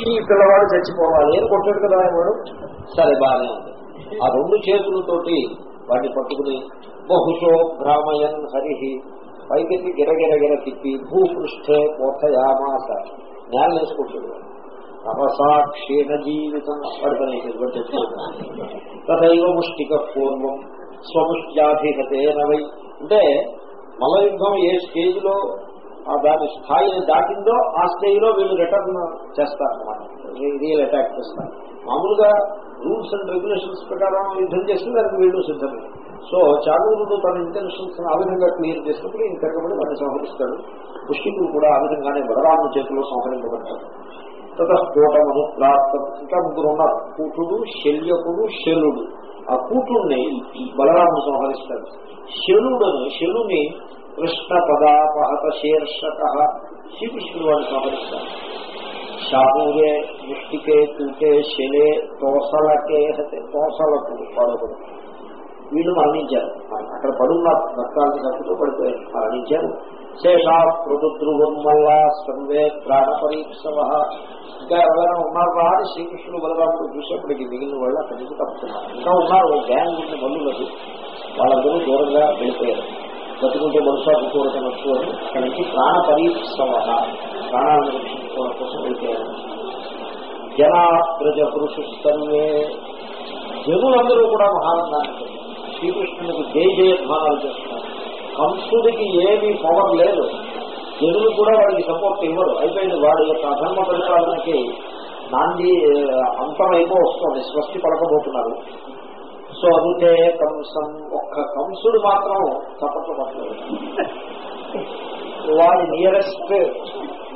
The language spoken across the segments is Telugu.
ఈ పిల్లవాడు చచ్చిపోవాలి అని కొట్టాడు కదా వాడు? సరే బాగానే ఉంది. ఆ రెండు చేతులతోటి వాటిని పట్టుకుని బహుశో భ్రామయన్ హరిహి పైకెత్తి గిరగిరగిర తిప్పి భూపృష్ఠే పోతయామాస. నేల వేసుకుంటాడు తపసాక్షీణ జీవితం. పడుకునేటువంటి తదైవ ముష్టిక పూర్వం స్వముష్ట్యాధిగతేనవై అంటే మల యుద్ధం ఏ స్టేజ్లో దాని స్థాయిని దాటిందో ఆ స్థాయిలో వీళ్ళు రిటర్న్ చేస్తారన్నమాట రియల్ అటాక్ చేస్తారు. మామూలుగా రూల్స్ అండ్ రెగ్యులేషన్స్ ప్రకారం యుద్ధం చేస్తే దానికి వీళ్ళు సిద్ధమే. సో చాలూరుడు తన ఇంటెన్షన్స్ ఆ విధంగా క్లియర్ చేసినప్పుడు ఈయన తిరగబడి వాడిని సంహరిస్తాడు. పుష్టికుడు కూడా ఆ విధంగానే బలరాము చేతిలో సంహరింపబడతాడు తతస్ఫోటమును ప్రాప్తం ఇంకా ముగ్గురు ఉన్నారు. కూటుడు శల్యకుడు శలుడు. ఆ కూటుడిని బలరాము సంహరిస్తాడు. శలుడను శలుని కృష్ణ పదాపహత శీర్షక శ్రీకృష్ణుడు వాడిని సంహరిస్తాడు. శాపూరే ముష్టికే కూటే శలే తోసలకే తోసలకు పడకూడదు వీళ్ళు మరణించారు. అక్కడ పడున్నారు భక్తాన్ని తప్పుతూ పడిపోయారు. మరణించారు. శేషా మృదుద్రువల్ల సర్వే ప్రాణ పరీక్షవ ఇంకా ఎవరైనా ఉన్నారు రా అని శ్రీకృష్ణుడు బలరాముడు చూసేప్పటికి మిగిలిన వాళ్ళు అక్కడికి తప్పుతున్నారు. ఇంకా ఉన్నారు. గ్యాంగ్ ఉన్న బల్లులకు వాళ్ళందరూ దూరంగా వెళ్ళిపోయారు. బతుకుంటే బహుశా కూడటనొచ్చు అని అక్కడి నుంచి ప్రాణ పరీక్షవ ప్రాణాలను రక్షించుకోవడం కోసం వెళ్ళిపోయారు జనా ప్రజ పురుషు జనులందరూ కూడా మహానందానికి శ్రీకృష్ణునికి జయ జయధ్వానాలు చేస్తున్నారు. కంసుడికి ఏమీ పవర్ లేదు. జనులు కూడా వాడికి సపోర్ట్ ఇవ్వరు. అయిపోయింది. వాడి యొక్క అధర్మ పరిపాలనకి నాంది అంతం అయిపో వస్తుంది. స్వస్తి పలకబోతున్నారు. సో అందుకే కంసం. ఒక్క కంసుడు మాత్రం చప్పట్లు పట్టలేదు నియరెస్ట్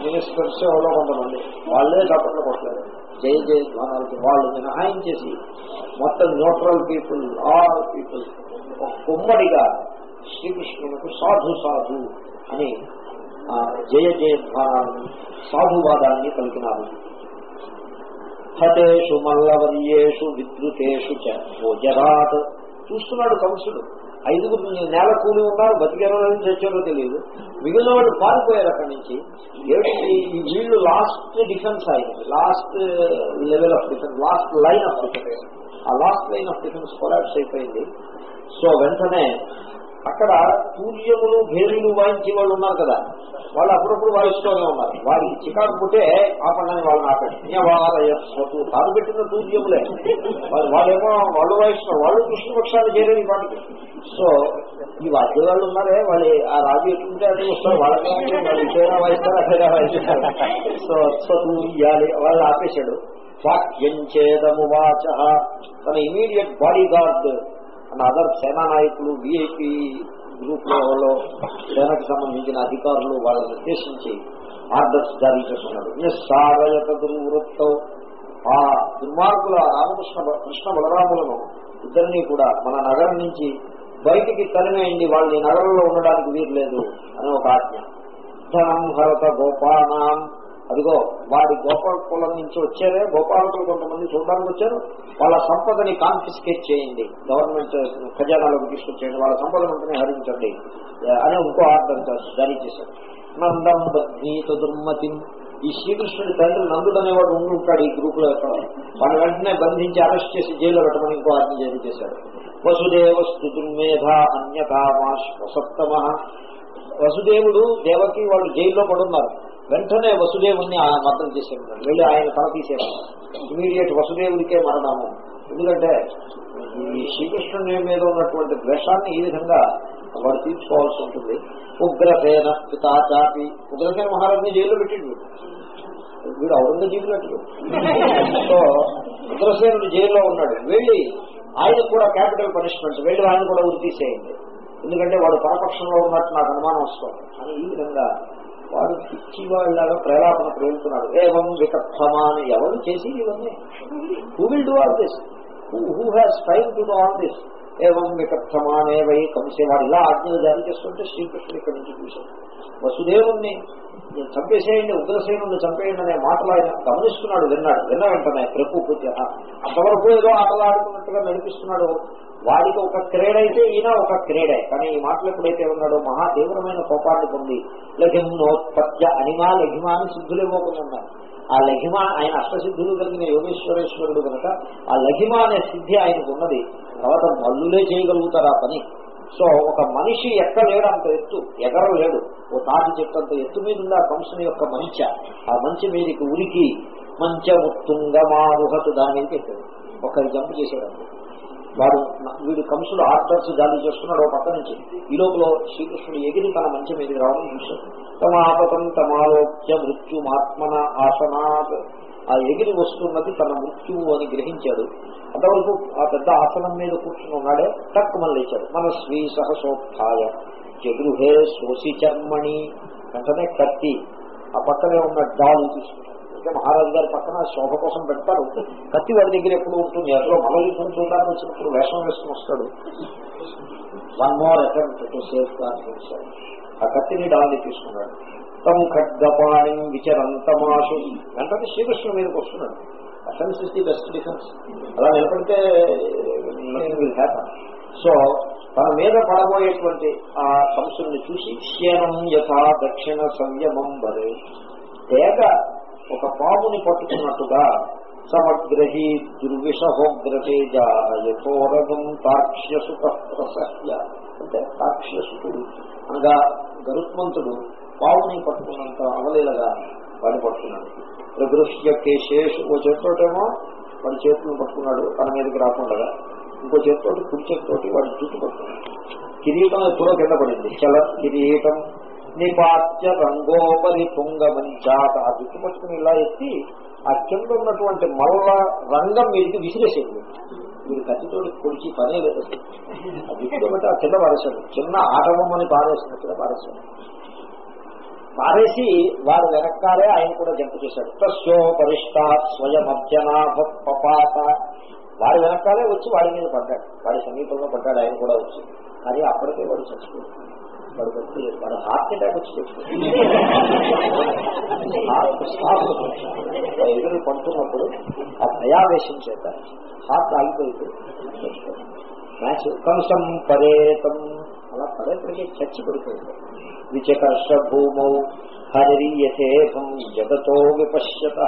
మినిస్టర్స్ ఎవరో కొంతమంది. వాళ్ళే చప్పట్లు కొట్టలేదు జయ జయ ధ్వానాలకి వాళ్ళు మినహాయించేసి మొత్తం న్యూట్రల్ పీపుల్ ఆల్ పీపుల్ ఒక కుమ్మడిగా శ్రీకృష్ణునికి సాధు సాధు అని జయ జయ ధ్వానాన్ని సాధువాదాన్ని పలికినారు. హతేషు మల్లవర్యేషు విద్యుతేషు చ చూస్తున్నాడు కంసుడు. ఐదుగురు నేల కూలి ఉన్నారు బతికెరో చచ్చారో తెలియదు. మిగిలిన వాళ్ళు పారిపోయారు అక్కడి నుంచి. ఈ వీళ్ళు లాస్ట్ డిఫెన్స్ అయింది last level of defence last line of defence ఆ last line of defence collapse అయిపోయింది. సో వెంటనే అక్కడ తూర్యములు భేరీలు వాయించి వాళ్ళు ఉన్నారు కదా. వాళ్ళు అప్పుడప్పుడు వాయిస్తూనే ఉన్నారు. వారి చికాకు పుట్టే ఆ పండుగ వాళ్ళని ఆపేసి తాను పెట్టిన తూర్యములే వాళ్ళు వాళ్ళేమో వాళ్ళు వాయిస్తున్నారు. వాళ్ళు కృష్ణపక్షాలు చేరేది వాటికి. సో ఈ వాద్య వాళ్ళు ఉన్నారే. వాళ్ళు ఆ రాజు ఎట్లుంటే అది వస్తారు. వాళ్ళకి వాయిస్తారు అటైనా వాయిస్తారు. సో సో వాళ్ళు ఆపేశాడు. వాక్యం చేదము వాచ. తన immediate bodyguard and other సేనా నాయకులు విఐపి గ్రూప్లో సేనకు సంబంధించిన అధికారులు వాళ్ళని నిర్దేశించి ఆర్డర్స్ జారీ చేస్తున్నారు. నిస్సారయత దుర్వృత్తం. ఆ దుర్మార్గుల రామకృష్ణ కృష్ణ బలరాములను ఇద్దరిని కూడా మన నగరం నుంచి బయటికి తరిమేయండి వాళ్ళు ఈ నగరంలో ఉండడానికి వీరు లేదు అని ఒక ఆజ్ఞ. ధనం హరత గోపానాం అదిగో వాడి గోపాల కులం నుంచి వచ్చారే గోపాలకులు కొంతమంది చూడడానికి వచ్చారు వాళ్ళ సంపదని కాన్ఫిస్కేట్ చేయండి. గవర్నమెంట్ ఖజానాలోకి తీసుకొచ్చేయండి వాళ్ళ సంపదను హరించండి. అని ఇంకో ఆర్డర్ జారీ చేశారు. నందం బద్ధీత దుర్మతి. ఈ శ్రీకృష్ణుడి తండ్రి నందుడు అనేవాడు ఉండుంటాడు ఈ గ్రూప్లో ఎక్కడ? వాడిని వెంటనే బంధించి అరెస్ట్ చేసి జైల్లో పెట్టమని ఇంకో ఆర్డర్ జారీ చేశారు. వసుదేవస్తు దుర్మేధ అన్యథామాశ్వసప్తమ వసుదేవుడు దేవకి వాళ్ళు జైల్లో పడున్నారు. వెంటనే వసుదేవుణ్ణి ఆయన మతం చేసేవాడు. వెళ్ళి ఆయన తల తీసేవాడు. ఇమీడియట్ వసుదేవుడికే మరణము. ఎందుకంటే ఈ శ్రీకృష్ణుని మీద ఉన్నటువంటి ద్వేషాన్ని ఈ విధంగా వాడు తీర్చుకోవాల్సి ఉంటుంది. ఉగ్రసేన పితాచాపి ఉగ్రసేన మహారాజుని జైల్లో పెట్టిండు. వీడు. వీడు. సో ఉగ్రసేనుడు జైల్లో ఉన్నాడు. వెళ్ళి ఆయన కూడా క్యాపిటల్ పనిష్మెంట్. వెళ్ళి ఆయన కూడా ఉరి తీసేయండి. ఎందుకంటే వాడు పరపక్షంలో ఉన్నట్టు నాకు అనుమానం వస్తుంది. అని ఈ విధంగా వాడు పిచ్చి వాళ్ళగా ప్రేలాపన ప్రేరుతున్నాడు ఏవం వికథమాని ఎవరు చేసి ఇవన్నీ? Who will do all this who who has time to do all this ఏవం వికత్వమానే వై కంసే వాడు ఇలా ఆజ్ఞలు జారీ చేస్తుంటే శ్రీకృష్ణుడు ఇక్కడి నుంచి చూశాడు. వసుదేవుణ్ణి చంపేసేయండి ఉగ్రసేనుని చంపేయండి అనే మాటలు ఆయన గమనిస్తున్నాడు విన్నాడు. విన్న వెంటనే ప్రకృతి అంతవరకు ఏదో ఆటలాడుతున్నట్టుగా నడిపిస్తున్నాడు. వాడికి ఒక క్రీడ అయితే ఈయన ఒక క్రీడే. కానీ ఈ మాటలు ఎప్పుడైతే ఉన్నాడో మహా తీవ్రమైన కోపాన్ని పొంది లఘిమ్నోత్పత్య అనిమా లఘిమా అని సిద్ధులు ఉన్నారు. ఆ లఘిమ ఆయన అష్టసిద్ధులు కలిగిన యోగేశ్వరేశ్వరుడు కనుక ఆ లఘిమ అనే సిద్ధి ఆయనకు ఉన్నది. తర్వాత మల్లులే చేయగలుగుతారు ఆ పని. సో ఒక మనిషి ఎక్కలేడు అంత ఎత్తు ఎగరలేడు ఓ తాటి చెట్టు అంత ఎత్తు మీద ఉంది ఆ కంసుని యొక్క మంచ. ఆ మంచి మీదకి ఉరికి మంచముత్తుంగ మారుహతు దాని చెప్పాడు ఒకరి జంపు చేశాడు వాడు వీడు కంసుడు ఆర్డర్స్ జారీ చేస్తున్నాడు ఒక పక్క నుంచి. ఈ లోపల శ్రీకృష్ణుడు ఎగిరి తన మంచి మీదకి రావడం చూశాడు. తమాపతం తమాలోక్య మృత్యుమాత్మన ఆసనాత్. ఆ ఎగిరి వస్తున్నది తన మృత్యువు అని గ్రహించాడు. అంతవరకు ఆ పెద్ద ఆసనం మీద కూర్చుని ఉన్నాడే టక్కుమని లేచాడు మన శ్రీ సహసోత్య జగృహే శోసి చర్మణి. వెంటనే కత్తి ఆ పక్కనే ఉన్న డాలు తీసుకున్నాడు అంటే మహారాజు గారి పక్కన శోభ కోసం పెడతారు కత్తి వారి దగ్గర ఎప్పుడు ఉంటుంది? ఎవరో మల యుద్ధం చూడడానికి వచ్చినప్పుడు వేషం వేసుకుని వస్తాడు. One more attempt to save ఆ కత్తిని డాల్ని తీసుకున్నాడు. తమ ఖడ్గపాణి విచరంతమాసు వెంటనే శ్రీకృష్ణుడు మీదకి వస్తున్నాడు. Offence is the best defence అలా నిలబడితే విల్ హ్యాపన్ సో తన మీద పడబోయేటువంటి ఆ కంసుల్ని చూసి క్షీణం యథా దక్షిణ సంయమం వరే. తేగ ఒక పాముని పట్టుకున్నట్టుగా సమగ్రహీ దుర్విషహోగ్రతేజాయథోరగం తాక్ష్యసుత ప్రసహ్య. అంటే తాక్ష్యసుతుడు అనగా గరుత్మంతుడు పావుని పట్టుకున్నంత అవలేలగా వాడిని ప్రదృశ్య కేశేషు ఓ చేతితోటేమో వాడి చేతులు పట్టుకున్నాడు తన మీదకి రాకుండా ఇంకో చేతితోటి కుడి చేతితోటి వాడి జుట్టు పట్టుకున్నాడు. కిరీటం ఎప్పుడో కింద పడింది. చల కిరీటం. నిపాత్య రంగోపరి తుంగమంచాత ఆ జుట్టు పట్టుకుని ఇలా ఎత్తి ఆ కింద ఉన్నటువంటి మల్ల రంగం మీదకి విసిరేసేది మీరు కత్తితో కొలిచి పనే లేదు ఆ జుట్టు బట్టి ఆ కింద పారేశాడు. చిన్న ఆటవమ్మని పారేసినట్టుగా పారేశాడు. పారేసి వారు వెనక్కాలే ఆయన కూడా జంప్ చేశాడు. తస్యో స్వయం స్వయం అర్జనాభపాత వారి వెనకాలే వచ్చి వాడి మీద పడ్డాడు. వాడి సమీపంలో పడ్డాడు ఆయన కూడా వచ్చి. కానీ అప్పటికే వాడు చచ్చిపోయాడు. వాడు వచ్చి వాడు హార్ట్ అటాక్ వచ్చి ఎదురు పడుతున్నప్పుడు ఆ భయావేశం చేత హార్ట్ ఆగిపోయింది. మ్యాచ్ కంసం పరేతం. అలా పరేతడికి చచ్చి పడిపోయింది విచకర్ష భూమౌ హరియథేహం జగతో విపశ్యత.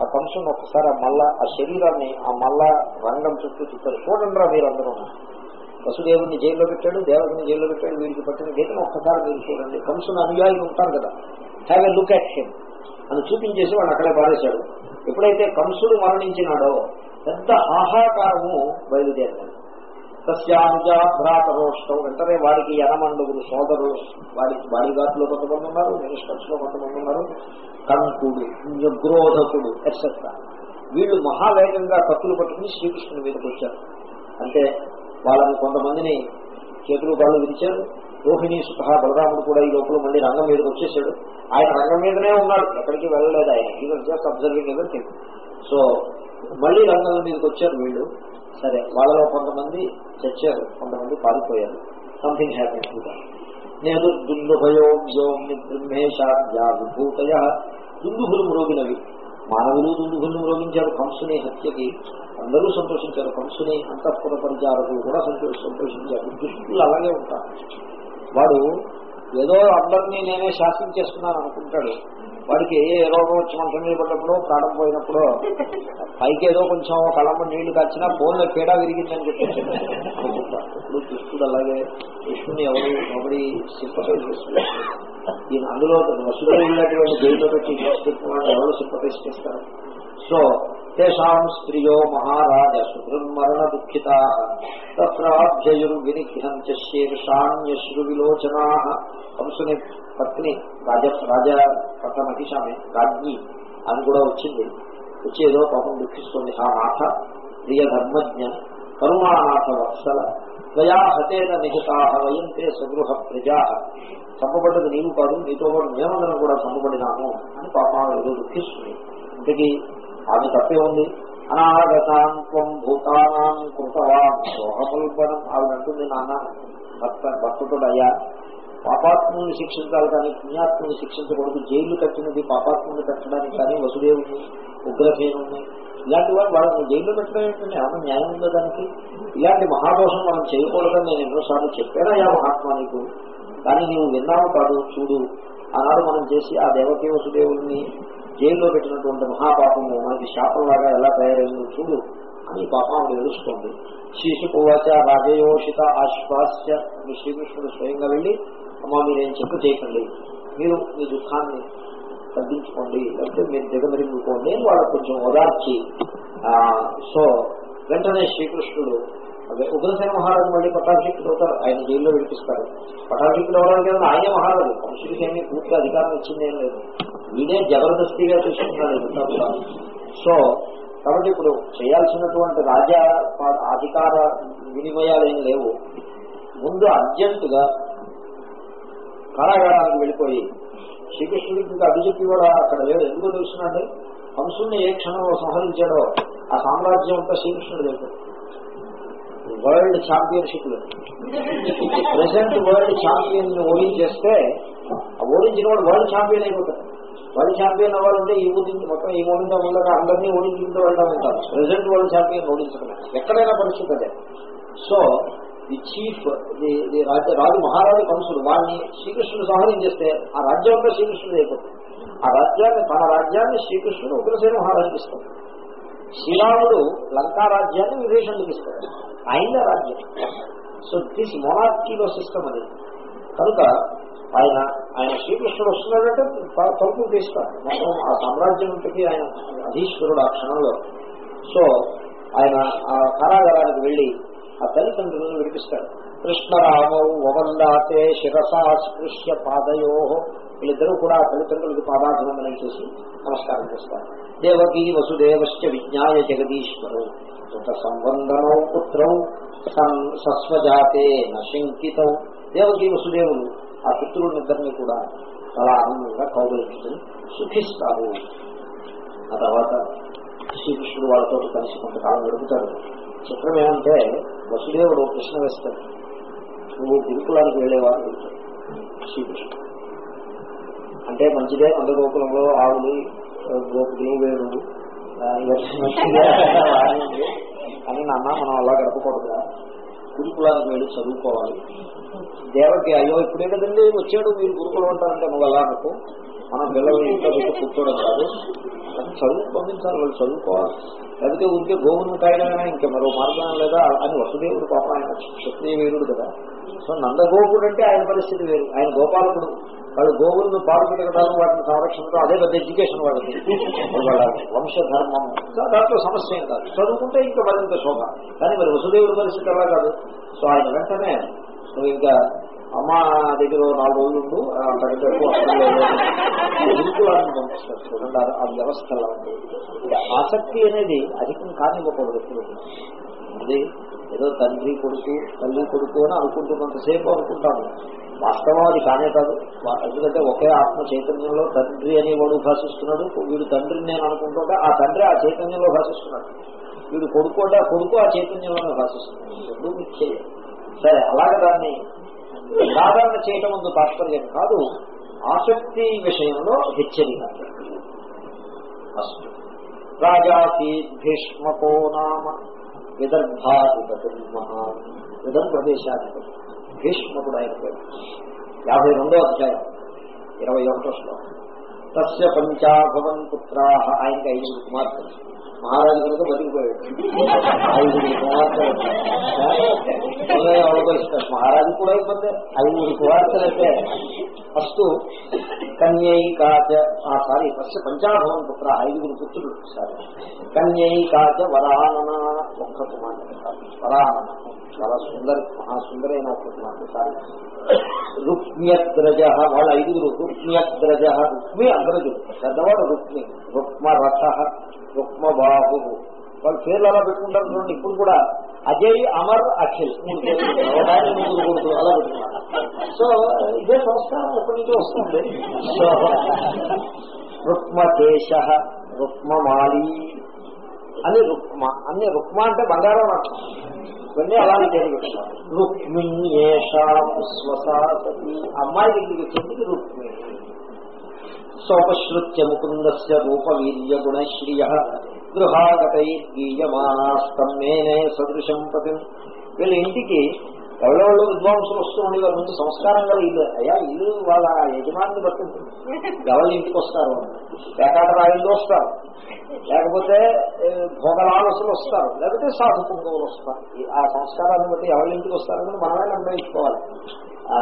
ఆ కంసును ఒకసారి ఆ మల్ల ఆ శరీరాన్ని ఆ మల్ల రంగం చుట్టూ తిప్పారు. చూడండి రా మీరందరూ. వసుదేవుని జైల్లో పెట్టాడు దేవతని జైల్లో పెట్టాడు వీరికి పట్టిన గీతను ఒక్కసారి మీరు చూడండి. కంసును అనుయాయులు ఉంటారు కదా. Have a look at him అని చూపించేసి వాడు అక్కడే పారేశాడు. ఎప్పుడైతే కంసుడు మరణించినాడో పెద్ద ఆహాకారము బయలుదేరాడు సస్యానుజా భ్రాతరోష్టం వెంటనే వాడికి ఎనమండుగురు సోదరులు వాడి బాడీగార్డులో కొంతమంది ఉన్నారు మినిస్టర్స్లో కొంతమంది ఉన్నారు కంకుడు నిగ్రోధకుడు ఎట్సెట్రా వీళ్ళు మహావేగంగా కత్తులు పట్టుకుని శ్రీకృష్ణుని మీదకి వచ్చారు. అంటే వాళ్ళని కొంతమందిని చేతులు కాళ్ళు విరిచారు. రోహిణి సుఖ బలరాముడు కూడా ఈ లోపల మళ్ళీ రంగం మీదకి వచ్చేసాడు. ఆయన రంగం మీదనే ఉన్నాడు. ఎక్కడికి వెళ్ళలేదు ఆయన. ఈ జస్ట్ అబ్జర్వింగ్ ఎవరిథింగ్ సో మళ్ళీ రంగం మీదకి వచ్చారు వీళ్ళు. సరే వాళ్ళలో కొంతమంది చచ్చారు కొంతమంది పారిపోయారు. సంథింగ్ హ్యాపీ నేను దుందుభయోగ్యోమి బ్రహ్మేశాద్యా విభూతయ దుందుభులు మ్రోగినవి. మానవులు దుందుభులు మ్రోగించారు కంసుని హత్యకి అందరూ సంతోషించారు కంసుని అంతఃపుర పరిచారకులు కూడా సంతోష సంతోషించారు. దుష్టులు అలాగే ఉంటారు. వాడు ఏదో అందరినీ నేనే శాసించేస్తున్నాను అనుకుంటాడు. వాడికి ఏ రోగం వచ్చి మంట నీళ్ళు పడ్డప్పుడు ప్రాణం పోయినప్పుడు పైకి ఏదో కొంచెం కళ్ళమ్మ నీళ్ళు కాచినా ఫోన్లో పీడ విరిగిందని చెప్పేసి. ఇప్పుడు దుష్టుడు అలాగే విష్ణుని ఎవరు ఎవరి సింపటైజ్ చేస్తున్నారు ఈయన అందులో వసుదేవులటువంటి జైల్లో పెట్టి చెప్తున్నాడు ఎవరు సింపటైజ్ చేస్తారు? సో తేషాం స్త్రియో మహారాజ సుహృన్మరణ దుఃఖిత తత్రాభ్యయుర్వినిఘ్నం శీర్షాణ్యశ్రు విలోచనా కంసుని పత్ని రాజ రాజ పట్ట మహిషామి రాజ్ఞి అని కూడా వచ్చింది. వచ్చి ఏదో పాపం దుఃఖిస్తుంది. ఆ నాథ ప్రియ ధర్మజ్ఞ కరుణానాథ వత్సల త్వయా హతేన నిహితా వయంతే సగృహ ప్రజా. చంపబడ్డది నీవు కాదు నీతో పాటు మేమందరం కూడా చంపబడినాము అని పాపం ఏదో దుఃఖిస్తుంది. ఇంతకీ ఆమె తప్పే ఉంది. అనాగతాం త్వం భూతానాం కృతవాన్ సోహకల్పనం ఆవిడ అంటుంది నాన్న. భర్త భక్తుడు అయ్యా పాపాత్ముని శిక్షించాలి కానీ పుణ్యాత్ముని శిక్షించకూడదు. జైలు కట్టినది పాపాత్ముని కట్టడానికి కానీ వసుదేవుని ఉగ్రసేనుని ఇలాంటి వారు వాళ్ళని జైల్లో పెట్టడం ఏంటంటే ఏమన్నా న్యాయం ఉందో దానికి? ఇలాంటి మహాదోషం మనం చేయకూడదని నేను ఎన్నోసార్లు చెప్పానయ్యా మహాత్మా నీకు కానీ నీవు విన్నావు కాదు చూడు. ఆనాడు మనం చేసి ఆ దేవకీ వసుదేవుల్ని జైల్లో పెట్టినటువంటి మహాపాపము మనకి శాపంలాగా ఎలా తయారైందో చూడు అని పాపం తెలుసుకోండి తెలుస్తుంది శిశుకువాచ రాజయోషిత ఆశ్వాస్య శ్రీకృష్ణుడు స్వయంగా వెళ్ళి అమ్మా మీరేం చెప్పు చేయకండి. మీరు మీ దుఃఖాన్ని తగ్గించుకోండి. లేకపోతే మీరు దిగమరింగుకోండి అని వాళ్ళకు కొంచెం ఓదార్చి సో వెంటనే శ్రీకృష్ణుడు అదే ఉగ్రసేన మహారాజు మళ్ళీ పట్టాభిషిక్తులు అవుతారు ఆయన జైల్లో విడిపిస్తారు. పట్టాభిషిక్తులు అవడానికి ఏమన్నా ఆయనే మహారాజు. మనుషులకి ఏమీ పూర్తిగా అధికారం ఇచ్చింది ఏం లేదు. ఈయనే జబర్దస్తిగా తీసుకుంటున్నాడు సో కాబట్టి ఇప్పుడు చేయాల్సినటువంటి రాజా అధికార వినిమయాలు ఏం లేవు. ముందు అర్జెంటుగా కారాగారానికి వెళ్ళిపోయి శ్రీకృష్ణుడికి ఇంకా అడ్డు కూడా అక్కడ లేదు. ఎందుకో తెలుస్తున్నాండి హంసుని ఏ క్షణంలో సంహరించాడో ఆ సామ్రాజ్యం అంతా శ్రీకృష్ణుడు లేదు వరల్డ్ ఛాంపియన్షిప్ ప్రెసెంట్ వరల్డ్ ఛాంపియన్ని ఓడించేస్తే ఆ ఓడించిన వాడు వరల్డ్ ఛాంపియన్ అయిపోతాడు వరల్డ్ ఛాంపియన్ అవ్వాలంటే ఈ ఊరించి మొత్తం ఈ ఓడించడం ఉండగా అందరినీ ఓడించుకుంటూ వెళ్ళడం ఉంటారు ప్రెసెంట్ వరల్డ్ ఛాంపియన్ ఓడించడమే ఎక్కడైనా పరిస్థితి అదే. సో ది చీఫ్ ది రాజ రాజు మహారాజు కంసుడు వాడిని శ్రీకృష్ణుడు సంహరించేస్తే ఆ రాజ్యం అంతా శ్రీకృష్ణుడు అయిపోతుంది ఆ రాజ్యాన్ని తన రాజ్యాన్ని శ్రీకృష్ణుడు ఉగ్రసేన మహారాజుకి ఇస్తాడు. శ్రీరాముడు లంకా రాజ్యాన్ని విభీషణుడికి ఇస్తాడు. ఆయన రాజ్యం. సో దిస్ మొనార్కీలో సిస్టమ్ అది. కనుక ఆయన ఆయన శ్రీకృష్ణుడు వస్తున్నాడంటే తలుపు తీస్తారు మొత్తం ఆ సామ్రాజ్యం అంతకి ఆయన అధీశ్వరుడు ఆ క్షణంలో. సో ఆయన ఆ కారాగారానికి వెళ్ళి ఆ తల్లిదండ్రులను విడిపిస్తాడు. కృష్ణరామౌ వవందాతే శిరసా స్పృశ్య పాదయో. వీళ్ళిద్దరూ కూడా ఆ తల్లిదండ్రులకి పాదాభివందనం చేసి నమస్కారం చేస్తారు. దేవకీ వసుదేవశ్చ విజ్ఞాయ జగదీశ్వరు. సుత సంబంధనౌ పుత్రౌ. సస్వజాతే నశంకితౌ. దేవకీ వసుదేవులు ఆ పుత్రుడిద్దరిని కూడా చాలా ఆనందంగా కౌగులించుకుని సుఖిస్తారు. ఆ తర్వాత శ్రీకృష్ణుడు వాళ్ళతో కలిసి కొంతకాలం గడుపుతాడు. చిత్రం ఏమంటే వసుదేవుడు కృష్ణ వేస్తాడు. నువ్వు గురుకులానికి వెళ్ళేవా అడుగుతాడు. శ్రీకృష్ణుడు. అంటే మంచిదే అందగోకులంలో ఆవులు గోపులు వేణువు అని నాన్న మనం అలా గడపకూడదు గురుకులానికి వెళ్ళి చదువుకోవాలి. దేవకి అయ్యో ఇప్పుడే కదండి వచ్చాడు మీరు గురుకులం అంటారంటే నువ్వు అలా అనుకో. మన పిల్లలు ఇంట్లో పెట్టి కూర్చోవడం కాదు. అని చదువు పంపించాలి వాళ్ళు చదువుకోవాలి. లేకపోతే ఉంటే గోవును కాయడమైనా ఇంకా మరో మార్గం లేదా అని వసుదేవుడు పాప ఆయన క్షత్రియ వీరుడు కదా. సో నందగోపుడు అంటే ఆయన పరిస్థితి వేరు. ఆయన గోపాలకుడు. వాళ్ళు గోవులను పాలు పెట్టడం వాటిని సంరక్షణతో అదే పెద్ద ఎడ్యుకేషన్ వాళ్ళకి వాళ్ళ వంశధర్మం. దాంట్లో సమస్య ఏం కాదు. చదువుకుంటే ఇంకా మరింత శోభ. కానీ మరి వసుదేవుడి పరిస్థితి ఎలా కాదు? సో ఆయన వెంటనే ఇంకా అమ్మ దగ్గర నాలుగు రోజులు ఉండు అంతకంటే ఎక్కువ గురుకులాన్ని పంపిస్తారు? చూడండి ఆ- వ్యవస్థ ఎలా ఉంది? ఆసక్తి అనేది అధికం కానివ్వకూడదు ఎప్పుడు అది ఏదో తండ్రి కొడుకు తల్లి కొడుకు అని అనుకుంటున్నంతసేపు అనుకుంటాము. వాస్తవం అది కానే కాదు. ఎందుకంటే ఒకే ఆత్మ చైతన్యంలో తండ్రి అనేవాడు భాషిస్తున్నాడు. వీడు తండ్రిని నేను అనుకుంటుంటే ఆ తండ్రి ఆ చైతన్యంలో భాషిస్తున్నాడు. వీడు కొడుకు అంటే ఆ కొడుకు ఆ చైతన్యంలోనే భాషిస్తున్నాడు. ఎప్పుడు మిథ్యే సరే అలాగే దాన్ని సాధారణ చేయటం ముందు తాత్పర్యం కాదు. ఆసక్తి విషయంలో హెచ్చరిక. అస్తు రాజాసీ భీష్మకో నామ విదర్భాధిపతి మహా విదర్భ దేశాధిపతి. భీష్మకుడు ఆయన పేరు. యాభై రెండో అధ్యాయం. ఇరవై ఒకటో శ్లోకం. తస్య పంచాభవన్ పుత్రా. ఆయనకి ఐదుగురు కుమార్తెలు. మహారాజు కనుక బతికిపోయాడు ఐదుగురు కుమార్తెలు అవలబలిస్తారు మహారాజు కూడా అయిపోతే ఐదుగురు కుమార్తెలు అయితే ఫస్ట్ కన్యైకాచ సారీ ఫస్ట్ పంచాభవన్ పుత్ర ఐదుగురు పుత్రులు సారీ కన్యైకాచ వరానన ఒక్క కుమార్తె కాదు వరానన చాలా సుందరి మహాసుందరైన ఒక కుమార్తె సారీ రుక్మ్యగ్రజ వాళ్ళ ఐదుగురు రుక్మ్యగ్రజ రుక్మి అగ్రజుడు పెద్దవాడు రుక్మి రుక్మరథ రుక్మబాహు వాళ్ళు పేర్లు అలా పెట్టుకుంటారు చూడండి ఇప్పుడు కూడా అజయ్ అమర్ అఖిల్. అలా పెట్టుకున్నారు. సో ఇదే సంస్కారం ఎప్పటి నుంచో వస్తుంది. సో రుక్మకేశ రుక్మమాలి అని రుక్మ. అన్ని రుక్మ అంటే బంగారం ఇవన్నీ అలానే పేరు పెట్టుకున్నారు. రుక్మిణ్యేషాం అమ్మాయి దగ్గరికి వచ్చింది రుక్మిణి సోపశ్రుత్య ముకుందస్య రూప గుణశ్రియ గృహాగతై గీయమానాస్తం సదృశం ప్రతి వీళ్ళ ఇంటికి ఎవరెవరు విద్వాంసులు వస్తూ ఉండి వాళ్ళ నుంచి సంస్కారం గల ఇల్లు. అయ్యా ఇల్లు వాళ్ళ యజమాని పట్టింది ఎవరి ఇంటికి వస్తారు? పేకాట రాయిల్లో వస్తారు. లేకపోతే ఏ, భోగలాలసులు వస్తారు. లేకపోతే సాధు కుంకుమలు వస్తారు. ఆ సంస్కారాన్ని బట్టి ఎవరి ఇంటికి వస్తారని మనమే నిర్ణయించుకోవాలి. ఆ,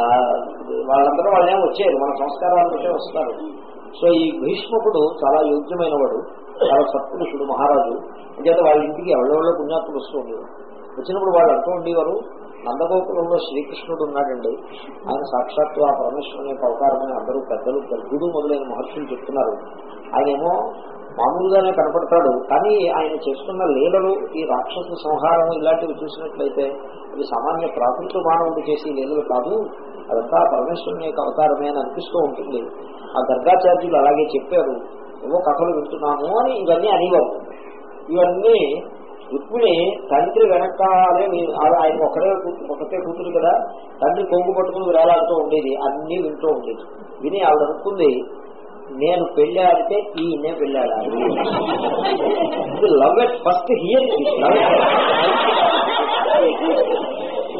వాళ్ళందరూ వాళ్ళేం వచ్చేది. మన సంస్కారాన్ని బట్టే వస్తారు. సో ఈ భీష్మకుడు చాలా యోగ్యమైన వాడు చాలా సత్పురుషుడు మహారాజు. అంచేత వాళ్ళ ఇంటికి ఎవరెవరో పుణ్యాత్తులు వస్తూ ఉండేవారు. వచ్చినప్పుడు వాళ్ళు అంటూ ఉండేవారు నందగోకులంలో శ్రీకృష్ణుడు ఉన్నాడండి. ఆయన సాక్షాత్తు ఆ పరమేశ్వరుని యొక్క అవతారమని అందరూ పెద్దలు గర్భుడు మొదలైన మహర్షులు చెప్తున్నారు. ఆయనేమో మామూలుగానే కనపడతాడు కానీ ఆయన చేస్తున్న లీలలు ఈ రాక్షస సంహారం ఇలాంటివి చూసినట్లయితే ఇది సామాన్య ప్రాకృత మానవుడు చేసే లీలలు కాదు. అదంతా పరమేశ్వరుని యొక్క అవతారమే అని అనిపిస్తూ ఉంటుంది. ఆ గర్గాచార్యులు అలాగే చెప్పారు ఏవో కథలు వింటున్నాము అని ఇవన్నీ అనేవారు. ఇవన్నీ రుక్మిణి తండ్రి వెనకాలే ఆయన ఒకటే ఒకటే కూతురు కదా తండ్రి కొంగు పట్టుకుని వేలాడుతూ ఉండేది అన్నీ వింటూ ఉండేది. విని ఆవిడ అనుకుంది నేను పెళ్ళాడితే ఈయనే పెళ్ళాడాలి. Love at first hear love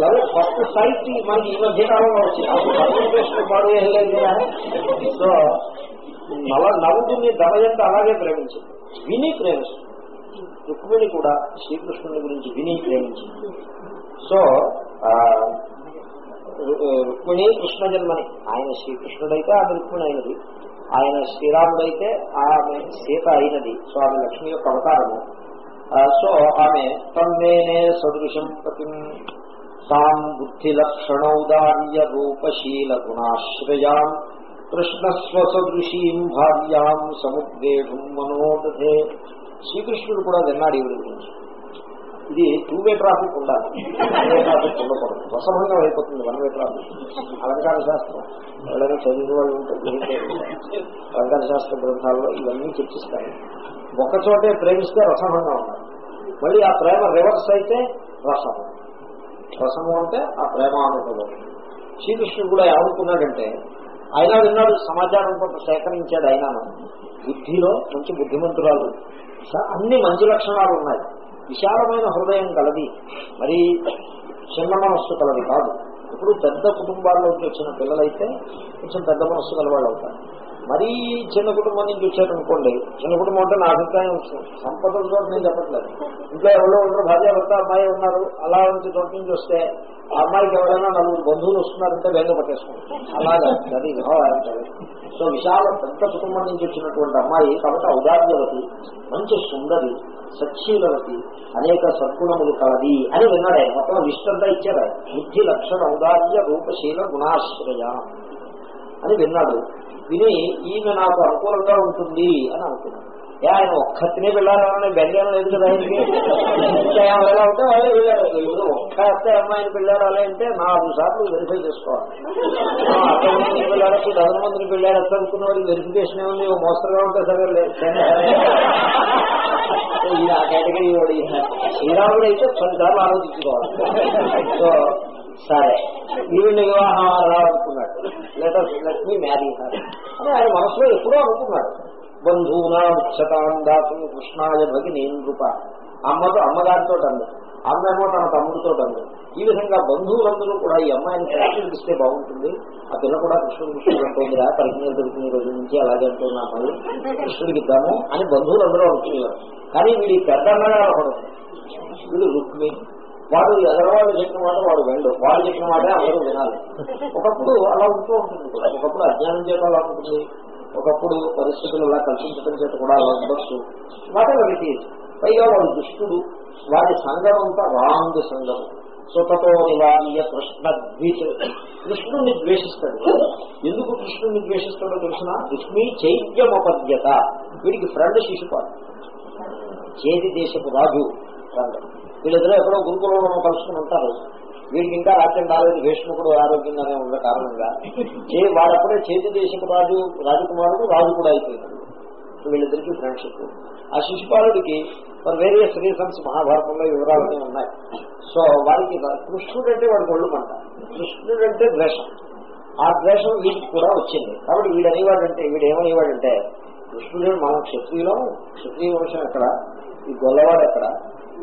at first sight మనకి ఈ మధ్య కాలంలో వచ్చింది అప్పుడు కమ్యూనికేషన్ పాడు ఏం లేదు కదా. సో నవ నవ్వుకుని దమయంత అలాగే ప్రేమించింది. విని ప్రేమిస్తుంది రుక్మిణి కూడా శ్రీకృష్ణుని గురించి విని ప్రేమించింది. సో రుక్మిణి కృష్ణ జన్మని. ఆయన శ్రీకృష్ణుడైతే ఆమె రుక్మిణి అయినది. ఆయన శ్రీరాముడైతే ఆమె సీత అయినది. సో ఆమె లక్ష్మి యొక్క అవతారము. సో ఆమె తన్నేనే సదృశం పతిం. తాం బుద్ధి లక్షణౌదార్య రూపశీల గుణాశ్రయాం కృష్ణస్వసదృశీం భార్యాం సముద్వేషం మనోదధే. శ్రీకృష్ణుడు కూడా విన్నాడు ఈవిడ గురించి. ఇది టూ వే ట్రాఫిక్ ఉండాలి. ట్రాఫిక్ ఉండకూడదు. రసభంగం అయిపోతుంది వన్ వే ట్రాఫిక్ అలంకార శాస్త్రం. ఎవరైనా చదివిన వాళ్ళు ఉంటే అలంకార శాస్త్ర గ్రంథాల్లో ఇవన్నీ చర్చిస్తాయి. ఒక చోటే ప్రేమిస్తే రసభంగా ఉండాలి. మళ్ళీ ఆ ప్రేమ రివర్స్ అయితే రసము రసము అంటే ఆ ప్రేమానుభవం శ్రీకృష్ణుడు కూడా ఏమనుకున్నాడంటే ఆయన విన్నాడు సమాచారం కొంత సేకరించాడు ఆయన బుద్ధిలో మంచి బుద్ధిమంతురాలు. స- అన్ని మంచి లక్షణాలు ఉన్నాయి. విశాలమైన హృదయం కలది. మరి చిన్న మనస్సు కలది కాదు. ఇప్పుడు పెద్ద కుటుంబాల్లోకి వచ్చిన పిల్లలైతే కొంచెం పెద్ద మనస్సు కలవాళ్ళు అవుతారు మరీ చిన్న కుటుంబం నుంచి వచ్చారనుకోండి చిన్న కుటుంబం అంటే నా అభిప్రాయం వస్తుంది సంపదలతో నేను చెప్పట్లేదు. ఇంట్లో ఎవరో ఉండరు భార్య భర్త అమ్మాయి ఉన్నారు అలా నుంచి చోట నుంచి వస్తే ఆ అమ్మాయికి ఎవరైనా నలుగురు బంధువులు వస్తున్నారంటే వేగ పట్టేసుకుంటారు అలాగే అది సో విశాల పెద్ద కుటుంబం నుంచి వచ్చినటువంటి అమ్మాయి కాబట్టి ఔదార్యవతి మంచి సుందరి సచ్చీలవతి అనేక సద్గుణములు కలది అని విన్నాడే మొత్తం విష్ణంతా ఇచ్చారు బుద్ధి లక్షణ ఔదార్య రూపశీల గుణాశ్రయ అని విన్నాడు. విని ఈమె నాకు అనుకూలంగా ఉంటుంది అని అనుకున్నాను. ఏ ఆయన ఒక్కతినే వెళ్ళాలని బెంగం లేదు కదా ఆయనకి? ఇంకా ఒక్క అత్తే అమ్మాయిని పెళ్ళాడాలి అంటే నాలుగు సార్లు వెరిఫై చేసుకోవాలి. ఆ, అత్త మందిని పెళ్ళాడచ్చు డజన్ మందిని పెళ్ళాడచ్చు అనుకున్న వాడికి వెరిఫికేషన్ ఏముంది? మోస్తరుగా ఉంటే సరే లేదు ఆ కేటగిరీ వాడు ఈయన. శ్రీరాముడు అయితే పదిసార్లు ఆలోచించుకోవాలి. సో సరే. ఈవిడ వివాహం అలా అనుకున్నాడు లెటర్ లక్ష్మి మ్యారీ అని ఆయన మనసులో ఎప్పుడో అనుకున్నాడు. బంధువునా ఉచ్చతాం దాతం కృష్ణాయ నేను రూప. అమ్మతో అమ్మగారితో అంది అమ్మేమో తన తమ్ముడితో అంది ఈ విధంగా బంధువులందరూ కూడా ఈ అమ్మాయిని కృష్ణుడికి ఇస్తే బాగుంటుంది. ఆ పిల్ల కూడా కృష్ణుడు కృష్ణుడు అంటుందిరా పరిజ్ఞానం దొరికిన రోజు నుంచి అలాగే అంటున్నా కృష్ణుడికి ఇద్దాము అని బంధువులందరూ అనుకున్నారు కానీ వీడి పెద్ద అన్నగారు ఒకడు వీడు రుక్మి వాడు ఎదరవాడు చెప్పిన మాట వాడు వెళ్ళు వాడు చెప్పిన మాటే అందరూ వినాలి. ఒకప్పుడు అలా ఉంటూ ఉంటుంది కూడా. ఒకప్పుడు అజ్ఞానం చేత అలా ఉంటుంది. ఒకప్పుడు పరిస్థితులు అలా కల్పించడం చేత కూడా అలా ఉండొచ్చు. వాటే వెళ్తే పైగా వాడు దుష్టుడు. వాడి సంఘం అంతా రాంగ్ సంఘం. సుఖతో నివారీయ కృష్ణ ద్వేష. కృష్ణుని ద్వేషిస్తాడు. ఎందుకు కృష్ణుని ద్వేషిస్తాడో తెలిసిన? దుష్మి చైత్యమపద్యత. వీడికి ఫ్రెండ్ శిశుపాలు చేతి దేశపు రాజు. ఫ్రెండ్ వీళ్ళిద్దరూ ఎక్కడో గురుకులంలో కలుసుకుని ఉంటారు. వీడికి ఇంకా రాజ్యం రాలేదు. భీష్ముకుడు ఆరోగ్యంగానే ఉన్న కారణంగా. వాడప్పుడే చేతి దేశపు రాజు రాజకుమారుడు రాజు కూడా అయిపోయినాడు వీళ్ళిద్దరికి ఫ్రెండ్షిప్ ఆ శిశుపాలుడికి మరి వేరియస్ రీజన్స్ మహాభారతంలో వివరాలన్నీ ఉన్నాయి. సో వారికి కృష్ణుడు అంటే వాడికి ఒళ్ళు పంట. కృష్ణుడు అంటే ద్వేషం. ఆ ద్వేషం వీడికి కూడా వచ్చింది. కాబట్టి వీడు అనేవాడంటే వీడు ఏమనేవాడంటే కృష్ణుడు మనం క్షత్రియులం. క్షత్రియ వంశం ఎక్కడ? ఈ గొల్లవాడు ఎక్కడ?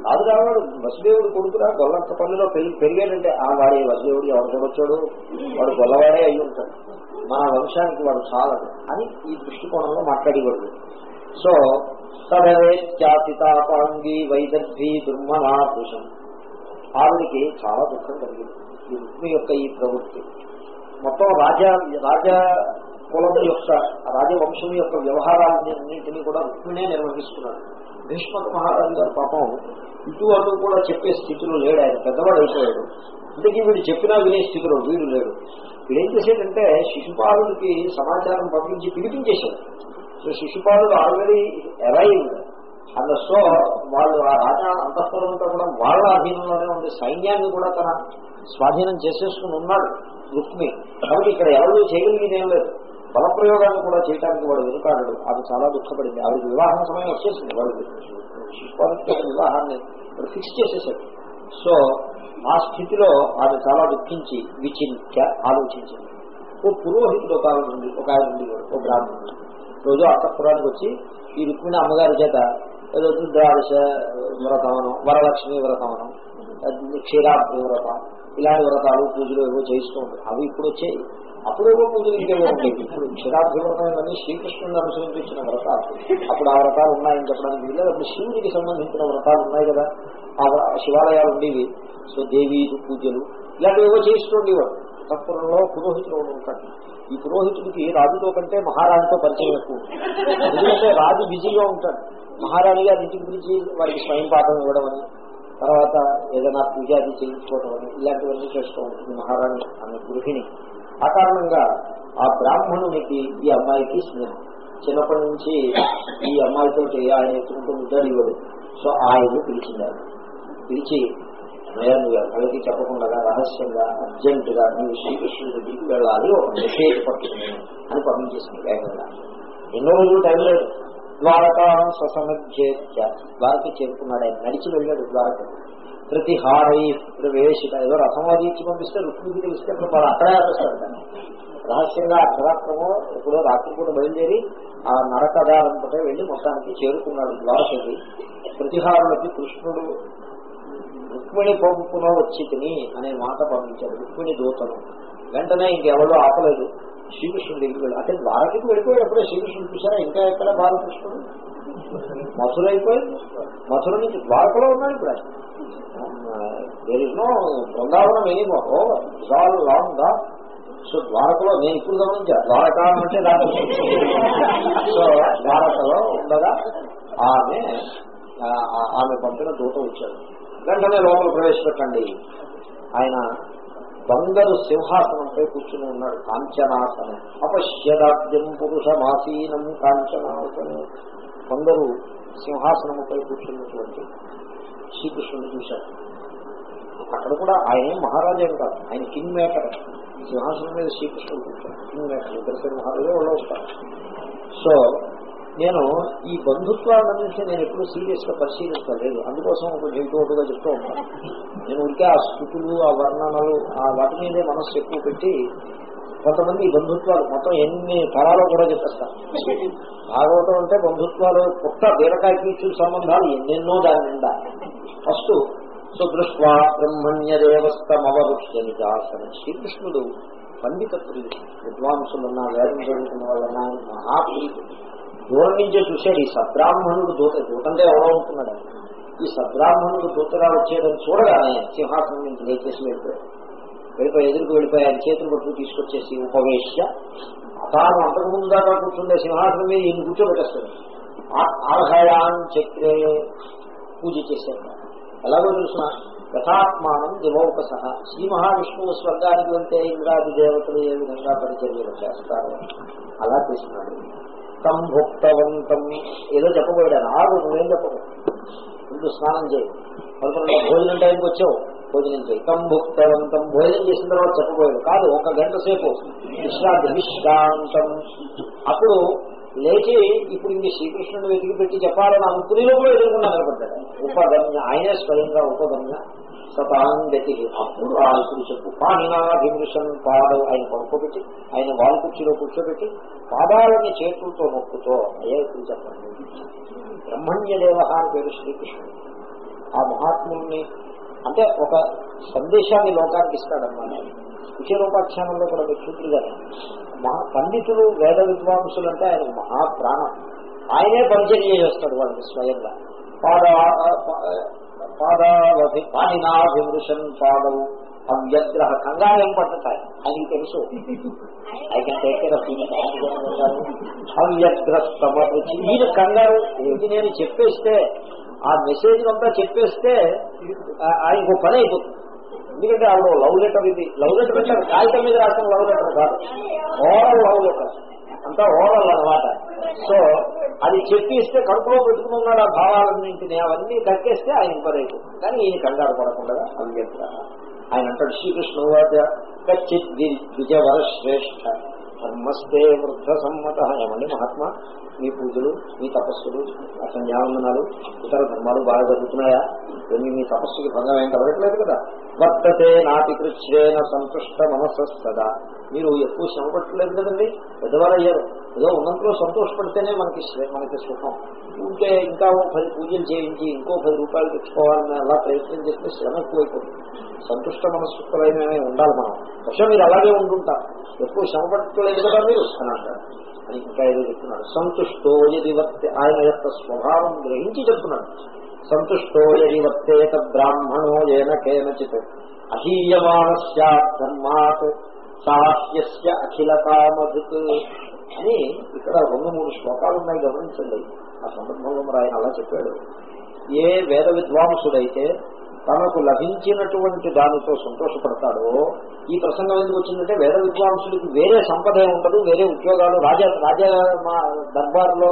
కాదు కావాడు. వసుదేవుడు కొడుకురా గొల్లంత పల్లిలో పెరిగి పెరిగాడంటే ఆ వాడి వసుదేవుడు ఎవరు వచ్చాడు వాడు గొల్లవాడే అయి ఉంటాడు. మన వంశానికి వాడు చాలదు అని ఈ దృష్టికోణంలో మాట్లాడేవాడు. సో తదవేత్యాపితాపాంగి వైదర్భి దుర్మనా ఆవిడికి చాలా దుఃఖం కలిగింది. ఈ రుక్మి యొక్క ఈ ప్రవృత్తి. మొత్తం రాజా రాజా కులం యొక్క రాజవంశం యొక్క వ్యవహారాలన్నింటినీ కూడా రుక్మిణే నిర్వహిస్తున్నాడు. భీష్మక మహారాజు గారు పాపం ఇటు అటు కూడా చెప్పే స్థితిలో లేడు. ఆయన పెద్దవాడు అయిపోయాడు. ఇంతకీ వీడు చెప్పినా వినే స్థితిలో వీడు లేడు. వీడు ఏం చేసేటంటే శిశుపాలుడికి సమాచారం పంపించి పిలిపించేశాడు. సో శిశుపాలుడు ఆల్రెడీ అరైవ్డ్ అండ్ సో వాళ్ళు ఆ రాజా అంతఃపురంతో కూడా వాళ్ళ అధీనంలోనే ఉంది సైన్యాన్ని కూడా తన స్వాధీనం చేసేసుకుని ఉన్నాడు రుక్మి. కాబట్టి ఇక్కడ ఎవరు చేయగలిగేదేం లేదు. బలప్రయోగాన్ని కూడా చేయడానికి వాడు వెనుకాడడు అది చాలా దుఃఖపడింది. ఆవిడ వివాహం సమయం వచ్చేసింది. వాడు శిశుపాలకి వివాహాన్ని ఫిక్స్ చేసేసాడు. సో ఆ స్థితిలో ఆమె చాలా దుఃఖించి విచింత్య ఆలోచించింది. ఓ పురోహితుడు ఒక ఆయన ఉంది ఒక ఆయన ఉంది ఓ బ్రాహ్మణుడు. రోజు అంతఃపురానికి వచ్చి ఈ రుక్మిణి అమ్మగారి చేత ఏదో రుద్రాదశ వ్రతమనం వరలక్ష్మి వ్రతమనం క్షీరాబ్ది వ్రతం ఇలాంటి వ్రతాలు పూజలు ఏవో చేయిస్తూ ఉంటారు అవి ఇప్పుడు వచ్చాయి. అప్పుడేవో పూజలు ఉండేవి ఇప్పుడు ఇవన్నీ శ్రీకృష్ణుని అనుసరించి వచ్చిన వ్రతాలు. అప్పుడు ఆ వ్రతాలు ఉన్నాయని చెప్పడానికి అప్పుడు శివుడికి సంబంధించిన వ్రతాలు ఉన్నాయి కదా. ఆ శివాలయాలు ఉండేవి. సో దేవీ పూజలు. ఇలాంటివి ఏవో చేస్తూ ఉండేవాడు. తత్పురంలో పురోహితుడు ఒకడు ఉంటాడు. ఈ పురోహితుడికి రాజుతో కంటే మహారాణితో పరిచయం ఎక్కువ. ఎందుకంటే రాజు బిజీగా ఉంటాడు. మహారాణి గారి ఇంటికి పిలిచి వారికి స్వయం పాఠం ఇవ్వడం అని తర్వాత ఏదైనా పూజాది చేయించుకోవడం అని ఇలాంటివన్నీ చేస్తూ ఉంటుంది మహారాణి అనే గృహిణి. ఆ కారణంగా ఆ బ్రాహ్మణునికి ఈ అమ్మాయికి స్నేహం. చిన్నప్పటి నుంచి ఈ అమ్మాయితో ఆయన ఎత్తుకుంటూ ముద్దాడు ఇవ్వడు సో ఆయన్ని పిలిచింది పిలిచి అన్నయ్య ఎవరికి చెప్పకుండా రహస్యంగా అర్జెంటుగా నువ్వు శ్రీకృష్ణుడి దగ్గరికి వెళ్ళాలి. ఒక మెసేజ్ పట్టుకుని అని పంపించేసింది వేగంగా ఎన్నో రోజులు టైం లేదు. ద్వారకా ససమధ్యేత్య ద్వారకి చేరుకున్నాడు ఆయన. నడిచి వెళ్ళాడు ద్వారకకు ప్రతిహారై ప్రవేశిత. ఏదో రథం అది ఇచ్చి పంపిస్తే రుక్మికి తెలిస్తే అప్పుడు అక్కడే ఆపేస్తాడు రహస్యంగా అర్ధరాత్రమో ఎప్పుడో రాత్రి కూడా బయలుదేరి ఆ నరకదారంతో వెళ్ళి మొత్తానికి చేరుకున్నాడు ద్వారకకి ప్రతిహారులకి కృష్ణుడు రుక్మిణి పంపున వచ్చి తిని అనే మాట పంపించాడు రుక్మిణి దూతను వెంటనే ఇంకెవరో ఆపలేదు. శ్రీకృష్ణుడు దగ్గరికి వెళ్ళి అంటే ద్వారకకి వెళ్ళిపోయాడు ఎప్పుడే శ్రీకృష్ణుడు చూసారా ఇంకా ఎక్కడ బాలకృష్ణుడు? మధుర అయిపోయింది మధుర నుంచి ద్వారకలో ఉన్నాడు ఇప్పుడు. There is no Brindavanam anymore it's all long the so ద్వారకలో నేను ఇప్పుడు గమనించా. ద్వారకా అంటే దాకా సో ద్వారకలో ఉండగా ఆమె ఆమె పంపిన దూత వచ్చాడు. వెంటనే లోపల ప్రవేశపెట్టండి. ఆయన బంగారు సింహాసనంపై కూర్చుని ఉన్నాడు. కాంచనాసనం అపశ్యదాద్యం పురుషమాసీనం కాంచనాసనం కొందరు సింహాసనముపై కూర్చున్నటువంటి శ్రీకృష్ణుని చూశారు. అక్కడ కూడా ఆయన ఏం మహారాజా కాదు. ఆయన కింగ్ మేకర్ సింహాసనం మీద శ్రీకృష్ణుడు కూర్చారు కింగ్ మేకర్ ఇద్దరు మహారాజే వాళ్ళు వస్తారు. సో నేను ఈ బంధుత్వాలన్నింటినీ నేను ఎప్పుడు సీరియస్గా పరిశీలించలేదు అందుకోసం కొంచెం ఇటువటుగా చెప్తూ ఉంటాను. నేను ఉంటే ఆ స్థుతులు ఆ వర్ణనలు ఆ వాటి మీదే మనస్సు ఎక్కువ పెట్టి కొంతమంది బంధుత్వాలు మొత్తం ఎన్ని తరాలో కూడా చెప్పేస్తారు భాగవతం అంటే బంధుత్వాలు కొత్త బీరకాయ కీచు సంబంధాలు ఎన్నెన్నో దాని నిండా. ఫస్ట్ సుదృష్వా దృష్వా బ్రహ్మణ్యదేవస్తమవరుష్య నిజాసన శ్రీకృష్ణుడు పండిత ప్రియుడు విద్వాంసులున్న వేదం చదువుకున్న వాళ్ళన్నా మహాప్రియుడు దూరం నుంచే చూశాడు ఈ సద్బ్రాహ్మణుడు దూత దూతంటే ఎవరో ఉంటున్నాడు. ఈ సద్బ్రాహ్మణుడు దూతరాలు వచ్చేదని చూడగానే సింహాసనం నుంచి లేచేసి వెళ్ళిపోయాడు వెళ్ళిపోయి ఎదురుకు వెళ్ళిపోయి ఆయన చేతులు పట్టుకు తీసుకొచ్చేసి ఉపవేశ్య తాను అంతకుముందు దాకా కూర్చుండే సింహాసనం మీద ఈయన కూర్చోబెట్టేస్తాడు. ఆర్హయాన్ చక్రే పూజ చేశాడు. ఎలాగో చూసిన యథాత్మానం దివౌక సహా శ్రీ మహావిష్ణువు స్వర్గానికి వెళ్తే ఇంద్రాది దేవతలు ఏ విధంగా పరిచర్యలు చేస్తారు అలా చేసినాడు తం భుక్తవంతం ఏదో చెప్పబోయాడు. ఆరు నువ్వేం చెప్పబోయా ముందు స్నానం చేయి. పదకొండు భోజనం టైంకి వచ్చావు. భోజనం చేయి. తం భుక్తవంతం భోజనం చేసిన తర్వాత చెప్పబోయాడు కాదు ఒక గంట సేపు. విశ్రాంతి విశ్రాంతం. అప్పుడు లేచి ఇప్పుడు ఇంక శ్రీకృష్ణుడు వెతికి పెట్టి చెప్పాలని అనుకునే లోపల ఎదుర్కొన్నా నిలబడ్డాడు ఉపగమ్య ఆయనే స్వయంగా ఉపగమ్య సతాంగతి అప్పుడు ఆ ఇప్పుడు చెప్పు పాణినాభిమృషన్ పాదం ఆయన పడుకోబెట్టి ఆయన వాళ్ళ కుర్చీలో కూర్చోబెట్టి పాదాలని చేతులతో నొక్కుతో అయ్యే ఇప్పుడు చెప్పండి. బ్రహ్మణ్యదేవ అని పేరు శ్రీకృష్ణుడు. ఆ మహాత్ముల్ని అంటే ఒక సందేశాన్ని లోకానికి ఇస్తాడన్నమాట. విషయరూపాఖ్యానంలో కూడా వ్యక్తులు గారు మహా పండితులు వేద విద్వాంసులు అంటే ఆయన మహాప్రాణం. ఆయనే పరిచర్య చేస్తాడు వాళ్ళకి స్వయంగా. పాద పాదావధి పాణినాభిమృషన్ పాదవు అవ్యగ్రహ కంగారం పట్టుతాయి. ఆయనకి తెలుసు. ఐ కెన్ టేక్ ఈయన కంగారు ఏది నేను చెప్పేస్తే ఆ మెసేజ్ అంతా చెప్పేస్తే ఆయనకు పని అయిపోతుంది ఎందుకంటే ఆవిడ లవ్ లెటర్ ఇది. లవ్ లెటర్ అంటే కాగితం మీద రాసిన లవ్ లెటర్ కాదు. ఓవరాల్ లవ్ లెటర్ అంతా ఓవరాల్ అన్నమాట. సో అది చెప్పి ఇస్తే కడుపులో పెట్టుకున్నాడు ఆ భావాలన్నింటినీ అవన్నీ కక్కేస్తే ఆయన పని అయిపోతుంది. కానీ ఈయన కంగారు పడకుండా అవి చెప్తారు ఆయన అంటాడు శ్రీకృష్ణ కచ్చిత్ విజయవర శ్రేష్ఠ ధర్మస్తే వృద్ధ సమ్మత ఏమండి మహాత్మా ఈ పూజలు ఈ తపస్సులు సంధ్యావందనాలు ఇతర ధర్మాలు బాగా జరుగుతున్నాయా? ఇవన్నీ మీ తపస్సుకి భంగం ఏం కలగట్లేదు కదా? వర్తతే నాతి కృష్ణ సంతుష్ట మనస్సు సదా మీరు ఎక్కువ శ్రమ పట్టలేదు కదండి? పెద్దవారు అయ్యారు. ఏదో ఉన్నంతలో సంతోషపడితేనే మనకి మనకి సుఖం. ఉంటే ఇంకా పది పూజలు చేయించి ఇంకో పది రూపాయలు తెచ్చుకోవాలని అలా ప్రయత్నం చేస్తే శ్రమ ఎక్కువైపోతుంది. సంతుష్ట మనస్సులైన ఉండాలి మనం. బహుశా మీరు అలాగే ఉంటుంటారు ఎక్కువ శ్రమ పట్టలేదు కదా మీరు? అని అంటారు ఇంకా ఏదో చెప్తున్నాడు సంతుష్టో యది ఆయన యొక్క స్వభావం గ్రహించి చెప్తున్నాడు. సంతుష్టో యదివర్తేత బ్రాహ్మణో ఏన కేనచిత్ అహీయమానస్యాధర్మాత్ సాహ్యస్య అఖిల అని ఇక్కడ రెండు మూడు శ్లోకాలు ఉన్నాయి గమనించండి. ఆ సందర్భంలో మరి ఆయన అలా చెప్పాడు. ఏ వేద విద్వాంసుడైతే తనకు లభించినటువంటి దానితో సంతోషపడతాడో ఈ ప్రసంగం ఎందుకు వచ్చిందంటే వేద విద్వాంసుడికి వేరే సంపద ఉండదు వేరే ఉద్యోగాలు రాజా రాజా మా- దర్బార్లో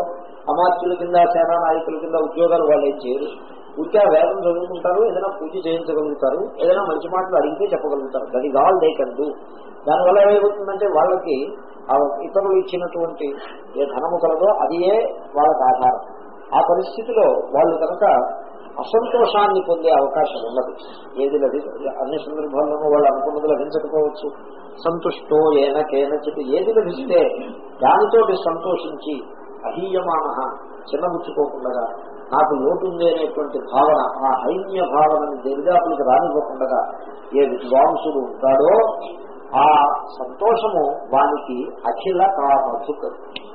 అమాత్యుల కింద సేనా నాయకుల కింద ఉద్యోగాలు వాళ్ళు చేయరు. ఊరికే వేదం చదువుకుంటారు ఏదైనా పూజ చేయించగలుగుతారు ఏదైనా మంచి మాటలు అడిగితే చెప్పగలుగుతారు. That is all they can do. దానివల్ల ఏమవుతుందంటే వాళ్ళకి ఇతరులు ఇచ్చినటువంటి ఏ ధనము కలదో అదియే వాళ్ళకి ఆధారం. ఆ పరిస్థితిలో వాళ్ళు కనుక అసంతోషాన్ని పొందే అవకాశం ఉన్నది. ఏది లభి అన్ని సందర్భాల్లోనూ వాళ్ళు అనుకున్నది లభించకపోవచ్చు. సంతుష్టో ఏన కేనచిత్ ఏది లభిస్తే దానితోటి సంతోషించి అహీయమాన చిన్నబుచ్చుకోకుండా నాకు లోటు ఉంది అనేటువంటి భావన ఆ హైన్య భావనని దరిదాపులకు రానివ్వకుండా ఏ విద్వాంసుడు ఉంటాడో ఆ సంతోషము వానికి అఖిల కామధుక్.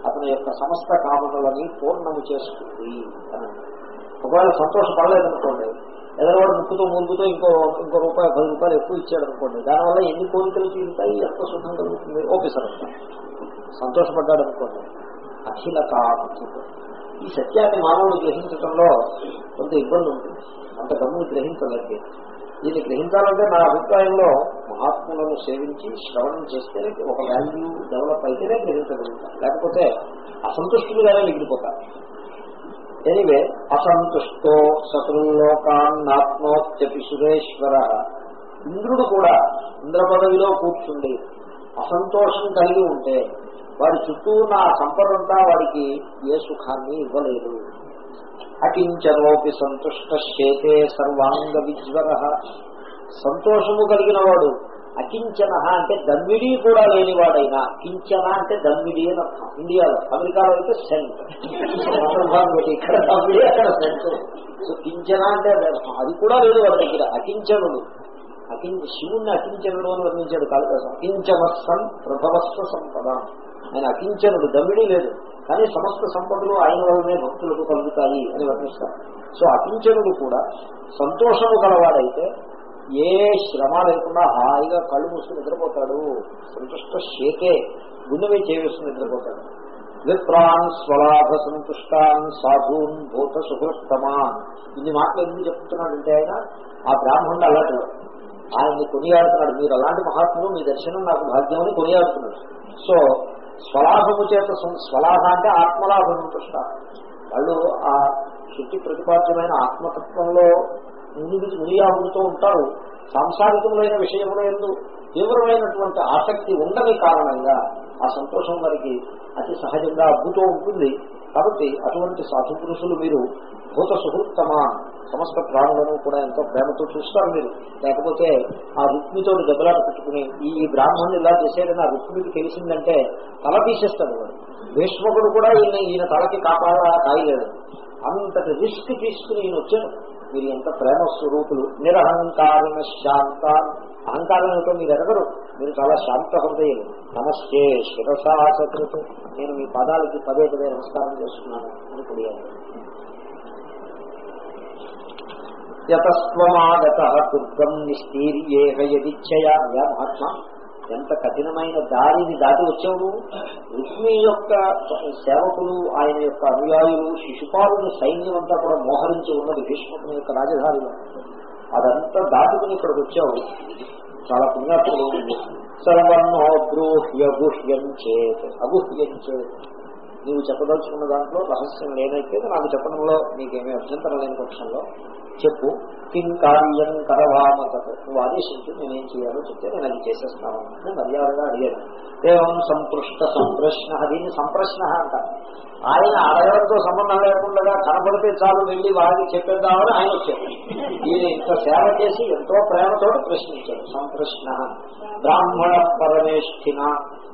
అతని యొక్క సమస్త కామములని పూర్ణము చేస్తుంది అని. ఒకవేళ సంతోషపడలేదనుకోండి ఎదరవాడు ముక్కుతో ముందుతో ఇంకో ఇంకో రూపాయి పది రూపాయలు ఎక్కువ ఇచ్చాడు అనుకోండి దానివల్ల ఎన్ని కోరికలు తీరుతాయి ఎంత సుఖం కలుగుతుంది? Okay sir. సంతోషపడ్డాడు అనుకోండి అఖిల ఈ సత్యాన్ని మానవుడు గ్రహించడంలో కొంత ఇబ్బంది ఉంటుంది. అంత గమ్ముని గ్రహించలేదు దీన్ని గ్రహించాలంటే నా అభిప్రాయంలో మహాత్ములను సేవించి శ్రవణం చేస్తే ఒక వాల్యూ డెవలప్ అయితేనే గ్రహించగలుగుతారు లేకపోతే అసంతుష్టులుగానే మిగిలిపోతారు. ఎనివే అసంతుష్టో శత్రుల్లోకాన్నాత్మోత్యపి సురేశ్వర. ఇంద్రుడు కూడా ఇంద్ర పదవిలో కూర్చుండి అసంతోషం కలిగి ఉంటే వాడి చుట్టూ ఉన్న ఆ సంపదంతా వాడికి ఏ సుఖాన్ని ఇవ్వలేదు. అకించనోపి సంతుష్ట చేతే సర్వాంగ విజ్వర. సంతోషము కలిగిన వాడు అకించన అంటే దమ్మిడి కూడా లేనివాడైనా. కించన అంటే దమ్మిడి అని అర్థం. ఇండియాలో అమెరికాలో అయితే సెంట్. ఇక్కడ దమ్మిడి అక్కడ సెంట్. సో కించన అంటే అది కూడా లేదు వాడి దగ్గర. అకించనుడు. అకించ శివుణ్ణి అకించనుడు అని వర్ణించాడు కాళిదాసం. అకించమస్సం ప్రభవస్వ సంపద. ఆయన అకించనుడు. దమ్మిడి లేదు. కానీ సమస్త సంపదలు ఆయన వల్లనే భక్తులకు కలుగుతాయి అని వర్ణిస్తారు. సో అకించనుడు కూడా సంతోషము కలవాడైతే ఏ శ్రమ లేకుండా హాయిగా కళ్ళు మూసుకుని నిద్రపోతాడు. సంతుష్ట శేకే గుండె మీద చేవేసుకుని నిద్రపోతాడు. విప్రాన్ స్వలాభ సంతుష్టాన్ సాధూన్ భూత సుహృత్తమాన్. ఇన్ని మాటలు ఎందుకు చెప్తున్నాడంటే ఆయన? ఆ బ్రాహ్మణుడు అలాంటి ఆయన్ని కొనియాడుతున్నాడు. మీరు అలాంటి మహాత్ముడు మీ దర్శనం నాకు అని కొనియాడుతున్నాడు సో స్వలాభము చేత స్వలాభ అంటే ఆత్మలాభ సంతుష్ట. వాళ్ళు ఆ శుద్ధి ప్రతిపాద్యమైన ఆత్మతత్వంలో మునిగి మునియాడుతూ ఉంటారు. సాంసారికమైన విషయంలో ఎందు తీవ్రమైనటువంటి ఆసక్తి ఉండని కారణంగా ఆ సంతోషం వారికి అతి సహజంగా అబ్బుతూ ఉంటుంది. కాబట్టి అటువంటి సాధు పురుషులు మీరు భూత సుహృత్తమ సమస్త ప్రాణులను కూడా ఎంతో ప్రేమతో చూస్తారు మీరు. లేకపోతే ఆ రుక్మితో దెబ్బలాట పెట్టుకుని ఈ ఈ బ్రాహ్మణులు ఇలా చేసేదని ఆ రుక్మికి తెలిసిందంటే తల తీసేస్తాడు వాడు. భీష్మకుడు కూడా ఈయన ఈయన తలకి కాపాడ కాయలేడు అంతటి రిస్క్ తీసుకుని ఈయన వచ్చాడు. మీరు ఎంత ప్రేమ స్వరూపులు నిరహంకారణ శాంత అహంకారం ఏమిటో మీరు ఎరగరు. మీరు చాలా శాంత హృదయం నమస్తే శిరసాసకృతం నేను మీ పదాలకి పదే పదే నమస్కారం చేస్తున్నాను అని తెలియాలి. యతస్వమాగత దుర్గం నిస్తీర్యేహ యదిచ్చయా మహాత్మ ఎంత కఠినమైన దారిని దాటి వచ్చావు? రుక్మి యొక్క సేవకులు ఆయన యొక్క అనుయాయులు శిశుపాలుని సైన్యం అంతా కూడా మోహరించి ఉన్నది భీష్ముని యొక్క రాజధానిలో. అదంతా దాటుకుని ఇక్కడికి వచ్చావు. చాలా పుణ్యాత్ములు సర్వన్నో బ్రూహ్య గుహ్యం చేత్. అగుహ్యం చేత్. నీవు చెప్పదలుచుకున్న దాంట్లో రహస్యం లేనైతే నాకు చెప్పడంలో నీకేమీ అభ్యంతరం లేని పక్షంలో చెప్పు. కిం కార్యం కరవామత్ నువ్వు ఆదేశించు నేనేం చేయాలో చెప్తే నేను అది చేసేస్తాను అని మర్యాదగా అడిగాను ఏం సంపృష్ట సంప్రశ్న దీన్ని సంప్రశ్న అంటారు. ఆయన అడగడంతో సంబంధం లేకుండా కనపడితే చాలు వెళ్ళి వారికి చెప్పేద్దామని ఆయన చెప్పారు ఈయన ఇంత సేవ చేసి ఎంతో ప్రేమతో ప్రశ్నించాడు. సంప్రశ్న బ్రాహ్మణ పరమేష్ఠిన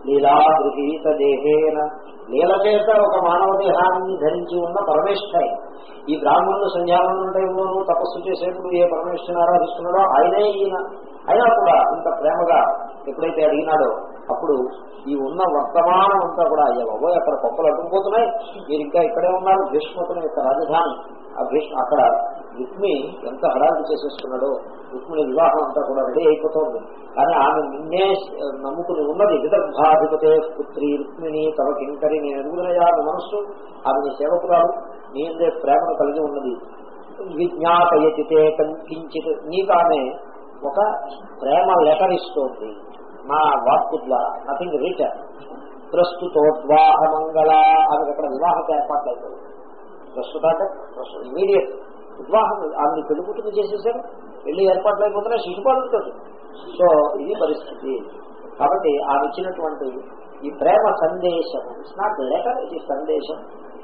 లీలాగృహీత దేహేన. లీల చేత ఒక మానవ దేహాన్ని ధరించి ఉన్న పరమేష్ఠాయి. ఈ బ్రాహ్మణుడు సంధ్యావనం టైంలోనూ తపస్సు చేసేప్పుడు ఏ పరమేశ్వరుని ఆరాధిస్తున్నాడో ఆయనే ఈయన. అయినా కూడా ఇంత ప్రేమగా ఎప్పుడైతే అడిగినాడో అప్పుడు ఈ ఉన్న వర్తమానం అంతా కూడా అయ్యా బాబోయ్ అక్కడ కొప్పలు అడ్డుకుపోతున్నాయి. మీరు ఇంకా ఇక్కడే ఉన్నారు భీష్మతుని యొక్క రాజధాని. ఆ భీష్మ అక్కడ రుక్మి ఎంత హడావిడి చేసేస్తున్నాడో రుక్మిణి వివాహం అంతా కూడా రెడీ అయిపోతుంది. కానీ ఆమె నిన్నే నమ్ముకుని ఉన్నది విదర్భాధిపతే పుత్రి రుక్మిణి తవ కింకరి నేను ఎరుగుదనయా ఆమె మనస్సు. ఆమె సేవకురాలు నీ అందే ప్రేమను కలిగి ఉన్నది. విజ్ఞాపయతితే కించిత్ నీకు ఆమె ఒక ప్రేమ లెటర్ ఇస్తోంది. నా వాక్కు ద్వారా నథింగ్ రిటర్న్ ప్రస్తుతోద్వాహ మంగళ ఆమెకు అక్కడ వివాహకు ఏర్పాట్లు అయిపోయింది ప్రస్తుత అంటే ఇమీడియట్ వివాహం ఆమె పెళ్ళిపుట్టుకు చేసేసారు. వెళ్ళి ఏర్పాట్లు అయిపోతున్నాయి శిశుపాలతో సో ఇది పరిస్థితి. కాబట్టి ఆమె ఇచ్చినటువంటి ఈ ప్రేమ సందేశం ఇట్స్ నాట్ లెటర్ ఇట్ ఈ సందేశం.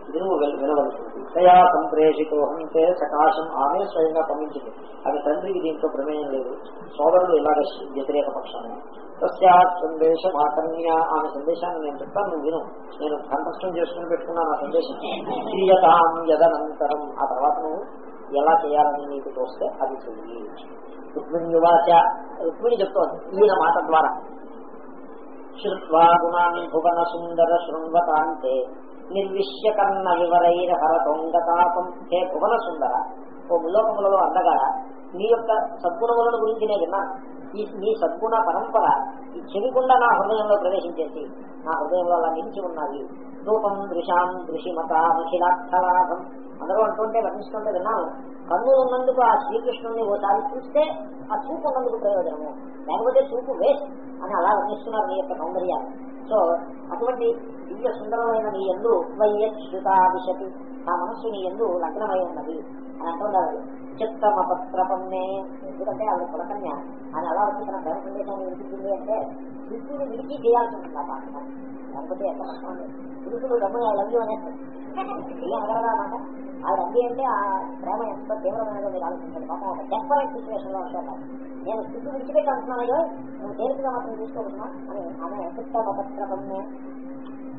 నేను వినవలసింది. తయా సంప్రేషితో అంటే సకాశం ఆమె స్వయంగా పంపించింది అది తండ్రికి దీంట్లో ప్రమేయం లేదు. సోదరుడు ఇలాగ వ్యతిరేక పక్షాన్ని. తస్యాత్ సందేశం ఆకర్ణీయ ఆమె సందేశాన్ని నేను చెప్తాను నువ్వు విను. నేను కంఠస్థం చేసుకుని పెట్టుకున్నాను ఆ సందేశం. క్రియతాం యదనంతరం. ఆ తర్వాత నువ్వు ఎలా చేయాలని నీకు చూస్తే అది చెయ్యి. రుక్మిణివాచ రుక్మిణి చెప్తోంది ఈయన మాట ద్వారా. శృత్వా గుణాన్ని భువన సుందర శృణ్వతాంతే. నిర్విశ్యకర్ణ వివరైన హరతొంగతాపం హే భువన సుందర ఓ ముల్లోకములలో అందగా నీ యొక్క సద్గుణములను గురించి నేను విన్నాను. ఈ నీ సద్గుణ పరంపర ఈ చెవికుండా నా హృదయంలో ప్రవేశించేసి నా హృదయంలో అలా నిలిచి ఉన్నది. రూపం దృశాం దృషిమత మిఖిలార్థలాభం అందరూ అంటుంటే వర్ణిస్తుంటే విన్నాను. కన్ను ఉన్నందుకు ఆ శ్రీకృష్ణుని ఓసారి చూస్తే ఆ చూపు ఉన్నందుకు ప్రయోజనము. లేకపోతే చూపు వేస్ట్ అని అలా వర్ణిస్తున్నారు నీ యొక్క సౌందర్యాన్ని సో అటువంటి దివ్య సుందరమైన నీ ఎందు వైయచ్యుత నా మనస్సు నీ ఎందు లగ్నమై ఉన్నది. అని అంటున్నారు చిత్తమ పత్రపన్నే ఎందుకంటే ఆవిడ కులకన్య. అని అలా వచ్చి తన ప్రేమ సందేశాన్ని వినిపించింది అంటే విద్యుని విడిచి చేయాల్సి ఉంటుంది ఆ పాఠం లేకపోతే ఎంత కష్టం ఉంది. పురుషులు డబ్బు లంగి అనేస్తారు అనగలరా మాట ఆ అంది అంటే ఆ ప్రేమ ఎంత తీవ్రమైనదో మీరు ఆలోచించండి పాపం ఒక డెస్పరేట్ సిచ్యువేషన్లో ఉంటారు నేను స్థితి విడిచిపెట్టి అంటున్నాను నువ్వు తేలికగా మాత్రం తీసుకోకుండా అని ఆమె చిత్తమ పత్రపన్నే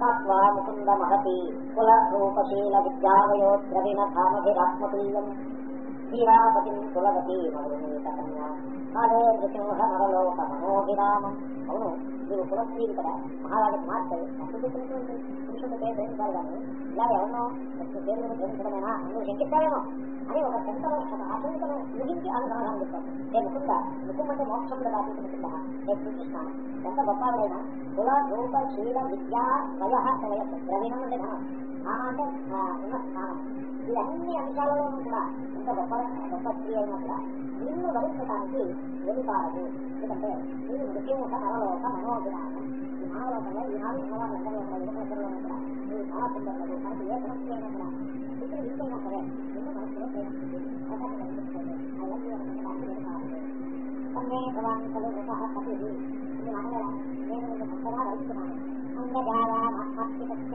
తత్వా ముకుంద మహతి కుల రూపశీల విద్యావయో ద్రవిణ ధామభిరాత్మతుల్యం వీరాపతి కులవతి మధునీత కాలే నృసింహ మనోభిరామం. అవును మీరు కులస్త్రీలు కదా. మహారాజు మార్చారు అప్పుడు పురుషుడు పురుషుడు పేరు ప్రేమించాలి కానీ ఇలా ఎవరినో పేరు మీద ప్రేమించడమేనా నువ్వు శంకిస్తావేమో అని ఒక శంకను ఒక ఆశంకను ఊహించి అనుసంధానం సమాధానం నేను ముకుంద? ముఖం మోక్షంలో దాటి ముకుంద. నేను శ్రీకృష్ణ? ఎంత గొప్పవాడైనా? కుల రూప శీల విద్యా వయ ద్రవిణం అంటే ధనం. స్థానం అంటే ఉన్న స్థానం ఈ అన్ని అంశాలలోనూ కూడా ఇంత గొప్ప గొప్ప స్త్రీ అయినా కూడా నిన్ను వరించడానికి వెలుతారదు ఎందుకంటే మీరు మృత్యుముఖ నరలోక మనోభిరామం ఈ మానవలోకంలో ఈ నాలుగు భగవాన్లందరూ ఉన్న యువకులందరూ కూడా మీరు చాలా సుందరులు మనకి ఏ సమస్య అయినా కూడా ఇప్పుడు విషయమైనా సరే నిన్ను మనసులో ప్రేమిస్తుంది. అవకాశం కల్పిస్తుంది ఆ లక్ష్యం వెతకడానికి వెలుతారదు భవాన్ కలు కపి ఇది నేను నిన్ను కొత్తగా వహిస్తున్నాను అంగజారా మహాత్మికస్య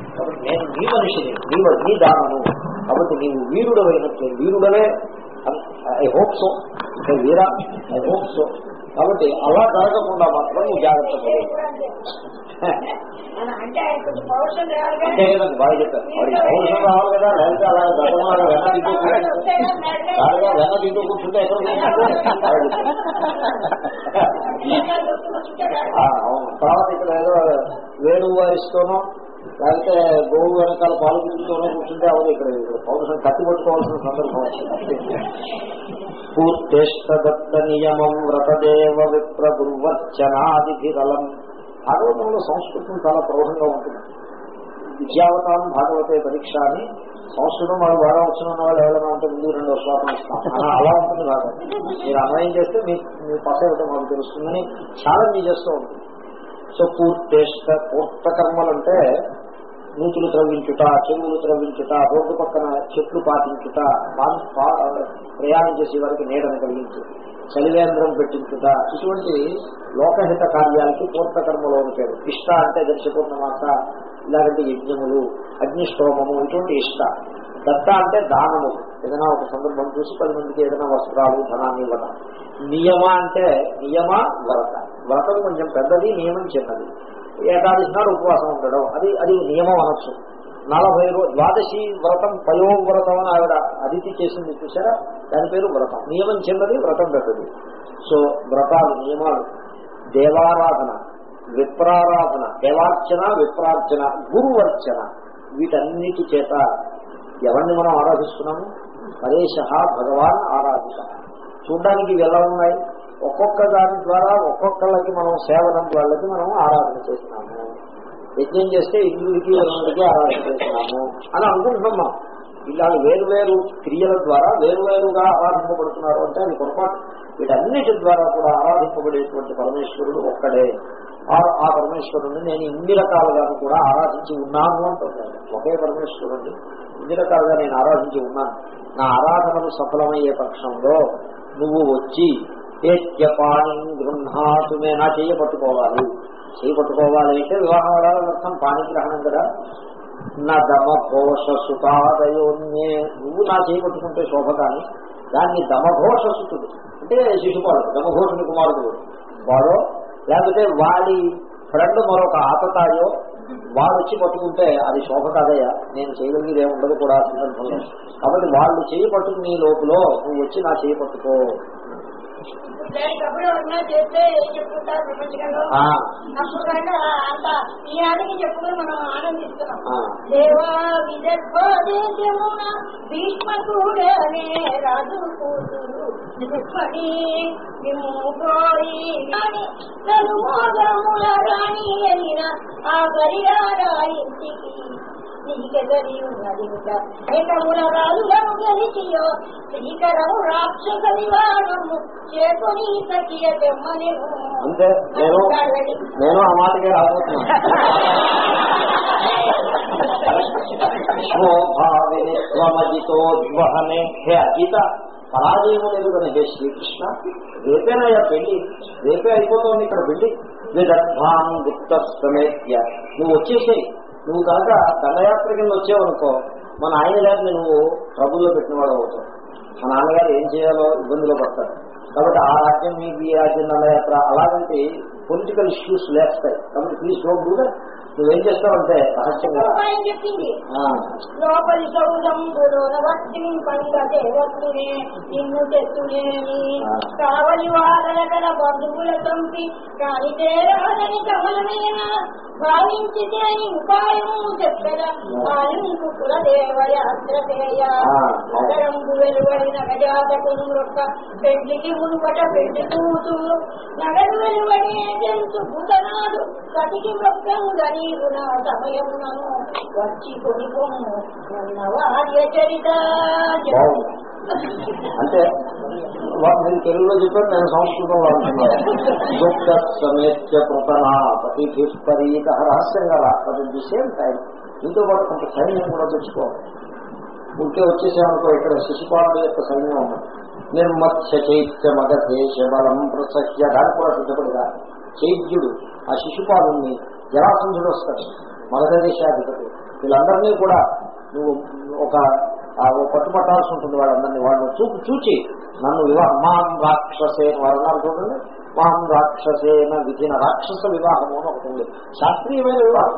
నా నా కాబట్టి నేను నీ మనిషిని నీవు నీ దానను కాబట్టి నీవు వీరుడు అయినట్లే వీరుడవే ఐ హోప్ సో. ఇంకా వీరా ఐ హోప్ సో. కాబట్టి అలా జరగకుండా మాత్రం నువ్వు జాగ్రత్త అంటే అంతే కదండి బాగా చెప్పారు. వాడి పౌరుషం రావాలి కదా లేకపోతే అలా గతంలో వెన్న కూర్చుంటే బాగా వెన్న తింటూ కూర్చుంటే ఎక్కడ అవును. తర్వాత ఇక్కడ ఏదో వేణు వారిస్తూనో లేకపోతే గోవు వెనకాల పాలు పిలుస్తూనో కూర్చుంటే అవును ఇక్కడ పౌరుషం కత్తి సందర్భం. వచ్చింది పూర్తిష్టదత్త నియమం వ్రతదేవ విప్రదుర్వర్చనాదిభిరలం. భాగవతంలో సంస్కృతం చాలా ప్రౌఢంగా ఉంటుంది. విద్యావతారం భాగవతే పరీక్ష అని సంస్కృతం వాళ్ళు బాగా వచ్చిన వాళ్ళు ఎవరైనా ఉంటే ముందు రెండు శ్లోకం ఇస్తాం. అలా ఉంటుంది కాదు మీరు అన్వయం చేస్తే మీ మీ పస ఏమిటో మాకు తెలుస్తుందని ఛాలెంజ్ చేస్తూ ఉంటుంది. సో పూర్తేష్ట పూర్త కర్మలు అంటే నూతులు త్రవ్వించుట చెరువులు త్రవ్వించుట రోడ్డు పక్కన చెట్లు పాటించుట ప్రయాణం చేసే వారికి నీడను కలిగించు చలివేంద్రం పెట్టించుట. ఇటువంటి లోకహిత కార్యాలకి పూర్త కర్మలో పేరు. ఇష్ట అంటే దర్శపూర్ణమాస ఇలాంటి యజ్ఞములు అగ్నిష్టోమము ఇటువంటి ఇష్ట. దత్త అంటే దానము. ఏదైనా ఒక సందర్భం చూసి పది మందికి ఏదైనా వస్త్రాలు ధనాన్ని ఇవ్వడం నియమ అంటే నియమ వ్రత. వ్రతం కొంచెం పెద్దది నియమం చిన్నది. ఏకాదశి నాడు ఉపవాసం ఉండడం. అది అది నియమం అనొచ్చు. నలభై రోజు ద్వాదశి వ్రతం పయోవ్రతం అని ఆవిడ అదితి చేసింది చూసారా? దాని పేరు వ్రతం. నియమం చిన్నది వ్రతం పెద్దది సో వ్రతాలు నియమాలు. దేవారాధన విప్రారాధన దేవార్చన విప్రార్చన గురువర్చన వీటన్నిటి చేత ఎవరిని మనం ఆరాధిస్తున్నాము? పరేష భగవాన్ ఆరాధిత. చూడడానికి ఇవి ఎలా ఉన్నాయి? ఒక్కొక్క దాని ద్వారా ఒక్కొక్కళ్ళకి మనం సేవనం వాళ్ళకి మనం ఆరాధన చేస్తున్నాము. యజ్ఞం చేస్తే ఇంద్రుడికి ఇలాంటికి ఆరాధన చేస్తున్నాము అని అనుకుంటున్నాం మనం ఇలా వేరువేరు క్రియల ద్వారా వేరువేరుగా ఆరాధింపబడుతున్నారు అంటే అది పొరపాటు. వీటన్నిటి ద్వారా కూడా ఆరాధింపబడేటువంటి పరమేశ్వరుడు ఒక్కడే. ఆ పరమేశ్వరుడిని నేను ఇన్ని రకాలుగాను కూడా ఆరాధించి ఉన్నాను అంటున్నాను ఒకే పరమేశ్వరుడిని ఇన్ని రకాలుగా నేను ఆరాధించి ఉన్నాను. నా ఆరాధనలు సఫలమయ్యే పక్షంలో నువ్వు వచ్చి ఏత్యపాణి గృహాతుమే నా చేయ పట్టుకోవాలి. చెయ్యి పట్టుకోవాలి అంటే వివాహం అర్థం పాణిగ్రహణం కదా. నా దమఘోష సుతాదయోన్యే నువ్వు నా చేయి పట్టుకుంటే శోభ కానీ దాన్ని దమఘోష సుతుడు అంటే శిశుపాలు దమఘోషుని కుమారుడు. వాడో లేకపోతే వాడి ఫ్రెండ్ మరొక ఆతతాయో వాడు వచ్చి పట్టుకుంటే అది శోభ కాదయ్యా. నేను చేయగలిగేది ఏమి ఉండదు కూడా సందర్భంలో. కాబట్టి వాళ్ళు చేయి పట్టుకునే లోపల నువ్వు వచ్చి నా చేయి పట్టుకో. దానికి అప్పుడు ఎవరన్నా చేస్తే ఏం చెప్పుకుంటారు ప్రపంచంలో ఆ, అప్పుడు కనుక అంత ఈనాటికి చెప్పుకుని మనం ఆనందిస్తున్నాం. ఆ. దేవా విదర్భదేశమున భీష్మకుడనే రాజు కూతురు రుక్మణి రాణి అయిన ఆ గరియారాయింటికి నీకెదరి ఉన్నది గెలిచియో శ్రీకరము రాక్షస నివారణము చేకొని సఖియ తెమ్మనిను అంతే నేను నేను ఆ మాటకే రాబోతున్నాను హే అజిత పరాజయము లేదు కానీ హే శ్రీకృష్ణ రేపేనయ్యా పెళ్ళి? రేపే అయిపోతుంది ఇక్కడ పెళ్ళి. విదర్భాం గుప్త సమేత్య నువ్వు వచ్చేసేయి. నువ్వు కనుక దండయాత్ర కింద వచ్చావనుకో మా ఆయన గారిని నువ్వు ట్రబుల్లో పెట్టిన వాడు అవుతావు. మా నాన్నగారు ఏం చేయాలో ఇబ్బందిలో పడతారు. కాబట్టి ఆ రాజ్యం మీకు ఈ రాజ్యం దండయాత్ర అలాగంటే పొలిటికల్ ఇష్యూస్ లేస్తాయి. కాబట్టి ప్లీజ్ డోంట్ డూ దట్ నువ్వేం చేస్తావంటే రహస్యంగా. ఉపాయం చెప్పింది. ఆ, లోపలి సౌదంబులోన వట్టిని పంగ దేవత్తునే నిన్ను తెత్తునేని కావలి వాళ్ళ గల బంధువుల తంపి కాని తేరాలని కమలమేన భావించి దేని ఉపాయము చెప్పద. పాలింపు కుల దేవయాత్రతేయ నగరంబు వెలువడిన గజాతకును యొక్క పెండికి మునుపట పెండి కూతురు. నగరు వెలువడి తెలుసు భూతనాడు కటికి మొక్కంగా నీరు నా సమయమునను వచ్చి కొని కొమ్ము అంటే వా- నేను తెలుగులో చెప్పాను నేను సంస్కృతంలో అంటున్నాను సమేత్య కృతనాపతి విపరీత రహస్యంగా రాస్తారు సేమ్ టైం దీంతో పాటు కొంత సైన్యం కూడా తెచ్చుకోవాలి. ఉంటే వచ్చేసామనుకో ఇక్కడ శిశుపాలుడు యొక్క సైన్యం ఉన్నది నిర్మత్స్య చైత్య మగధేశ బలం ప్రసహ్య. దాని కూడా సిద్ధపడిగా చైత్యుడు ఆ శిశుపాలుని జరాసంధుడు వస్తాడు మగధ దేశాధిపతి వీళ్ళందరినీ కూడా నువ్వు ఒక పట్టుపట్టాల్సి ఉంటుంది వాళ్ళందరినీ. వాళ్ళు చూపు చూచి నన్ను వివాహం మాం రాక్షసే వాళ్ళు చూడండి. మాం రాక్షసేన విధిన రాక్షస వివాహము అని ఒకటి ఉంది. శాస్త్రీయమైన వివాహం.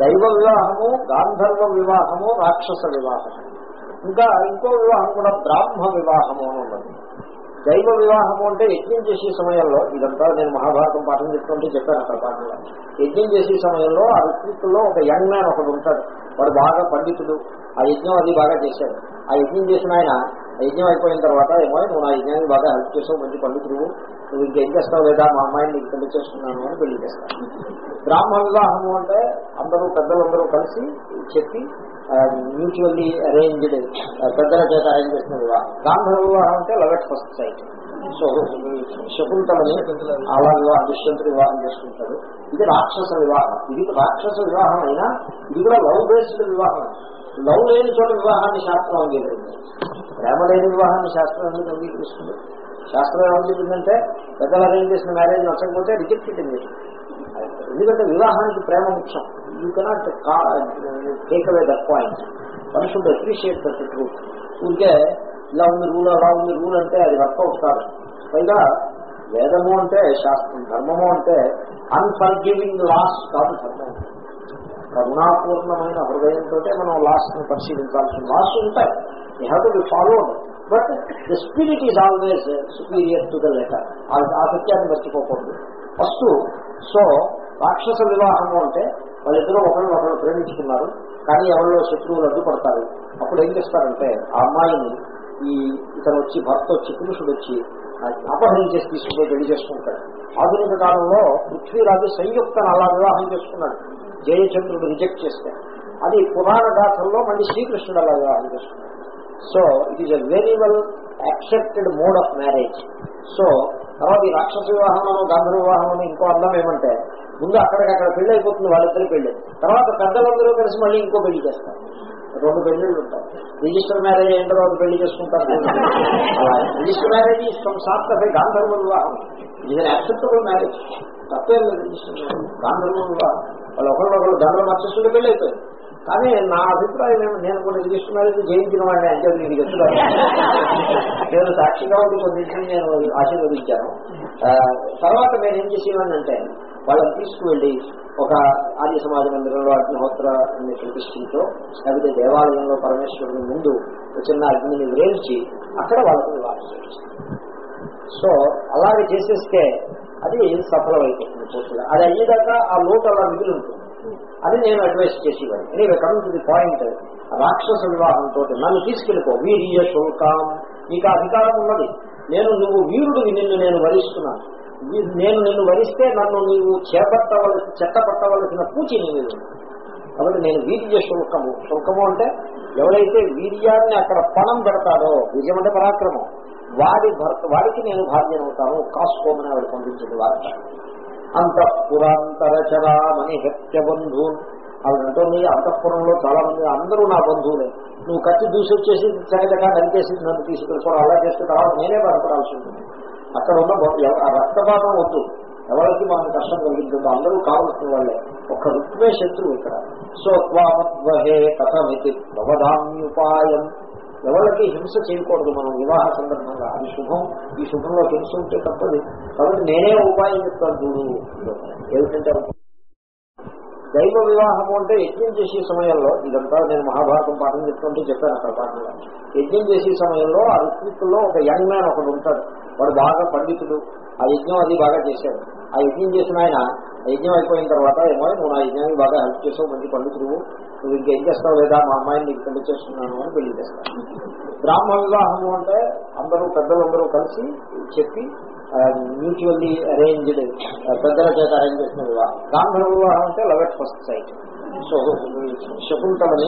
దైవ వివాహము గాంధర్వ వివాహము రాక్షస వివాహము. ఇంకా ఇంకో వివాహం కూడా బ్రాహ్మ వివాహము అని ఉన్నది దైవ వివాహము అంటే యజ్ఞం చేసే సమయంలో ఇదంతా నేను మహాభారతం పాఠం చెప్తుంటే చెప్పాను అక్కడ పాఠంలో. యజ్ఞం చేసే సమయంలో ఆ ఋత్విక్కుల్లో ఒక యంగ్ మ్యాన్ ఒకడు ఉంటాడు. వాడు బాగా పండితుడు. ఆ యజ్ఞం అది బాగా చేశాడు. ఆ యజ్ఞం చేసిన ఆయన యజ్ఞం అయిపోయిన తర్వాత ఏమో నువ్వు నా యజ్ఞాన్ని బాగా హెల్ప్ చేసావు మంచి పండితుడు. నువ్వు ఇంకేం చేస్తావు లేదా? మా అమ్మాయిని నీకు పెళ్ళి చేస్తున్నాను అని పెళ్ళి చేస్తాను బ్రాహ్మ వివాహము అంటే అందరూ పెద్దలందరూ కలిసి చెప్పి మ్యూచువల్లీ అరేంజ్డ్ పెద్దల చేత అరేంజ్ చేసిన వివాహం. గాంధర్వ వివాహం అంటే love at first sight. So శకుంతలని అలా వివాహం దుష్యంతుడు వివాహం చేసుకుంటాడు ఇది రాక్షస వివాహం. ఇది రాక్షస వివాహం అయినా ఇది కూడా లవ్ బేస్డ్ వివాహం. లవ్ లేని చోట వివాహాన్ని శాస్త్రం అంగీకరించింది. ప్రేమ లేని వివాహాన్ని శాస్త్రం ఎందుకు అంగీకరిస్తుంది. శాస్త్రం ఏమంటుందంటే పెద్దలు అరేంజ్ చేసిన మ్యారేజ్ నచ్చకపోతే రిజెక్ట్ చేయండి ఎందుకంటే వివాహానికి ప్రేమ ముఖ్యం. You cannot take away that point one should appreciate that truth ఊరికే ఇలా ఉంది రూల్ అలా ఉంది రూల్ అంటే అది వర్కౌట్ కాదు పైగా వేదము అంటే శాస్త్రం ధర్మము అంటే అన్ఫర్గివింగ్ లాస్ కాదు ధర్మం. కరుణాపూర్ణమైన హృదయంతో మనం లాస్ట్ని పరిశీలించాల్సిన లాస్ ఉంటాయి. You have to be followed but the spirit is always superior to the letter ఆ సత్యాన్ని మర్చిపోకూడదు. ఫస్ట్ సో రాక్షస వివాహము అంటే వాళ్ళిద్దరూ ఒకరిని ఒకరు ప్రేమించుకున్నారు. కానీ ఎవరిలో శత్రువులు అడ్డుపడతారు అప్పుడు ఏం చేస్తారంటే ఆ అమ్మాయిని ఈ ఇతను వచ్చి భర్త వచ్చి పురుషుడు వచ్చి అపహరించేసి తీసుకుపోయి పెళ్ళి చేసుకుంటాడు. ఆధునిక కాలంలో పృథ్వీరాజు సంయుక్తను అలా వివాహం చేసుకున్నాడు. జయచంద్రుడు రిజెక్ట్ చేస్తే. అది పురాణ గాథల్లో మళ్ళీ శ్రీకృష్ణుడు అలా వివాహం చేసుకున్నాడు. So it is a very well accepted mode of marriage so తర్వాత ఈ రాక్షస వివాహం గాంధర్వ వివాహంలో ఇంకో అర్థం ఏమంటే ముందు అక్కడికక్కడ పెళ్ళి అయిపోతుంది వాళ్ళిద్దరి పెళ్ళి తర్వాత పెద్దలందరూ కలిసి మళ్ళీ ఇంకో పెళ్ళి చేస్తారు. రెండు పెళ్ళిళ్ళు ఉంటాయి. రిజిస్టర్ మ్యారేజ్ అయిన తర్వాత పెళ్ళి చేసుకుంటారు. రిజిస్టర్ మ్యారేజ్ ఇష్టం సార్థక గాంధర్వ వివాహం. ఇది యాక్సెప్టబుల్ మ్యారేజ్. తప్పేం లేదు రిజిస్టర్ మ్యారేజ్. గాంధర్వ వివాహం. వాళ్ళు ఒకళ్ళు ఒకళ్ళు దండలు పెళ్ళి అయిపోయింది కానీ నా అభిప్రాయం ఏమి నేను కొన్ని రిజిస్టర్ మ్యారేజ్ జయించిన వాడిని అంటే నీకు చెప్తున్నాను నేను సాక్షిగా ఉండి కొన్ని నేను ఆశీర్వదించాను. తర్వాత నేను ఏం చేసేవాడిని అంటే వాళ్ళని తీసుకువెళ్ళి ఒక ఆర్య సమాజ మందిరంలో అగ్నిహోత్రాన్ని ప్రతిష్ఠించో లేకపోతే దేవాలయంలో పరమేశ్వరుని ముందు ఒక చిన్న అగ్నిని వేల్చి అక్కడ వాళ్ళకు నివాసం సో అలాగే చేసేస్తే అది సఫలమైపోతుంది పూర్తిగా. అది అయ్యేదాకా ఆ లోటు అలా మిగిలి ఉంటుంది. అది నేను అడ్వైస్ చేసేవాడిని. Anyway coming to the point రాక్షస వివాహంతో నన్ను తీసుకెళ్ళిపో. వీరియ శుల్కం నీకు అధికారం ఉన్నది. నేను నువ్వు వీరుడు నిన్ను నేను వరిస్తున్నాను. నేను నిన్ను వరిస్తే నన్ను నీవు చేపట్టవలసి చెట్టపట్టవలసిన పూచి నీ కాబట్టి నేను వీర్య శుల్కము. శుల్కము అంటే ఎవరైతే వీర్యాన్ని అక్కడ పణం పెడతారో వీర్యం అంటే పరాక్రమం. వాడి భర్త వాడికి నేను భార్యనవుతాను కాసుకోమని ఆవిడ పంపించింది వార్త అంతఃపురాంతరచరామని హత్య బంధువులు ఆవిడ నీ అంతఃపురంలో చాలా మంది అందరూ నా బంధువులే. నువ్వు కత్తి దూసి వచ్చేసి చకచకా నరికేసి నన్ను తీసుకెళ్ళిపోవడం అలా చేస్తే తర్వాత నేనే బాధపడాల్సి ఉంటుంది. అక్కడ ఉన్న ఆ రక్తపాతం వద్దు. ఎవరికి మనం కష్టం కలిగింటుందో అందరూ కావలసిన వాళ్ళే. ఒక్క రుక్మే శత్రువు ఇక్కడ. సో త్వామద్వహే కథమితి భవదామ్యుపాయం ఎవరికి హింస చేయకూడదు మనం వివాహ సందర్భంగా. అది శుభం. ఈ శుభంలో హింస ఉంటే తప్పది. కాబట్టి నేనే ఉపాయం చెప్తాను చూడు. ఏమిటంటే దైవ వివాహము అంటే యజ్ఞం చేసే సమయంలో ఇదంతా నేను మహాభారతం పాఠం చెప్తుంటే చెప్పాను అక్కడ పాఠంలో. యజ్ఞం చేసే సమయంలో ఆ ఋత్విక్కుల్లో ఒక యంగ్ మ్యాన్ ఒకడు ఉంటాడు. వాడు బాగా పండితుడు. ఆ యజ్ఞం అది బాగా చేశాడు. ఆ యజ్ఞం చేసిన ఆయన యజ్ఞం అయిపోయిన తర్వాత ఏమో నువ్వు నా యజ్ఞానికి బాగా హెల్ప్ చేసావు మంచి పండితుడు. నువ్వు ఇంకేం చేస్తావు లేదా? మా అమ్మాయిని నీకు పెళ్ళి చేస్తున్నాను అని పెళ్ళి చేస్తాను బ్రాహ్మ వివాహము అంటే అందరూ పెద్దలందరూ కలిసి చెప్పి మ్యూచువల్లీ అరేంజ్డ్ పెద్దల చేత అరేంజ్ చేసిన వివాహం గాంధర్వ వివాహం అంటే love at first sight. So శకుంతలని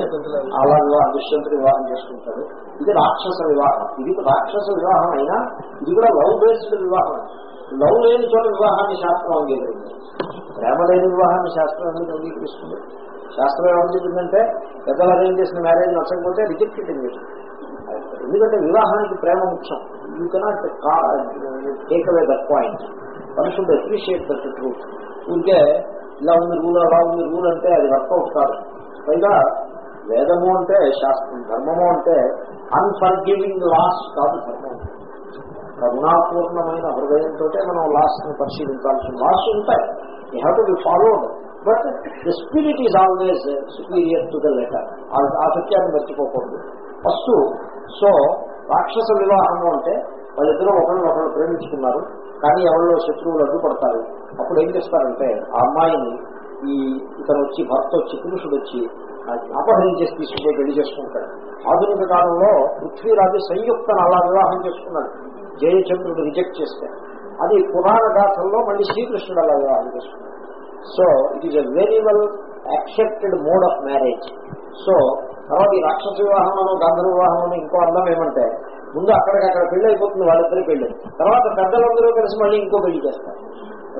అలా వివాహం దుష్యంతుడు వివాహం చేసుకుంటాడు ఇది రాక్షస వివాహం. ఇది రాక్షస వివాహం అయినా ఇది కూడా లవ్ బేస్డ్ వివాహం. లవ్ లేని చోట వివాహాన్ని శాస్త్రం అంగీకరించింది. ప్రేమ లేని వివాహాన్ని శాస్త్రం ఎందుకు అంగీకరిస్తుంది. శాస్త్రం ఏమంటుందంటే పెద్దలు అరేంజ్ చేసిన మ్యారేజ్ నచ్చకపోతే రిజెక్ట్ చేయండి ఎందుకంటే వివాహానికి ప్రేమ ముఖ్యం. You cannot take away that point one should appreciate that truth ఊరికే ఇలా ఉంది రూల్ అలా ఉంది రూల్ అంటే అది వర్కౌట్ కాదు పైగా వేదము అంటే శాస్త్రం ధర్మము అంటే అన్ఫర్గివింగ్ లాస్ కాదు ధర్మం కరుణాపూర్ణమైన హృదయంతో మనం లాస్ని పరిశీలించాల్సిన లాస్ ఉంటాయి. You have to be followed but the spirit is always superior to the letter ఆ సత్యాన్ని మర్చిపోకూడదు. ఫస్ట్ సో రాక్షస వివాహము అంటే వాళ్ళిద్దరూ ఒకరిని ఒకరు ప్రేమించుకున్నారు. కానీ ఎవరిలో శత్రువులు అడ్డుపడతారు? అప్పుడు ఏం చేస్తారంటే ఆ అమ్మాయిని ఈ ఇతను వచ్చి భర్త వచ్చి పురుషుడు వచ్చి అపహరించేసి తీసుకుపోయి పెళ్ళి చేసుకుంటాడు. ఆధునిక కాలంలో పృథ్వీరాజు సంయుక్తను అలా వివాహం చేసుకున్నాడు. జయచంద్రుడు రిజెక్ట్ చేస్తే. అది పురాణ గాథల్లో మళ్ళీ శ్రీకృష్ణుడు అలా వివాహం చేసుకున్నాడు. So it is a very well accepted mode of marriage so తర్వాత ఈ రాక్షస వివాహంలోనూ గంధర్వ అని ఇంకో అర్థం ఏమంటే ముందు అక్కడికక్కడ పెళ్ళి అయిపోతుంది వాళ్ళిద్దరి పెళ్ళి తర్వాత పెద్దలందరూ కలిసి మళ్ళీ ఇంకో పెళ్ళి చేస్తారు.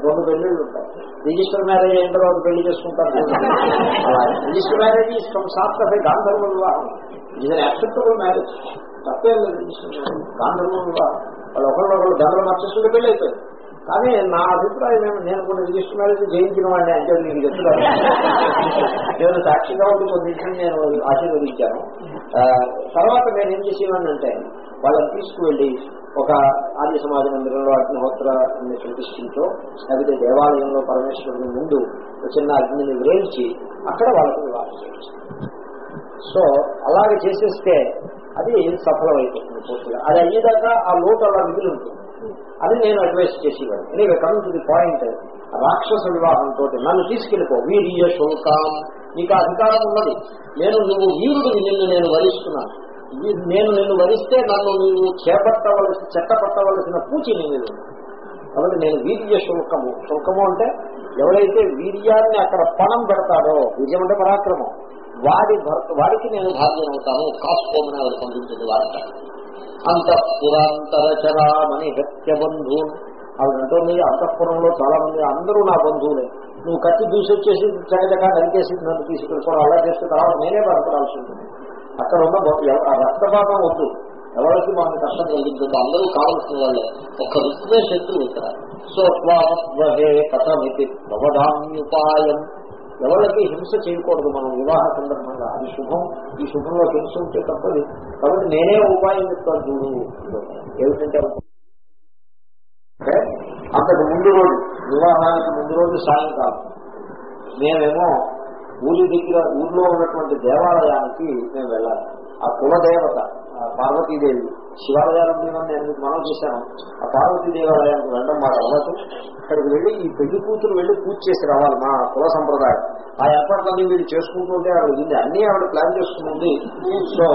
రెండు పెళ్ళిళ్ళు ఉంటాయి. రిజిస్టర్ మ్యారేజ్ అయిన తర్వాత పెళ్ళి చేసుకుంటారు. Register marriage is from soft of గాంధర్వ వివాహం. ఇది యాక్సెప్టబుల్ మ్యారేజ్. తప్పే లేదు రిజిస్టర్ మ్యారేజ్. గాంధర్వ వివాహం. వాళ్ళు ఒకళ్ళు ఒకళ్ళు దండలు మార్చేస్తుంటే పెళ్ళి అయిపోయింది కానీ నా అభిప్రాయం ఏమి నేను కొన్ని రిజిస్టర్ మ్యారేజ్ జయించిన వాడిని అంటే నేను చెప్తున్నాను నేను సాక్షిగా ఉండి కొన్నింటిని నేను ఆశీర్వదించాను. తర్వాత నేను ఏం చేసేవాడిని అంటే వాళ్ళని తీసుకువెళ్ళి ఒక ఆర్య సమాజ మందిరంలో అగ్నిహోత్ర అన్ని ప్రతిష్ఠించో లేకపోతే దేవాలయంలో పరమేశ్వరుని ముందు ఒక చిన్న అగ్నిని వేయించి అక్కడ వాళ్ళకి వివాహం చేయొచ్చు సో అలాగే చేసేస్తే అది సఫలమైపోతుంది పూర్తిగా. అది అయ్యేదాకా ఆ లోటు అలా మిగిలి ఉంటుంది. అది నేను అడ్వైస్ చేసేవాడు నేను కమింగ్ టు ది పాయింట్ రాక్షస వివాహంతో నన్ను తీసుకెళ్ళిపో. వీరియ శుల్కం నీకు అధికారం ఉన్నది. నేను నువ్వు వీరుడు నిన్ను నేను వరిస్తున్నాను నేను నిన్ను వరిస్తే నన్ను నీవు చేపట్టవలసి చెట్టపట్టవలసిన పూచి నేను కాబట్టి నేను వీర్య శుల్కము. శుల్కము అంటే ఎవరైతే వీర్యాన్ని అక్కడ పణం పెడతాడో వీర్యం అంటే పరాక్రమం. వాడి భర్త వాడికి నేను భాగ్యమవుతాను. కాసుకోమని ఆవిడ పంపించింది వార్త అంతఃపురాంతరచరామని హత్య బంధువు ఆవిడ అంటుంది అంతఃపురంలో చాలా మంది అందరూ నా బంధువులే. నువ్వు కత్తి దూసొచ్చేసి చకచకా నరికేసి నన్ను తీసుకెళ్ళిపోవడం అలా చేస్తే తర్వాత నేనే బాధపడాల్సి ఉంటుంది. అక్కడ ఉన్న ఆ రక్తపాతం వద్దు. ఎవరికి మనం కష్టం కలిగింటుందో అందరూ కావలసిన వాళ్ళే. ఒక రుక్మే శత్రువు ఇక్కడ. సో కథమితి భవదామ్యుపాయం ఎవరికి హింస చేయకూడదు మనం వివాహ సందర్భంగా. అది శుభం. ఈ శుభంలో హింస ఉంటే తప్పది. కాబట్టి నేనే ఉపాయం చెప్తాను చూడు. ఏమిటంటే అంతకు ముందు రోజు వివాహానికి ముందు రోజు సాయంకాలం. మేమేమో ఊరి దగ్గర ఊర్లో ఉన్నటువంటి దేవాలయానికి మేము వెళ్ళాలి. ఆ కులదేవత ఆ పార్వతీదేవి శివాలయాలు నేను మనం చేశాను. ఆ పార్వతీ దేవాలయానికి వెళ్ళడం మాకు అలవాటు అక్కడికి వెళ్ళి ఈ పెళ్ళి కూతురు వెళ్ళి పూజ చేసి రావాలి మా కుల సంప్రదాయం. ఆ ఏర్పాట్లన్నీ మీరు చేసుకుంటుంటే ఆవిడ ఉంది. అన్ని ఆవిడ ప్లాన్ చేసుకుంటుంది సో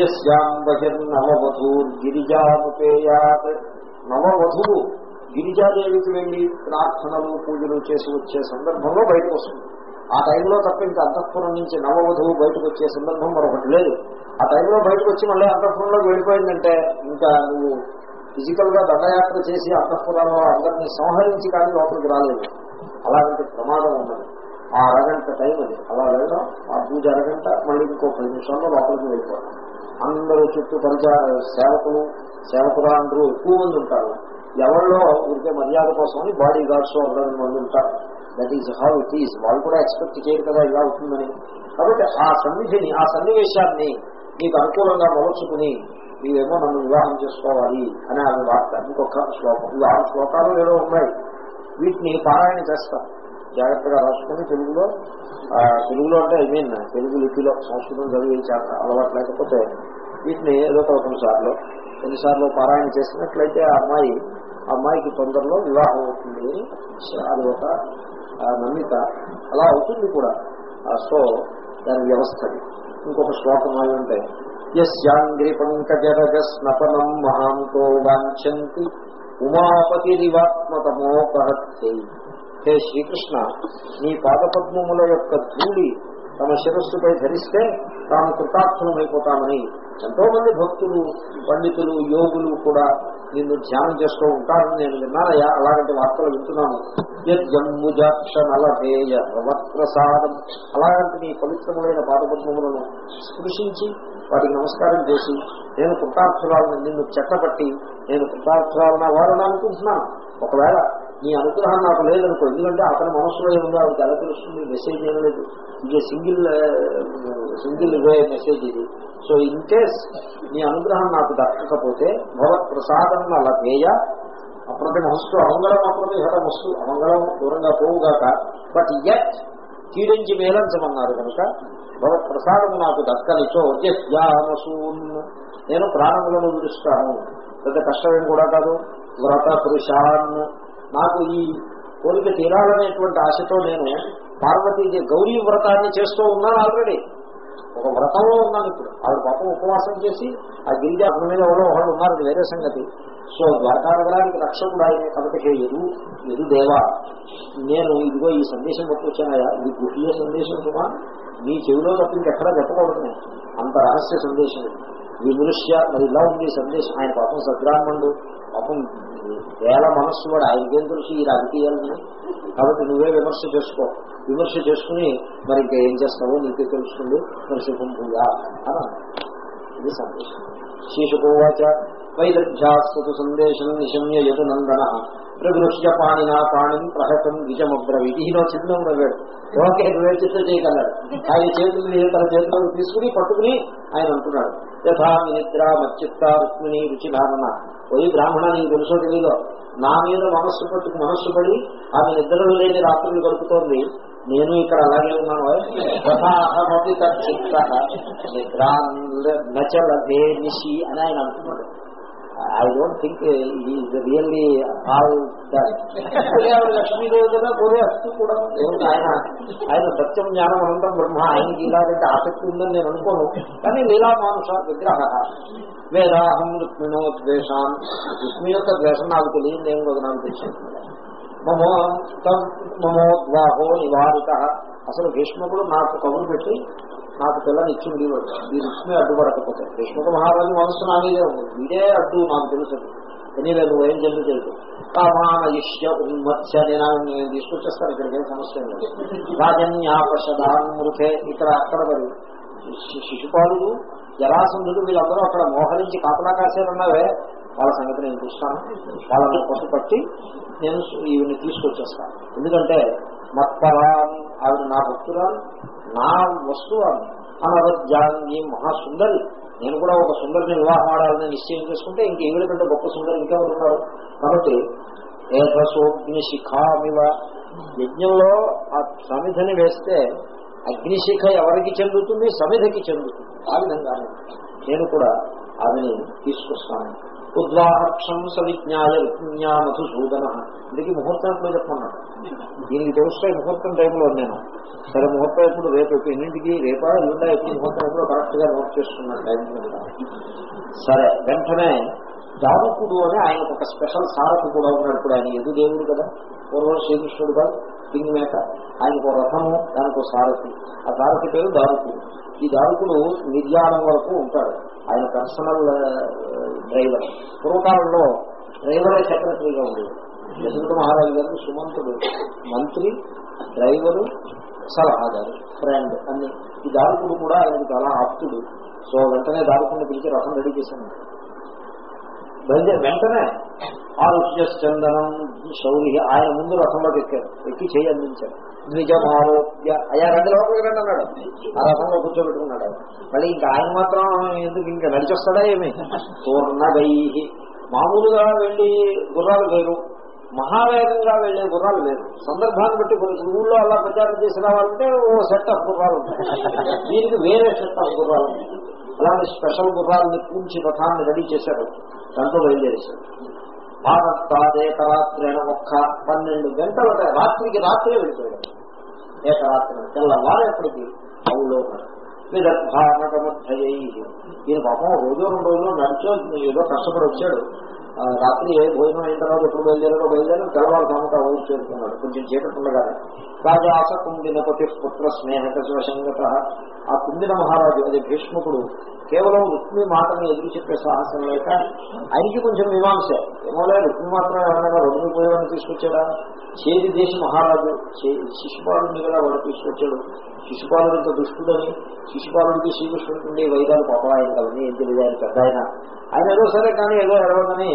యస్యాం బహిర్ నవవధూ గిరిజాముపేయాత్ నవవధువు గిరిజాదేవికి వెళ్ళి ప్రార్థనలు పూజలు చేసి వచ్చే సందర్భంలో బయటకు వస్తుంది. ఆ టైంలో తప్ప ఇంకా అంతఃపురం నుంచి నవవధువు బయటకు వచ్చే సందర్భం మరొకటి లేదు. ఆ టైంలో బయటకు వచ్చి మళ్ళీ అంతఃపురంలోకి వెళ్ళిపోయిందంటే ఇంకా నువ్వు ఫిజికల్గా దండయాత్ర చేసి అంతఃపురంలో అందరినీ సంహరించి కానీ లోపలికి రాలేదు. అలాంటి ప్రమాదం ఉన్నది. ఆ అరగంట టైం అది. అలా వెళ్ళడం ఆ పూజ అరగంట మళ్ళీ ఇంకో పది నిమిషాల్లో లోపలికి వెళ్ళిపోవడం. అందరూ చుట్టూ పరిచయ సేవకులు సేవకురాండ్రు ఎక్కువ మంది ఉంటారు. ఎవరిలో ఊరికే మర్యాద కోసమని బాడీ గార్డ్స్ అందరూ మంది ఉంటారు. That is how it is వాళ్ళు కూడా ఎక్స్పెక్ట్ చేయరు కదా ఇలా అవుతుందని. కాబట్టి ఆ సన్నిధిని ఆ సన్నివేశాన్ని నీకు అనుకూలంగా మలుచుకుని నీవేమో నన్ను వివాహం చేసుకోవాలి అని ఆమె వార్త ఇంకొక శ్లోకం. ఇవి ఆరు శ్లోకాలు ఏదో ఉన్నాయి. వీటిని పారాయణ చేస్తాం. జాగ్రత్తగా రాసుకుని తెలుగులో తెలుగులో అంటే ఐ మీన్ తెలుగు లిపిలో సంస్కృతం చదివించాక అలవాటు లేకపోతే వీటిని ఏదో ఒక కొన్నిసార్లు కొన్నిసార్లు పారాయణ చేసినట్లయితే ఆ అమ్మాయి ఆ అమ్మాయికి తొందరలో వివాహం అవుతుంది. అది ఒక నమ్మిక అలా అవుతుంది కూడా. ఆ, సో దాని వ్యవస్థ. ఇంకొక శ్లోకం ఏమంటే ఉంటే యస్యాంగ్రి పంకజరజ స్నపనం మహాంతో వాంఛంతి ఉమాపతిరివాత్మతమోపహత్యై హే శ్రీకృష్ణ నీ పాదపద్మముల యొక్క ధూళి తమ శిరస్సుపై ధరిస్తే తాము కృతార్థమైపోతామని ఎంతో మంది భక్తులు పండితులు యోగులు కూడా నిన్ను ధ్యానం చేస్తూ ఉంటారని నేను విన్నానయ్యా. అలాంటి వార్తలు వింటున్నాను. యజ్జమ్ముజాక్ష నలభేయ ప్రసాదం అలాగంటే నీ పవిత్రములైన పాదపద్మములను స్పృశించి వాటికి నమస్కారం చేసి నేను కృతార్థురాలను నిన్ను చెట్టపట్టి నేను కృతార్థురాలను వారని అనుకుంటున్నాను ఒకవేళ నీ అనుగ్రహం నాకు లేదనుకో ఎందుకంటే అతని మనసులో ఏముందో ఆవిడకి ఎలా తెలుస్తుంది మెసేజ్ ఏం లేదు ఇది సింగిల్ సింగిల్ వే మెసేజ్ ఇది. సో ఇన్ కేస్ నీ అనుగ్రహం నాకు దక్కకపోతే భగవత్ ప్రసాదం అలా లభేయ అప్రతిమస్తు అమంగళం అప్రతిహతమస్తు అమంగళం దూరంగా పోవుగాక బట్ ఎట్ కీడించి మేలంచమన్నారు కనుక భగవత్ ప్రసాదం నాకు దక్కనిచో యస్యామసూన్ నేను ప్రాణములను విడుస్తాను. పెద్ద కష్టమేం కూడా కాదు. వ్రత పురుషాన్ నాకు ఈ కోరిక తీరాలనేటువంటి ఆశతో నేను పార్వతీ గౌరీ వ్రతాన్ని చేస్తూ ఉన్నాను ఆల్రెడీ. ఒక వ్రతంలో ఉన్నాను ఇప్పుడు. ఆవిడ పాపం ఉపవాసం చేసి ఆ గిరిజ అక్కడ మీద ఎవరో ఒకళ్ళు ఉన్నారు వేరే సంగతి. సో ద్వారకానగరానికి రక్షకుడు ఆయన కాబట్టి హే ఎదు ఎదు దేవా నేను ఇదిగో ఈ సందేశం పట్టుకొచ్చానయా ఇది గుహ్య సందేశం సుమా. నీ చెవిలో తప్ప ఇంకెక్కడా చెప్పకూడదు అంత రహస్య సందేశం ఇది. మరి ఇలా ఉంది సందేశం. ఆయన పాపం సద్బ్రాహ్మణుడు. పాపం వేల మనస్సు వాడు ఆయనకేం తెలుసు ఈ రాజకీయాలని కాబట్టి నువ్వే విమర్శ చేసుకో. విమర్శ చేసుకుని మరి ఇంకా ఏం చేస్తావో నీకే తెలుస్తుంది. మరి శుభం పూజా అని ఇది సందేశం. శీషుకోవాచ వైదగ్ధ్యాస్తు సందేశం నిశమ్య యదు నందన ప్రదృశ్య పాణినా పాణిం ప్రహతం విజమబ్రవీతి ఈయన చిన్న నవ్వాడు ఓకే నువ్వే చిత్ర చేయగలడు ఆయన చేతులు తన చేతులకు తీసుకుని పట్టుకుని ఆయన అంటున్నాడు. యథా నిద్ర మచ్చిత్త రుక్మిణి రుచి భావన. పోయి బ్రాహ్మణ నీకు తెలుసో తెలియదో నా మీద మనస్సు పట్టుకు మనస్సు పడి ఆమె నిద్రలు లేని రాత్రులు గడుపుతోంది. నేను ఇక్కడ అలాగే ఉన్నాను. యథాహమపి తచ్చిత్త నచలభే నిషి అని ఆయన అంటున్నాడు. I don't think is really all Lakshmidevi కదా పోలే అస్తు కూడా ఆయన ఆయన సత్యం జ్ఞానం అనంతరం బ్రహ్మ ఆయనకి ఇలాంటి ఆసక్తి ఉందని నేను అనుకోను. కానీ లీలా మానుష విగ్రహ వేదాహం రుక్మిణో ద్వేషాన్ రుక్మి యొక్క ద్వేషం నాకు తెలియదు ఏం కదా నాకు తెలిసింది మమో తం- మమోద్వాహో నివారిత. అసలు భీష్మకుడు నాకు కబురు పెట్టి నాకు పిల్లనిచ్చింది ఈ రుక్మి అడ్డుపడకపోతే భీష్మక మహారాజు మనసు నా మీదే ఉంది. వీడే అడ్డు నాకు తెలుసు. ఎనీవే నువ్వు ఏం చెందు తెలుసు కామానయిష్య ఉన్మత్స్య. నేను నేను తీసుకొచ్చేస్తాను. ఇక్కడికి ఏం సమస్య లేదు. రాజన్యాపశదాన్మృతే ఇక్కడ అక్కడ మరి శిశుపాలుడు జరాసంధుడు వీళ్ళందరూ అక్కడ మోహరించి కాపలా కాసేరున్నావే వాళ్ళ సంగతి నేను చూస్తాను. వాళ్ళని పట్టుపట్టి నేను ఈవిని తీసుకొచ్చేస్తాను. ఎందుకంటే మత్పరాన్ ఆవిడ నా భక్తురాలు. నా వస్తువు ఆమె అనవద్యాంగి మహాసుందరి. నేను కూడా ఒక సుందరిని వివాహం ఆడాలని నిశ్చయం చేసుకుంటే ఇంక ఈవిడ కంటే గొప్ప సుందరి ఇంకెవరు ఉన్నారు కాబట్టి ఏకసోగ్ని శిఖామివ యజ్ఞంలో ఆ సమిధని వేస్తే అగ్నిశిఖ ఎవరికి చెందుతుంది? సమిధకి చెందుతుంది. ఆ విధంగానే నేను కూడా ఆమెని తీసుకొస్తాను. ఉద్వాహక్షం సవిజ్ఞాయ విజ్ఞా మధుసూదన ఇందుకే ముహూర్తంలో చెప్పమన్నాడు దీనికి తెలుస్తాయి ముహూర్తం టైంలో నేను. సరే ముహూర్తం ఎప్పుడు? రేపు ఎన్నింటికి? రేపా? ఎల్లుండా ఎప్పుడు? ముహూర్తం కరెక్ట్గా నోట్ చేసుకున్నాను టైం సరే వెంటనే దారుకుడు అని ఆయన ఒక స్పెషల్ సారకు కూడా ఉన్నాడు. ఇప్పుడు ఆయన ఎదు దేవుడు కదా. పూర్వం శ్రీకృష్ణుడు కాదు కింగ్ మేక ఆయనకు ఒక రథము దానికి ఒక సారథి. ఆ సారథి పేరు దారుకుడు ఈ దారుకుడు నిర్యాణం వరకు ఉంటాడు. ఆయన పర్సనల్ డ్రైవర్ uh, పూర్వకాలంలో డ్రైవరే సెక్రటరీగా ఉండేది యశోద మహారాజు గారు సుమంతుడు మంత్రి డ్రైవరు సలహాదారు ఫ్రెండ్ అన్ని. ఈ దారుకుడు కూడా ఆయనకు చాలా ఆప్తుడు. సో వెంటనే దారుకుండా పిలిచి రసం రెడీ చేశాను. బయలుదేరి వెంటనే ఆరుష్య చందనం శౌరి ఆయన ముందు రథంలోకి ఎక్కారు. ఎక్కి చేయి అందించారు. నిజమారోగ్య అయ్యా రెండు లోపలికి రండి అన్నాడు. ఆ రథంలో కూర్చోబెట్టుకున్నాడు మళ్ళీ ఇంకా ఆయన మాత్రం ఎందుకు ఇంకా నడిచొస్తాడా ఏమి? పూర్ణగై మామూలుగా వెళ్ళి గుర్రాలు వేరు. మహావేగంగా వెళ్ళే గుర్రాలు వేరు. సందర్భాన్ని బట్టి కొన్ని ఊళ్ళో అలా ప్రచారం చేసి రావాలంటే ఓ సెట్ ఆఫ్ గుర్రాలు ఉంటాయి. దీనికి వేరే సెట్ ఆఫ్ గుర్రాలు. ఉంటాయి అలాంటి స్పెషల్ గుర్రాలని పూంచి రథాన్ని రెడీ చేశారు. దాంట్లో బయలుదేరేశారు. భారతాదేకరాత్రేణ ఒక్క పన్నెండు గంటల రాత్రికి రాత్రే వెళ్ళిపోయాడు ఏకరాత్రి తెల్లవారేపటికి అవులో విదర్భానకమధ్యై ఈయన పాపం రోజు రెండు రోజులు నడిచో ఏదో కష్టపడి వచ్చాడు. రాత్రి ఏ భోజనం అయిన తర్వాత ఎప్పుడు బయలుదేరారో బయలుదేరి తెల్లవారు సమత ఊరు చేరుకున్నాడు. కొంచెం చీకటి ఉండగానే. రాజాస కుందినపతి పుత్ర స్నేహక శివసంగత ఆ కుంభిన మహారాజు అది భీష్ముకుడు కేవలం రుక్మి మాటని ఎదురు చెప్పే సాహసం లేక ఆయనకి కొంచెం మీమాంస. ఏమోలే రుక్మి మాత్రం ఎవరైనా రెండు ఉపయోగాన్ని తీసుకొచ్చాడా? చేది దేశ మహారాజు చే- శిశుపాలుడిని కూడా వాడు తీసుకొచ్చాడు. శిశుపాలుడు ఇంత దుష్టుడని శిశుపాలుడికి శ్రీకృష్ణుడు ఉండే వైరాలు పాప ఆయన ఏం తెలియదు ఆయన పెద్ద ఆయన. ఆయన ఏదో సరే కానీ ఏదో ఎడవదని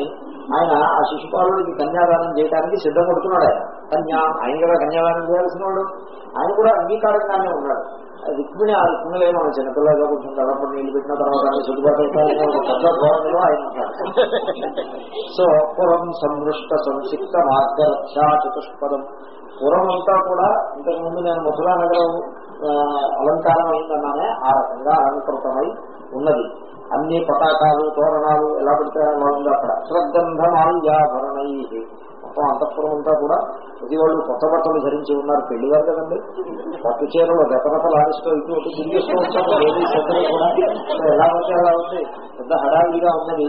ఆయన ఆ శిశుపాలుడికి కన్యాదానం చేయడానికి సిద్ధపడుతున్నాడు ఆయన. కన్యా ఆయన కూడా కన్యాదానం చేయాల్సిన వాడు ఆయన కూడా అంగీకారంగానే ఉన్నాడు. రుక్మిణి ఆ రుక్మిణిలే మన చిన్నపిల్లగా కొంచెం కలపడి నీళ్ళు పెట్టిన తర్వాత ఆయన సర్దుబాటు అవుతారని పెద్ద ధోరణిలో ఆయన సో పురం సంవృష్ట సంసిక్త మార్గరక్షా చతుష్పదం. పురం అంతా కూడా ఇంతకుముందు నేను మధురా నగరం అలంకారం అయిందన్నానే ఆ రకంగా అలంకృతమై ఉన్నది. అన్ని పతాకాలు తోరణాలు ఎలా పెడితే ఉంది అక్కడ. శ్రద్ధంధమాల్యాభరణై. మొత్తం అంతఃపురం అంతా కూడా ప్రతి వాళ్ళు కొత్త బట్టలు ధరించి ఉన్నారు. పెళ్ళి గారు కదండి. పట్టు చీరలు రెపరెపలు ఆడిస్తూ ఇటు ఒకటి తిరిగేస్తూ ఉంటారు లేడీస్ అందరూ కూడా. ఎలా ఉంటే అలా ఉంది? పెద్ద హడావిడిగా ఉన్నది.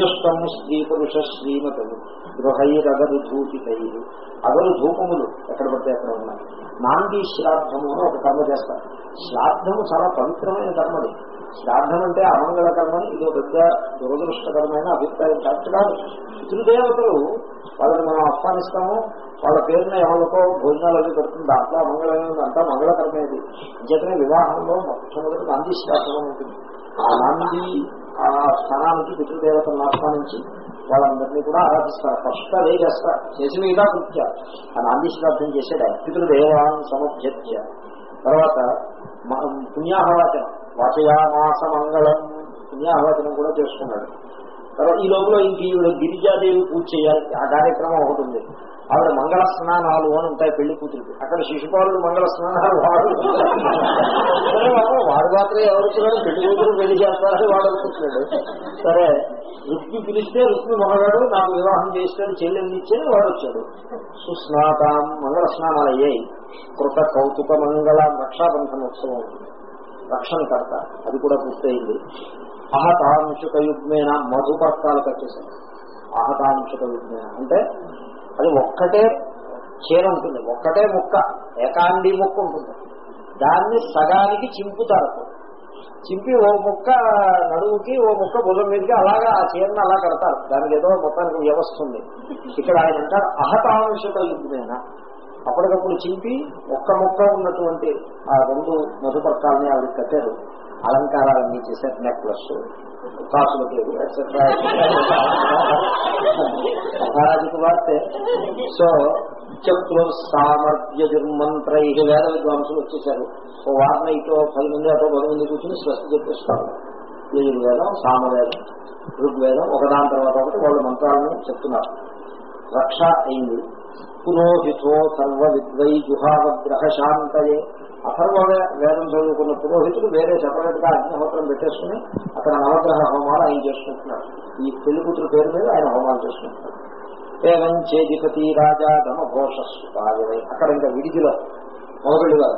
జుష్టం స్త్రీ పురుష శ్రీమతులు. గృహైరగరు ధూపితైలు అగరు ధూపములు ఎక్కడ పడితే అక్కడ ఉన్నాయి. నాంది శ్రాద్ధము అని ఒక కర్మ చేస్తారు. శ్రాద్ధము చాలా పవిత్రమైన కర్మది. శ్రాద్ధం అంటే అమంగళ ఇది ఒక పెద్ద దురదృష్టకరమైన అభిప్రాయం చేర్చడానికి పితృదేవతలు వాళ్ళని మనం ఆహ్వానిస్తాము వాళ్ళ పేరున ఎవరికో భోజనాలు అవి పెడుతుంది. దాంట్లో అమంగళమైన అంతా మంగళకరమైనది నిజమే వివాహంలో మొట్టమొదటి నంది శ్రాద్ధం ఉంటుంది. ఆ నంది ఆ స్థానానికి పితృదేవతలను ఆహ్వానించి వాళ్ళందరినీ కూడా ఆరాధిస్తారు. ఫస్ట్ అదే చేస్తారు చేసి మీద కృత్య. ఆ నంది శ్రాద్ధం చేసేట పితృదేవాన్ సమభ్యత్య తర్వాత పుణ్యాహవాచనం. వాచయామాస మంగళం పుణ్యాహవాచనం కూడా చేసుకున్నాడు తర్వాత ఈ లోపల ఇంక ఈవిడ గిరిజాదేవి పూజ చేయాలి ఆ కార్యక్రమం ఒకటి ఉంది. ఆవిడ మంగళ స్నానాలు అని ఉంటాయి పెళ్ళి కూతురికి. అక్కడ శిశుపాలుడు మంగళ స్నానాలు వాడు వాడు మాత్రం ఎవరుతున్నాడు పెళ్ళి కూతురు పెళ్ళి చేస్తారని వాడు అనుకుంటున్నాడు. సరే రుక్మి పిలిస్తే రుక్మి మొహగాడు నాకు వివాహం చేస్తాడు చెల్లెల్ని ఇచ్చేది వాడు వచ్చాడు. సుస్నాతాం మంగళ స్నానాలు అయ్యాయి. కృత కౌతుక మంగళ రక్షాబంధన ఉత్సవం ఉంటుంది రక్షణ కర్త. అది కూడా పూర్తయింది. అహతాంశక యుగ్మేన మధుపర్కాలు కట్టేశారు. అహతాంశక యుగ్మేన అంటే అది ఒక్కటే చీర ఉంటుంది. ఒక్కటే ముక్క. ఏకాండి ముక్క ఉంటుంది. దాన్ని సగానికి చింపుతారు. చింపి ఓ ముక్క నడువుకి ఓ ముక్క భుజం మీదకి అలాగా ఆ చీరను అలా కడతారు. దానికి ఏదో మొత్తానికి వ్యవస్థ ఉంది. ఇక్కడ ఆయన అంటారు అహతాంశక యుగ్మేన అప్పటికప్పుడు చింపి ఒక్క మొక్క ఉన్నటువంటి ఆ రెండు మధుపర్కాలని ఆవిడ కట్టారు. అలంకారాలన్నీ చేశారు నెక్లెస్ కాసుల పేరు ఎట్సెట్రా మహారాజు సో చక్రు సామర్థ్య దుర్మంత్రై వేద విద్వాంసులు వచ్చేసారు ఓ వారం ఇటో పది మంది అటో పది మంది కూర్చుని స్వస్తి చెప్పేస్తారు. యజుర్వేదం సామవేదం. ఋగ్వేదం ఒకదాని తర్వాత ఒకటి వాళ్ళ మంత్రాలను చెప్తున్నారు. రక్ష అయింది. పురోహితో సర్వ విద్వై జుహావగ్రహ శాంతయే. అథర్వ వేదం చదువుకున్న పురోహితుడు వేరే సెపరేట్గా అగ్నిహోత్రం పెట్టేసుకుని అక్కడ నవగ్రహ హోమాలు ఆయన చేసుకుంటున్నాడు ఈ పెళ్ళి పేరు మీద ఆయన హోమాలు చేసుకుంటున్నాడు ఏవం చేదిపతి రాజా దమఘోషస్వాయవై అక్కడ ఇంకా విడిదిలో మొదలుగా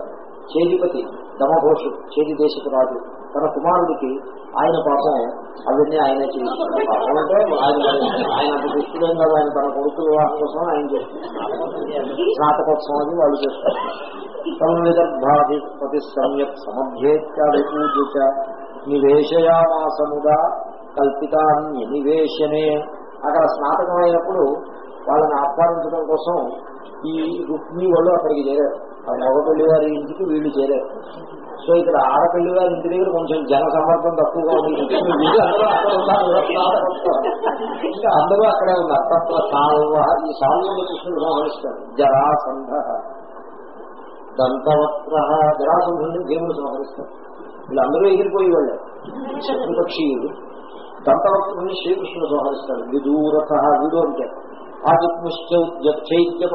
చేదిపతి దమఘోషుడు చేది దేశపు రాజు. తన కుమారుడికి ఆయన పాపం అవన్నీ ఆయనే చేస్తున్నారు పాపం అంటే ఆయన ఆయన దుస్తులేం కాదు ఆయన తన కొడుకు వివాహం కోసం ఆయన చేస్తున్నారు స్నాతకోత్సవం అని వాళ్ళు చేస్తారు. సంవిదర్భాధిపతి సమ్యక్ సమభ్యేత్యాది కల్పితాన్ని నివేశనే అక్కడ స్నాతకం అయినప్పుడు వాళ్ళని ఆహ్వానించడం కోసం ఈ రుక్మి వాళ్ళు అక్కడికి చేరారు. మగపల్లి వారి ఇంటికి వీళ్ళు చేరారు. సో ఇక్కడ ఆడపల్లి వారి ఇంటి దగ్గర కొంచెం జన సమర్థం తక్కువగా ఉంది. వీళ్ళు అందరూ అక్కడ ఉన్నారు. స్నాతకోత్సవం. ఇంకా అందరూ అక్కడే ఉన్నారు. తత్వ సాల్వ ఈ సాల్వ కృష్ణుడు సంహరిస్తారు జరాసంధ. దంతవస్త్ర జరాసంధుని దేవుడు సంహరిస్తారు. వీళ్ళందరూ ఎగిరిపోయి వాళ్ళే. శత్రుపక్షీయులు దంతవస్త్రుని శ్రీకృష్ణుడు సంహరిస్తాడు. విదూరత. వీడు అంటే ఆదిత్యైత్య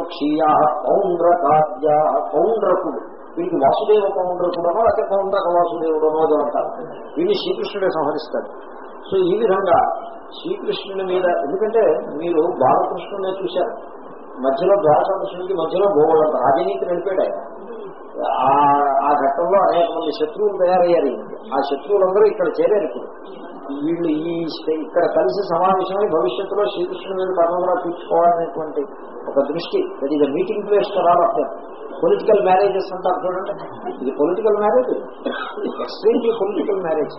పౌండ్రకాద్యా పౌండ్రకుడు. వీడికి వాసుదేవ పౌండ్రకుడనో లేకపోతే పౌండ్రక వాసుదేవుడనో అది అంటారు. వీడిని శ్రీకృష్ణుడే సంహరిస్తాడు. సో ఈ విధంగా శ్రీకృష్ణుని మీద ఎందుకంటే మీరు బాలకృష్ణునే చూశారు. మధ్యలో ద్వారకాకృష్ణుడికి మధ్యలో భూగోళం రాజనీతి నడిపాడు ఆయన. ఆ- ఆ ఘట్టంలో అనేక మంది శత్రువులు తయారయ్యారు. ఆ శత్రువులందరూ ఇక్కడ చేరారు ఇప్పుడు. వీళ్ళు ఈ ఇక్కడ కలిసి సమావేశమై భవిష్యత్తులో శ్రీకృష్ణుని మీద కర్మ తీర్చుకోవాలనేటువంటి ఒక దృష్టి. దట్ ఈజ్ మీటింగ్ ప్లేస్ రావట్లేదు పొలిటికల్ మ్యారేజెస్ అంటారు చూడండి. ఇది political marriage extremely political marriage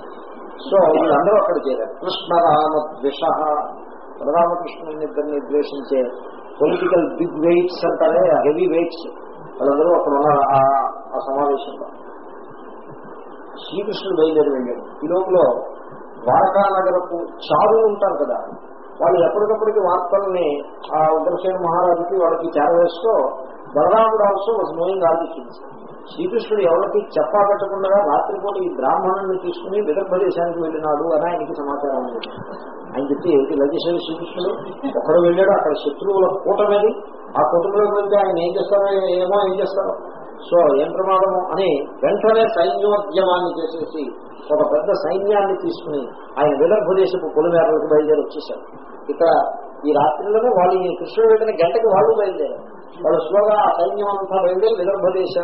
so వీళ్ళందరూ అక్కడ చేరారు. కృష్ణరామ ద్విష రామకృష్ణుని ఇద్దరిని ద్వేషించే పొలిటికల్ బిగ్ వెయిట్స్ అంటారే హెవీ వెయిట్స్ వాళ్ళందరూ అక్కడ ఉన్నారు ఆ సమావేశంలో. శ్రీకృష్ణుడు బయలుదేరి వెళ్ళాడు. ఈ లోపల ద్వారకానగరపు చారులు ఉంటారు కదా వాళ్ళు ఎప్పటికప్పటికి వార్తల్ని ఆ ఉగ్రసేన మహారాజుకి వాళ్ళకి చేరవేస్తూ బలరాముడు ఆల్సో ఒక నోయింగ్ ఆలోచించింది శ్రీకృష్ణుడు ఎవరికి చెప్పా పెట్టకుండా రాత్రిపూట ఈ బ్రాహ్మణుని తీసుకుని విదర్భ దేశానికి వెళ్ళినాడు అని ఆయనకి సమాచారం ఉంది. ఆయన చెప్పి ఏంటి లజేశ్వరి శ్రీకృష్ణుడు? ఒకడు వెళ్ళాడు అక్కడ శత్రువుల కూటమిది ఆ కూటమిలోకి వెళ్తే ఆయన ఏం చేస్తారో ఏమో ఏం చేస్తారో. సో ఏం ప్రమాదము అని వెంటనే సైన్యోద్యమాన్ని చేసేసి ఒక పెద్ద సైన్యాన్ని తీసుకుని ఆయన విదర్భదేశపు పొలిమేరలకు బయలుదేరి వచ్చేసారు ఇక్కడ ఈ రాత్రిలోనే వాళ్ళు ఈ కృష్ణుడు గంటకి వాళ్ళు బయలుదేరారు. వాళ్ళు స్లోగా ఆ సైన్యం అంతా బయలుదేరి విదర్భదేశ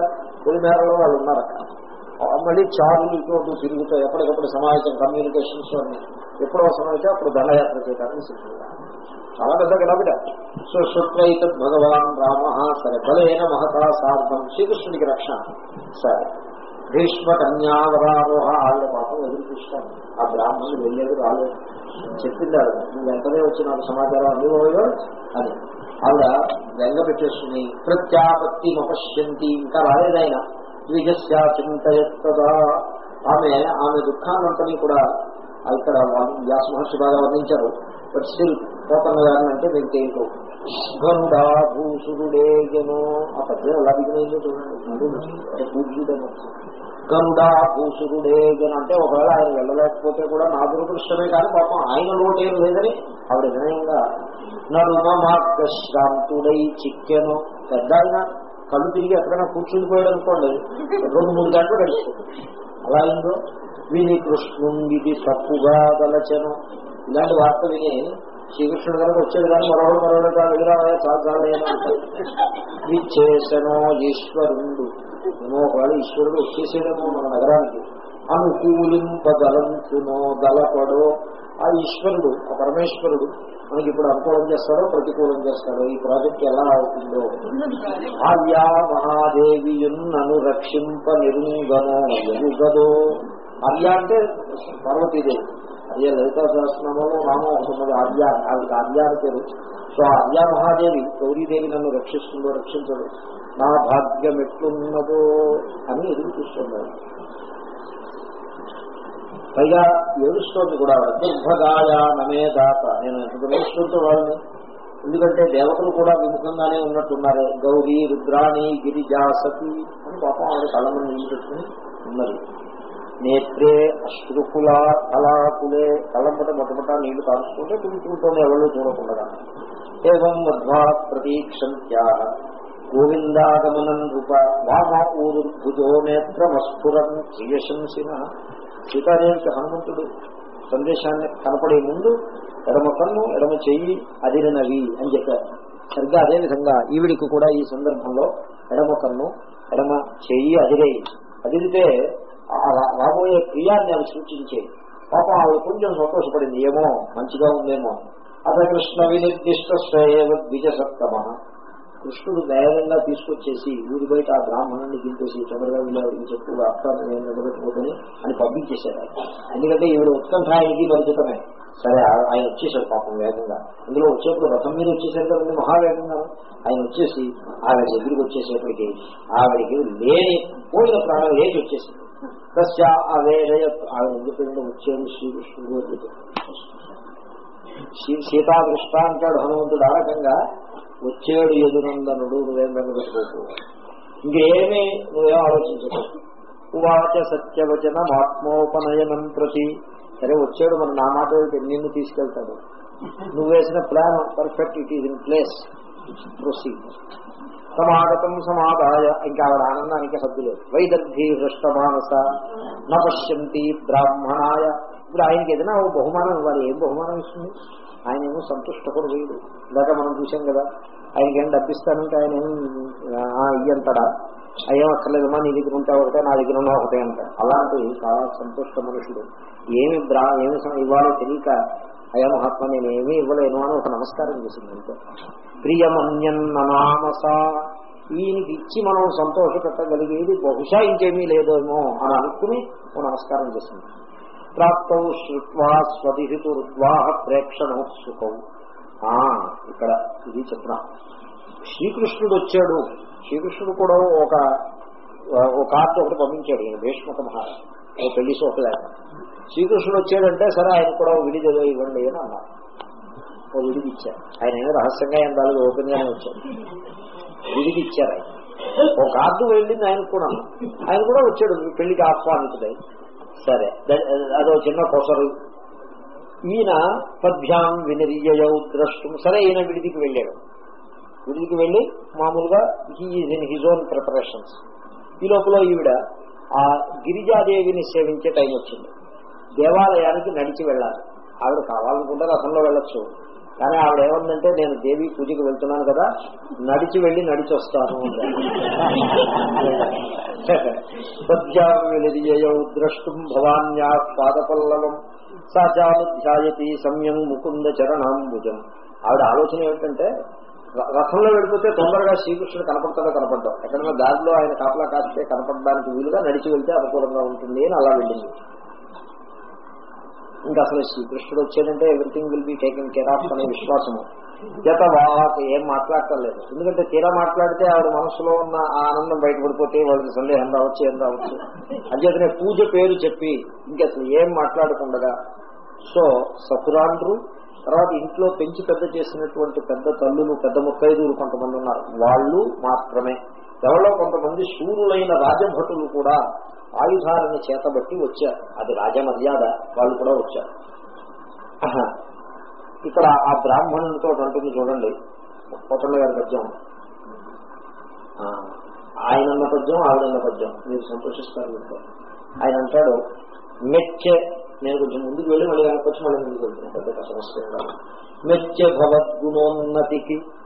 పొలిమేరలో వాళ్ళు ఉన్నారు అక్కడ. మళ్ళీ చారులు ఇటువంటి తిరుగుతాయి ఎప్పటికప్పుడు సమాజం కమ్యూనికేషన్స్ అన్ని ఎప్పుడు అవసరమైతే అప్పుడు దండయాత్ర చేయడానికి సిద్ధంగా చాలా పెద్ద గడబిడ సో శుక్లైత భగవాన్ రామ సరే బలైన మహతా సార్థం శ్రీకృష్ణుడికి రక్షణ. సరే. భీష్మ కన్యావరారోహ ఆవిడ పాపం ఎదురు చూస్తాను ఆ బ్రాహ్మణులు వెళ్ళేది రాలేదు. చెప్పింది ఆవిడ నువ్వు వెంటనే వచ్చిన సమాచారం అందుకోయో అని. ఆవిడ వెంగ పెట్టేసుకుని ప్రత్యాపత్తి మపశ్యంతి. ఇంకా రాలేదు ఆయన. ద్విజస్యా చింతయత్తదా. ఆమె ఆమె దుఃఖాన్నంతని కూడా ఇక్కడ వ్యాస మహర్షి బాగా వర్ణించారు. బట్ స్టిల్ పోతన్న గారిని అంటే మీకు తెలియదు గరుడా భూసురుడేగను ఆ పద్యం ఎలా దిగినాయిందో చూడండి. పూజ్యుడని జన. అంటే ఒకవేళ ఆయన వెళ్ళలేకపోతే కూడా నా దురదృష్టమే కానీ పాపం ఆయన లోటేం లేదని ఆవిడ వినయంగా నడుమమార్గశ్రాంతుడై చిక్కెను. పెద్ద ఆయన కళ్ళు తిరిగి ఎక్కడైనా కూర్చుండిపోయాడు అనుకోండి. రెండు మూడు గంటలు గడిచిపోతుంది. అలా అయిందో? విని కృష్ణుంగిది తప్పుగా దలచను ఇలాంటి వార్త విని శ్రీకృష్ణుడు కనుక వచ్చేది కానీ మరొకడు మరొకడు కాదు ఎదురావే సాధారణ ఈశ్వరుడు. ఏమో ఒకవేళ ఈశ్వరుడు వచ్చేసేదేమో మన నగరానికి. అనుకూలింపదలంచునో దళపడో ఆ ఈశ్వరుడు ఆ పరమేశ్వరుడు మనకి ఇప్పుడు అనుకూలం చేస్తాడో ప్రతికూలం చేస్తాడో ఈ ప్రాజెక్ట్ ఎలా అవుతుందో. ఆర్యా మహాదేవియున్నను రక్షింప నిరుంగనో ఎరుగదో ఆర్య అంటే పార్వతీదేవి. అయ్యే లలితా సహస్రనామంలో నామం ఉంటుంది ఆర్య ఆవిడ ఆర్య అని పేరు. సో ఆర్య మహాదేవి గౌరీదేవి నన్ను రక్షిస్తుందో రక్షించదు నా భాగ్యం ఎట్లున్నదో అని ఎదురు చూస్తున్నాడు పైగా ఏడుస్తోంది కూడా దుర్భగాయ నమే దాత. నేను ఎంత దురదృష్టంతో వాళ్ళని? ఎందుకంటే దేవతలు కూడా విముఖంగానే ఉన్నట్టున్నారు. గౌరీ రుద్రాణి గిరిజా సతి అని పాపం ఆవిడ కళ్ళను నీళ్ళు ఉన్నది. నేత్రే అశ్రుకుల కళాకులే కళ్ళంపట మొట్టమొదట నీళ్ళు కాల్చుకుంటే కుంటుంటోనే ఎవరు చూడకుండా. ఏం మధ్వా ప్రతీక్షంత్యా. గోవిందాగమనం రూప వామ ఊరుభుజో నేత్రమస్ఫురం ప్రియశంసిన సీతాదేవికి హనుమంతుడు సందేశాన్ని కనపడే ముందు ఎడమ కన్ను ఎడమ చెయ్యి అదిరినవి అని చెప్పారు. సరిగ్గా అదేవిధంగా ఈవిడికి కూడా ఈ సందర్భంలో ఎడమ కన్ను ఎడమ చెయ్యి అదిరేయి. అదిరితే రాబోయే క్రియాన్ని అవి సూచించే. పాపం ఆవిడ కొంచెం సంతోషపడింది. ఏమో మంచిగా ఉందేమో. అత కృష్ణ వినిర్దిష్ట స్వయవ ద్విజ సప్తమ కృష్ణుడు వేగంగా తీసుకొచ్చేసి ఊరి బయట ఆ బ్రాహ్మణుని దింపేసి చంద్రబాబు వీళ్ళు చెప్పు అర్థాన్ని నేను నిలబెట్టుకోదని అని పబ్లిక్ చేశారు ఎందుకంటే ఈవిడ ఉత్కంఠ ఆయనకి పరిచితమే. సరే ఆయన వచ్చేసాడు పాపం వేగంగా. అందులో వచ్చేప్పుడు రథం మీద వచ్చేసారు కదండి మహావేగంగా. ఆయన వచ్చేసి ఆవిడ దగ్గరికి వచ్చేసేపటికి ఆవిడకి లేని పోయిన ప్రాణం లేచి వచ్చేసింది. తస్య అవేదయ ఎందుకంటే వచ్చేది శ్రీకృష్ణుడు అని సీతా దృష్ట అంటాడు హనుమంతుడు ఆ రకంగా వచ్చేడు ఎదురందనుడు నువ్వేం వెనబెట్టుకోకు ఇంకేమీ నువ్వేం ఆలోచించకు. ఉవాచ సత్యవచనం ఆత్మోపనయనం ప్రతి. సరే వచ్చాడు మన నా మాట నిన్ను తీసుకెళ్తాడు. నువ్వు వేసిన plan perfect it is in place. Proceed. సమాగతం సమాదాయ ఇంకా ఆవిడ ఆనందానికి హద్దు వైదగ్ధి హృష్టమానస నపశ్యంతి బ్రాహ్మణాయ. ఇప్పుడు ఆయనకి ఏదైనా బహుమానం ఇవ్వాలి. ఏం బహుమానం ఇస్తుంది? ఆయన ఏమో సంతుష్టపడు వేయడు ఇందాక మనం చూసాం కదా ఆయనకి ఏం డబ్బిస్తానంటే ఆయన ఏం ఆ, ఇయ్యంటాడా అయ్యేం అక్కర్లేదమ్మా నీ దగ్గర ఉంటే ఒకటే నా దగ్గర ఉన్న ఒకటే అంట అలాంటి చాలా సంతుష్ట మనుషుడు. ఏమి బ్రా ఏమి ఇవ్వాలో తెలియక అయా మహాత్మ నేనేమీ ఇవ్వలేను అని ఒక నమస్కారం చేసింది అంతే. ప్రియమన్యన్నమామస ఈయనకి ఇచ్చి మనం సంతోష పెట్టగలిగేది బహుశా ఇంకేమీ లేదేమో అని అనుకుని ఓ నమస్కారం చేసింది. ప్రాప్తౌ శ్రుత్వా స్వదిహితుర్వాహ ప్రేక్షణోత్సుకం ఆ, ఇక్కడ ఇది చెప్తున్నా శ్రీకృష్ణుడు వచ్చాడు. శ్రీకృష్ణుడు కూడా ఒక ఒక కార్డు ఒకటి పంపించాడు ఈయన భీష్మక మహారాజు ఓ పెళ్ళి సోకలేక. శ్రీకృష్ణుడు వచ్చాడంటే సరే ఆయన కూడా విడిదేదో ఇవ్వండి అని అన్నారు. ఓ విడిది ఇచ్చారు. ఆయన ఏమో రహస్యంగా ఏం రాలేదు ఓపెన్ గానే వచ్చారు విడిది ఇచ్చారు ఆయన. ఒక కార్డు వెళ్ళింది ఆయన కూడా. ఆయన కూడా వచ్చాడు మీ పెళ్ళికి ఆహ్వానితుడై. సరే అదో చిన్న కొసరు. ఈయన పద్భ్యాం వినిర్యయౌ ద్రష్టం. సరే ఈయన విడిదికి వెళ్ళాడు. విడిదికి వెళ్ళి మామూలుగా he is in his own preparations. ఈ లోపల ఈవిడ ఆ గిరిజాదేవిని సేవించే టైం వచ్చింది దేవాలయానికి నడిచి వెళ్ళాలి. ఆవిడ కావాలనుకుంటే రథంలో వెళ్ళొచ్చు. కానీ ఆవిడ ఏమందంటే నేను దేవి పూజకి వెళ్తున్నాను కదా నడిచి వెళ్ళి నడిచి వస్తాను పద్యాయౌ ద్రష్టం భవాన్యా పాదపల్లవం సాచాధ్యాయతి సంయం ముకుంద చరణాంబుజం ఆవిడ ఆలోచన ఏమిటంటే రథంలో వెళ్ళిపోతే తొందరగా శ్రీకృష్ణుడు కనపడతాడో కనపడ్డాం ఎక్కడైనా దారిలో ఆయన కాపలా కాస్తే కనపడడానికి వీలుగా నడిచి వెళ్తే అనుకూలంగా ఉంటుంది అని అలా వెళ్ళింది. ఇంకా అసలు శ్రీకృష్ణుడు వచ్చాడంటే everything will be taken care of అనే విశ్వాసము. జత వాళ్ళకి ఏం మాట్లాడటలేదు ఎందుకంటే తీరా మాట్లాడితే ఆవిడ మనసులో ఉన్న ఆనందం బయటపడిపోతే వాళ్ళకి సందేహం రావచ్చు ఏం రావచ్చు. అధ్యతనే పూజ పేరు చెప్పి ఇంకా అసలు ఏం మాట్లాడకుండా సో సకురాండ్రు తర్వాత ఇంట్లో పెంచి పెద్ద చేసినటువంటి పెద్ద తల్లులు పెద్ద ముత్తైదులు కొంతమంది ఉన్నారు. వాళ్ళు మాత్రమే. ఎవరో కొంతమంది శూరులైన రాజభటులు కూడా ఆయుధాలను చేతబట్టి వచ్చారు. అది రాజమర్యాద వాళ్ళు కూడా వచ్చారు. ఇక్కడ ఆ బ్రాహ్మణునితో అంటుంది చూడండి పొట్టన్న గారి పద్యం. ఆ, ఆయనన్న పద్యం ఆవిడన్న పద్యం. మీరు సంతోషిస్తారు మీకు ఆయన అంటాడు మెచ్చే నేను కొంచెం ముందుకు వెళ్ళి మళ్ళీ వెనక్కి మళ్ళీ ముందుకు వెళ్తున్నాను పెద్ద సమస్య మెచ్చే భగవద్గుణోన్నతికి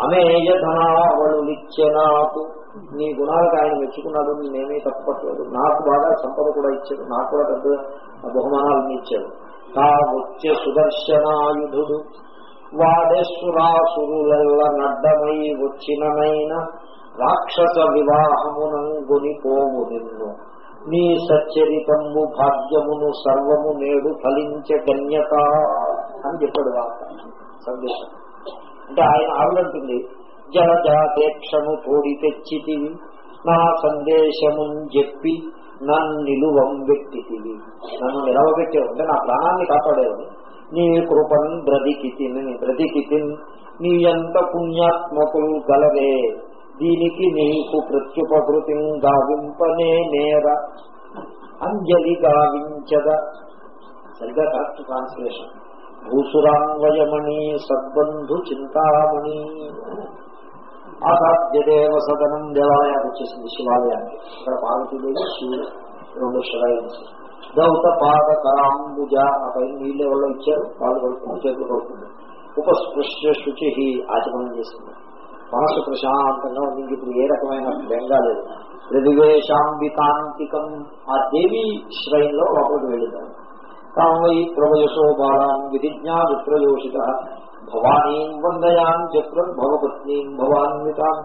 అమేయ ధనావళులిచ్చే నాకు. నీ గుణాలకు ఆయన మెచ్చుకున్నాడు నేనేమీ తప్పట్లేదు నాకు బాగా సంపద కూడా ఇచ్చాడు. నాకు కూడా పెద్ద బహుమానాలను ఇచ్చాడు. తా వచ్చే సుదర్శనాయుధుడు. వాడేశ్వరాసురులెల్ల నడ్డమై వచ్చిననైన రాక్షస వివాహమునంగునిపోము నిన్ను. నీ సచ్చరితంబు భాగ్యమును సర్వము నేడు ఫలించ గణ్యత అని చెప్పాడు వార్త. సందేశం. అంటే ఆయన ఆవిడంటుంది జలజాపేక్షను తోడి తెచ్చితివి నా సందేశము చెప్పి నన్ను నిలువం వ్యక్తితివి నన్ను నిలవబెట్టేవు అంటే నా ప్రాణాన్ని కాపాడేవు. నీ కృపన్ బ్రతికితిని బ్రతికితిన్ నీ ఎంత పుణ్యాత్మకులు గలవే. దీనికి నీకు ప్రత్యుపకృతి గావింపనే నేర. అంజలి గావించద. సరిగ్గా కరెక్ట్ ట్రాన్స్లేషన్. భూసురాన్వయమణి సద్బంధు చింతామణి. ఆసాధ్యదేవ సదనం దేవాలయానికి వచ్చేసింది శివాలయానికి. ఇక్కడ పార్వతీదేవి శివుడు రెండు శివాలయాలు దౌత పాద కరాంబుజ ఆ పైన నీళ్ళు ఎవరో ఇచ్చారు పాలు పడుతుంది చేతులు పడుతుంది ఉపస్పృశ్య శుచి ఆచమనం చేసింది మనసు ప్రశాంతంగా ఉంది. ఇప్పుడు ఏ రకమైన బెంగా లేదు. ప్రతివేశాంబికాంతికం ఆ దేవి శ్రైన్లో లోపలికి వెళ్ళింది కామై ప్రవయసో బాలాం విధిజ్ఞా విప్రయోషిత. భవానీం వందయాం చక్రం భవపత్నీం భవాన్వితాం.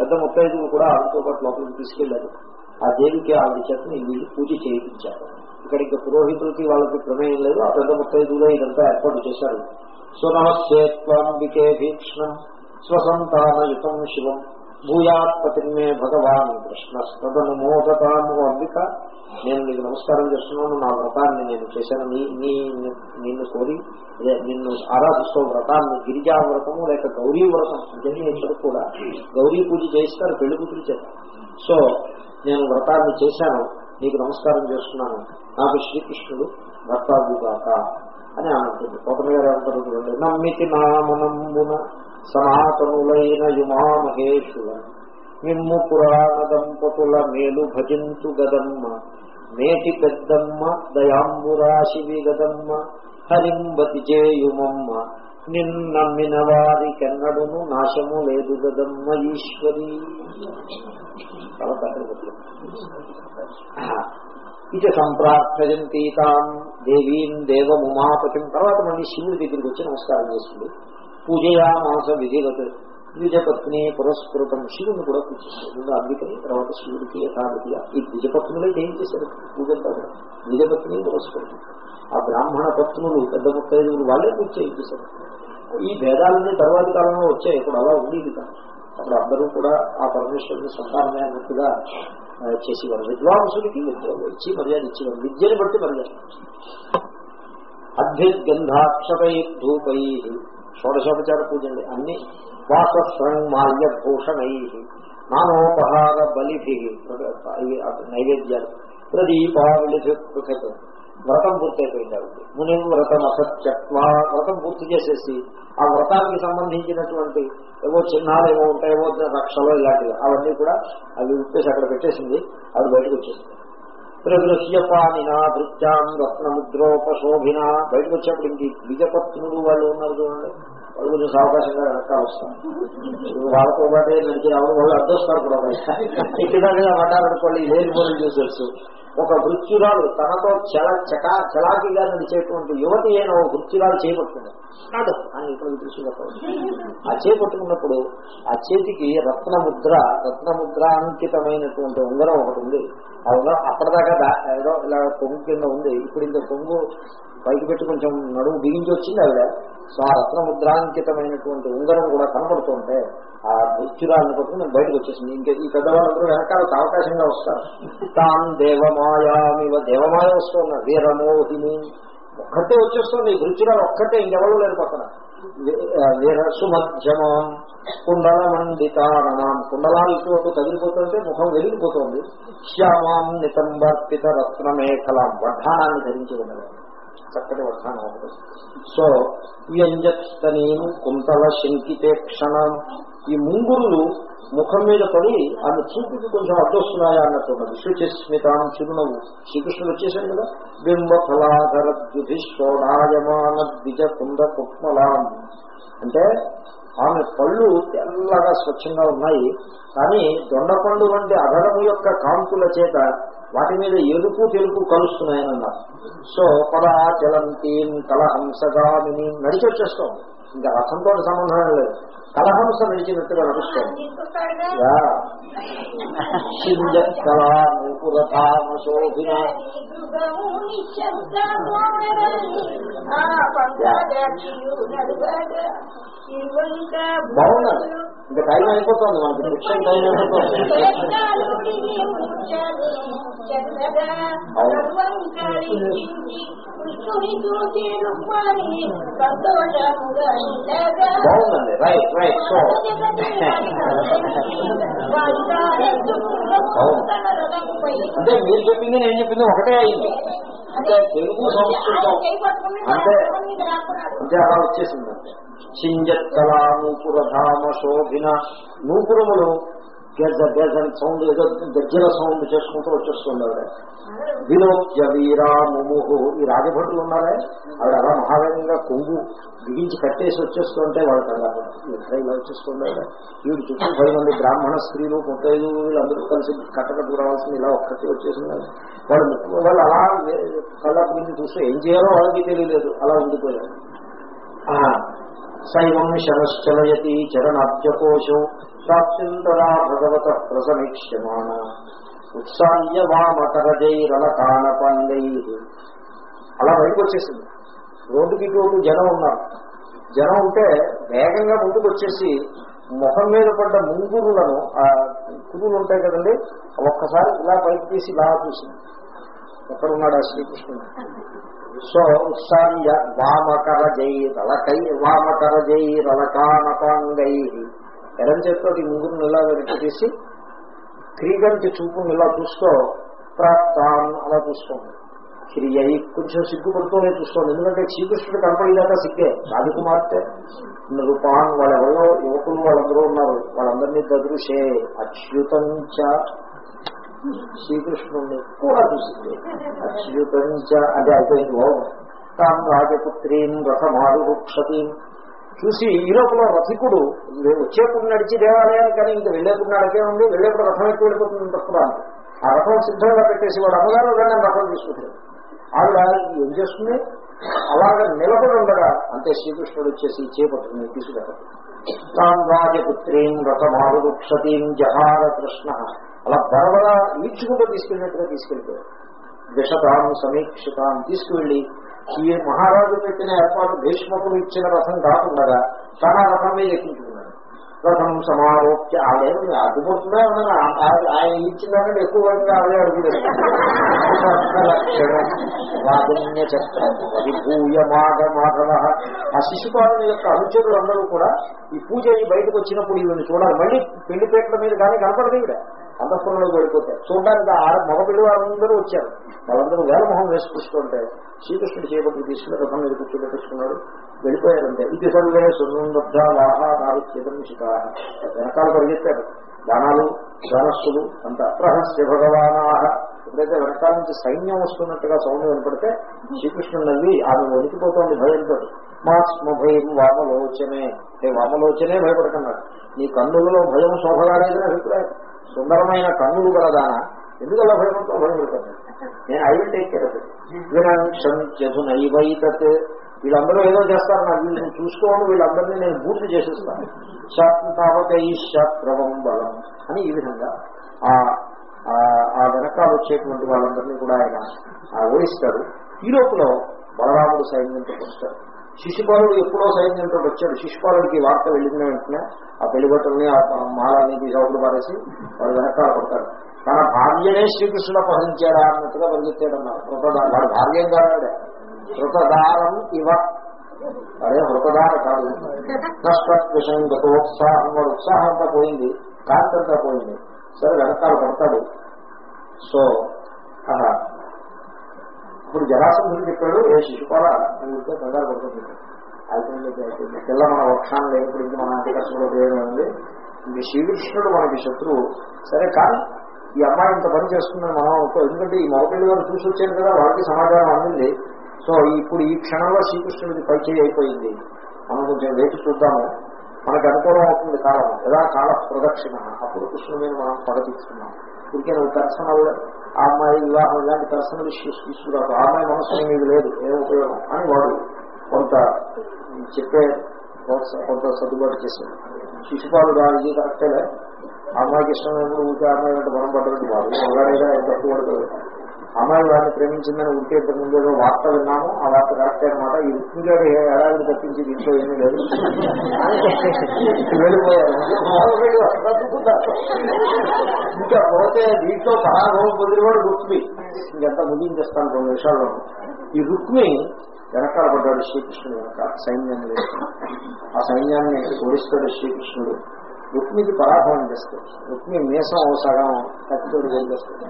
పెద్ద ముత్తైదులు కూడా ఆమెతో పాటు లోపలికి తీసుకెళ్ళారు. ఆ దేవికి ఆవిడ చేతని వీళ్ళు పూజ చేయించారు. ఇక్కడ ఇంకా పురోహితులకి వాళ్ళకి ప్రమేయం లేదు. ఆ పెద్ద ముత్తైదులే ఇదంతా ఏర్పాటు చేశారు. సునమస్యేత్వాంబికే భీక్ష్ణం స్వసంతానయుతం శివం. భూయాత్పతిమే భగవాన్ కృష్ణస్తదనుమోదతాము అంబిక. నేను నీకు నమస్కారం చేస్తున్నాను నా వ్రతాన్ని నేను చేశాను. నీ నీ నిన్ను కోరి నిన్ను ఆరాధిస్తూ వ్రతాన్ని గిరిజా వ్రతము లేక గౌరీ వ్రతం ఇవన్నీ కూడా. గౌరీ పూజ చేయిస్తారు పెళ్ళి కూతురు సో నేను వ్రతాన్ని చేశాను నీకు నమస్కారం చేస్తున్నాను. నాకు శ్రీకృష్ణుడు భర్తాదుగాక అని అంటుంది కోటమి గారు ఏమంటారు నమ్మితి నామనమ్మున సనాతనులైన యుమా మహేషుల మిమ్ము పురాణ దంపతుల మేలు భజింతు గదమ్మ. మేటి పెద్దమ్మ దయాంబురాశి విగదమ్మ హరింబతి చేయుమమ్మ నిన్నమ్మిన వారికెన్నడును నాశము లేదు గదమ్మ ఈశ్వరి. ఇది సంప్రార్థయంతీతాం దేవీం దేవముమాపతిం తర్వాత మళ్ళీ శివుడి దగ్గరికి వచ్చి నమస్కారం చేస్తుంది. పూజయామాస విధిగత ద్విజపత్ని పురస్కృతం శివుని కూడా పూజిస్తుంది ముందు అందుకని తర్వాత శివుడికి యథావిధిగా ఈ ద్విజపత్నులే ఏం చేశారు? పూజంతా కూడా. ద్విజపత్ని పురస్కృతం ఆ బ్రాహ్మణ పత్నులు పెద్ద ముత్తైదువులు వాళ్ళే పూజ చేయించేశారు. ఈ భేదాలన్నీ తర్వాతి కాలంలో వచ్చాయి. ఇప్పుడు అలా ఉండేది కాదు అప్పుడు అందరూ కూడా ఆ పరమేశ్వరుని సంతానమే అన్నట్టుగా ఆ, చేసేవారు. విద్వాంసుడికి విద్య ఇచ్చి మర్యాద ఇచ్చేవారు. విద్యని బట్టి మర్యాద అద్భిర్గంధాక్షతై ధూపై. షోడశోపచార పూజ అండి అన్ని వాసస్రం భూషణై నానోపహార బలిభి నైవేద్యాలు. ప్రదీపావళి పృథక్ వ్రతం పూర్తయిపోయింది ముని వ్రతం అసత్యత్వా వ్రతం పూర్తి చేసేసి ఆ వ్రతానికి సంబంధించినటువంటి ఏవో చిహ్నాలు ఏవో ఉంటాయేవో రక్షలు ఇలాంటివి అవన్నీ కూడా అవి ఉప్పేసి అక్కడ పెట్టేసింది. అవి బయటకు వచ్చేసింది. ప్రదృశ్యపానిన భృత్యాం రత్నముద్రోపశోభిన బయటకు వచ్చేప్పుడు ఇంక బీజపత్నుడు వాళ్ళు ఉన్నారు చూడండి. వాళ్ళు కొంచెం సావకాశంగా వెనకాల వస్తారు. వాళ్ళతో పాటే నడిచి రావడం వాళ్ళు అర్థొస్తారు కూడా. ఇక్కడ పడ్డారనుకోండి లేని పనులు చూసేస్తూ ఒక వృత్యురాలు తనతో చల చకా చలాకీగా నడిచేటువంటి యువతి అయిన ఒక వృత్యురాలు చేపట్టుకున్నాడు కాదు అని ఇక్కడ దృష్టి ఆ చేపట్టుకున్నప్పుడు ఆ చేతికి రత్నముద్ర రత్నముద్ర అంకితమైనటువంటి ఉంగరం ఒకటి ఉంది. ఆ అప్పటిదాకా ఏదో ఇలా కొంగు కింద ఉంది. ఇప్పుడు ఇంత కొంగు పైకి పెట్టి కొంచెం నడుము బిగించి వచ్చింది ఆవిడ. సో ఆ రత్నముద్రాంకితమైనటువంటి ఉంగరం కూడా కనపడుతుంటే ఆ మృత్యురాలను పట్టుకుని నేను బయటకు వచ్చేసింది. ఇంకా ఈ పెద్దవాళ్ళందరూ వెనకాల అవకాశంగా వస్తారు. తాన్ దేవమాయామివ దేవమాయ వస్తున్నా వీరమోహిని. ఒక్కటే వచ్చేస్తుంది రుచిరాలు ఒక్కటే ఇంకెవరూ లేరు పక్కన. వీ- ఆ, కుండల మండితానం కుండలాలు ఇటువంటి తగిలిపోతుంటే ముఖం వెలిగిపోతుంది. శ్యామాం నితంబర్పిత రత్నమేఖలాం వడ్డానాన్ని ధరించి ఉన్నది చక్కటి వడ్డానం సో వ్యంజత్తనీం కుంతల శంకితే క్షణం. ఈ ముంగురులు ముఖం మీద పడి ఆమె చూపుకి కొంచెం అడ్డొస్తున్నాయా? అన్నట్టున్నది శుచిస్మితాం చిరునవ్వు. శ్రీకృష్ణుడు వచ్చేసాడు కదా. బింబ ఫలాధర ద్యుధిశ్వడాయమాన ద్విజ కుంద కుక్మలాం. అంటే ఆమె పళ్ళు తెల్లగా స్వచ్ఛంగా ఉన్నాయి. కానీ దొండపండు వంటి అగరము యొక్క కాంతుల చేత వాటి మీద ఎరుపు తెలుపు కలుస్తున్నాయని అన్నారు సో పదాచలంతీం కలహంసగామిని నడిచి వచ్చేస్తాం ఇంకా రథంతో సంబంధం లేదు. కలహంస నడిచినట్టుగా నడుస్తాం తీసుకొస్తాడుగా బాగున్నది ఇంకా టైం అయిపోతుంది మనకి శిక్షణ టైం అయిపోతుంది. బాగుందండి. రైట్ రైట్ సో అంటే మీరు చెప్పింది నేను చెప్పింది ఒకటే అయింది. అంటే తెలుగు సంస్కృతం. అంటే అంటే అలా వచ్చేసింది. అంటే చింజత్కళా నూపురధామ శోభిన నూపురములు గెజ గెజ సౌండ్ ఏదో గజ్జల సౌండ్ చేసుకుంటూ వచ్చేస్తుంది ఆవిడ విలోక్య వీరా ముముహు ఈ రాజభటులు ఉన్నారే? ఆవిడ అలా మహావేగంగా కొంగు బిగించి కట్టేసి వచ్చేస్తుంటే వాళ్ళకి అలా ఎక్కడ ఇలా వచ్చేస్తుంది వీడు చుట్టూ పది మంది బ్రాహ్మణ స్త్రీలు ముత్తైదు వీళ్ళందరూ కలిసి కట్టకట్టు రావాల్సింది ఇలా ఒక్కటి వచ్చేసింది వాళ్ళు వాళ్ళు అలా కళ్ళ గురించి చూస్తే ఏం చేయాలో వాళ్ళకి తెలియలేదు. అలా ఉండిపోయారు ఆ, శైవం శరశ్చలయతి చరణాబ్జకోశం ప్రాప్తింతరా భగవత ప్రసమీక్ష్యమాణ ఉత్సాహ్య వామకరజైరలకాన పండై అలా బయటకు వచ్చేసింది రోడ్డుకి రోడ్డు జనం ఉన్నారు. జనం ఉంటే వేగంగా ముందుకు వచ్చేసి ముఖం మీద పడ్డ ముంగురులను ఆ కురులు ఉంటాయి కదండి ఒక్కసారి ఇలా పైకి తీసి ఇలా చూసింది. ఎక్కడున్నాడు ఆ శ్రీకృష్ణుడు? సో ఉత్సాహ్య వామకర జై రలకై వామకర జై రలకానపాంగై ఎడం చేతితో ఈ ముంగురుని ఇలా వెనక్కి తీసి క్రీగంటి చూపుని ఇలా చూస్తూ ప్రాప్తాన్ అలా చూసుకోండి క్రియ కొంచెం సిగ్గుపడుతూనే చూసుకోండి ఎందుకంటే శ్రీకృష్ణుడు కనపడేదాకా సిగ్గే. రాజకుమార్తె రూపాన్ వాళ్ళెవరో యువకులు వాళ్ళందరూ ఉన్నారు. వాళ్ళందరినీ దదృశే. అచ్యుతం శ్రీకృష్ణుడిని కూడా చూసింది అచ్యుతం అదే అయిపోయింది ఓం. తాం రాజపుత్రీం రథమారు వృక్షతీం చూసి ఈ లోపల రథికుడు వచ్చేప్పుడు నడిచి దేవాలయానికి కానీ ఇంకా వెళ్ళేప్పుడు నడకే ఉంది వెళ్ళేప్పుడు రథం ఎక్కువ వెళ్ళిపోతుంది తక్కువ ఆ రథం సిద్ధంగా పెట్టేసి వాడు అమ్మగారు వెళ్ళని రథం తీసుకుంటాడు. ఆవిడ ఏం చేస్తుంది? అలాగ నిలబడి ఉండగా అంటే శ్రీకృష్ణుడు వచ్చేసి చేపట్టుకుని తీసుకెళ్ళాడు తాం రాజపుత్రీం రథమాడు జహార కృష్ణ అలా బరబరా ఈడ్చుకుంటూ తీసుకెళ్ళినట్టుగా తీసుకెళ్ళిపోయాడు. విషతాం సమీక్షితాం తీసుకువెళ్ళి ఈ మహారాజు పెట్టిన ఏర్పాటు భీష్మకులు ఇచ్చిన రథం కాకుండా తన రథం మీద ఎక్కించుకున్నాడు రథం సమారోప్య ఆలయం అడ్డుపడుతున్నా ఆయన ఇచ్చిందంటే ఎక్కువ వరకు ఆవిడే అడుగుతుంది ఆ శిశుపాలన యొక్క అనుచరులు అందరూ కూడా ఈ పూజ బయటకు వచ్చినప్పుడు ఈవిని చూడాలి. మళ్ళీ పెళ్ళిపేటల మీద కానీ కనపడదు ఇక్కడ అంతఃపురంలో పడిపోతాయి చూడడానికి ఆ మగపిల్లి వాళ్ళందరూ వచ్చారు. వాళ్ళందరూ వేలమొహం వేసి కూర్చుంటే శ్రీకృష్ణుడు చేపట్టు తీసుకుని రథం మీద కూర్చోబెట్టుకున్నాడు వెళ్ళిపోయారంటే ఇది సర్వే సుందబ్ధ వాహాలు చేదర్శిక వెనకాల పరిగెత్తారు బాణాలు ధనస్సులు అంత ప్రహస్య భగవానాహ. ఎప్పుడైతే వెనకాల నుంచి సైన్యం వస్తున్నట్టుగా సౌండ్ వినపడితే శ్రీకృష్ణుడు నవ్వి ఆమె వణికిపోతోంది భయంతో మా స్మ భయం వామలోచనే. ఏ వామలోచనే భయపడుతున్నాడు నీ కన్నులలో భయం శోభగాలేదని అభిప్రాయం. సుందరమైన కన్నులు గలదానా ఎందుకలా అలా భయపడుతూ భయపడుతుంది నేను ఐ విల్ టేక్ కేర్ వినంక్షంత్యధునైవైతత్ వీళ్ళందరూ ఏదో చేస్తారు నాకు వీళ్ళని చూసుకోవడం వీళ్ళందరినీ నేను పూర్తి చేసేస్తాను. శాత్మతావకై శాస్త్రవం బలం అని ఈ విధంగా ఆ ఆ వెనకాల వచ్చేటువంటి వాళ్ళందరినీ కూడా ఆయన ఓడిస్తారు. ఈ లోపల బలరాముడు సైన్యంతో వస్తాడు శిశుపాలుడు ఎప్పుడో సైన్యంతో వచ్చాడు. శిశుపాలుడికి వార్త వెళ్ళిన వెంటనే ఆ పెళ్ళిబట్టల్ని ఆ మాలని తీసవులు పారేసి వాడు వెనకాల పడతాడు తన భార్యనే శ్రీకృష్ణుడు అపహరించాడా అన్నట్టుగా పరిగెత్తాడన్నారు కృతదారం వాడు భార్యం కాడే కృతదారం ఇవ. అదే మృతదార కాదు. నష్టోత్సాహం వాడు ఉత్సాహం అంతా పోయింది కాంతి పోయింది. సరే వెనకాల పడతాడు సో ఇప్పుడు జరాసంధుడు చెప్పాడు ఏ శిశుపాల ఉంటే కంగారు పడుతుంది. అయిపోయింది పిల్ల మన వక్షాన్ని లేనప్పుడు ఇంకా మన అంటే కష్టపడే ఉంది. ఇది శ్రీకృష్ణుడు మనకి శత్రువు. సరే కానీ ఈ అమ్మాయి ఇంత పని చేస్తుందని మనం అనుకో ఎందుకంటే ఈ మగపిల్లి గారు చూసి వచ్చాను కదా వాళ్ళకి సమాచారం అందింది. సో ఇప్పుడు ఈ క్షణంలో శ్రీకృష్ణుడికి పరిచయం అయిపోయింది. మనం కొంచెం వేచి చూద్దాము. మనకు అనుకూలం అవుతుంది కాలం. ఎలా కాల ప్రదక్షిణ. అప్పుడు కృష్ణుడు మీద మనం పగతీస్తున్నాం ఇంకే నువ్వు పర్సనల్ ఆ అమ్మాయి వివాహం ఇలాంటి పర్సనల్ ఇష్యూస్ తీసుకురాదు ఆ అమ్మాయి మనసు మీకు లేదు ఏం ఉపయోగం? అని వాడు కొంత చెప్పే కొంత సర్దుబాటు చేశాడు. శిశుపాలు ఇది కరెక్టేలే ఆ అమ్మాయికి ఇష్టమైనప్పుడు ఊరికే అమ్మాయి వెంట బలం పడ్డటువంటి వాడు ఎవరైనా తప్పు పడుతుంది అమ్మాయి వాడిని ప్రేమించిందని ఉంటే ఇద్దరు ముందు ఏదో వార్త విన్నాము. ఆ వార్త కరెక్టే అనమాట ఈ రుక్మిగారు ఏడాది తప్పించి దీంట్లో ఏమీ లేదు. వెళ్ళిపోయారు. ఇంకా పోతే దీంట్లో పరాభవం కూడా రుక్మి ఇంకెంత ముగించేస్తాను కొన్ని విషయాల్లో ఈ రుక్మి వెనకాల పడ్డాడు శ్రీకృష్ణుడు వెనక సైన్యాన్ని ఆ సైన్యాన్ని ఓడిస్తాడు శ్రీకృష్ణుడు. రుక్మికి పరాభవం చేస్తాడు రుక్మి మీసం సగం కత్తితోడు వెళ్ళేస్తాడు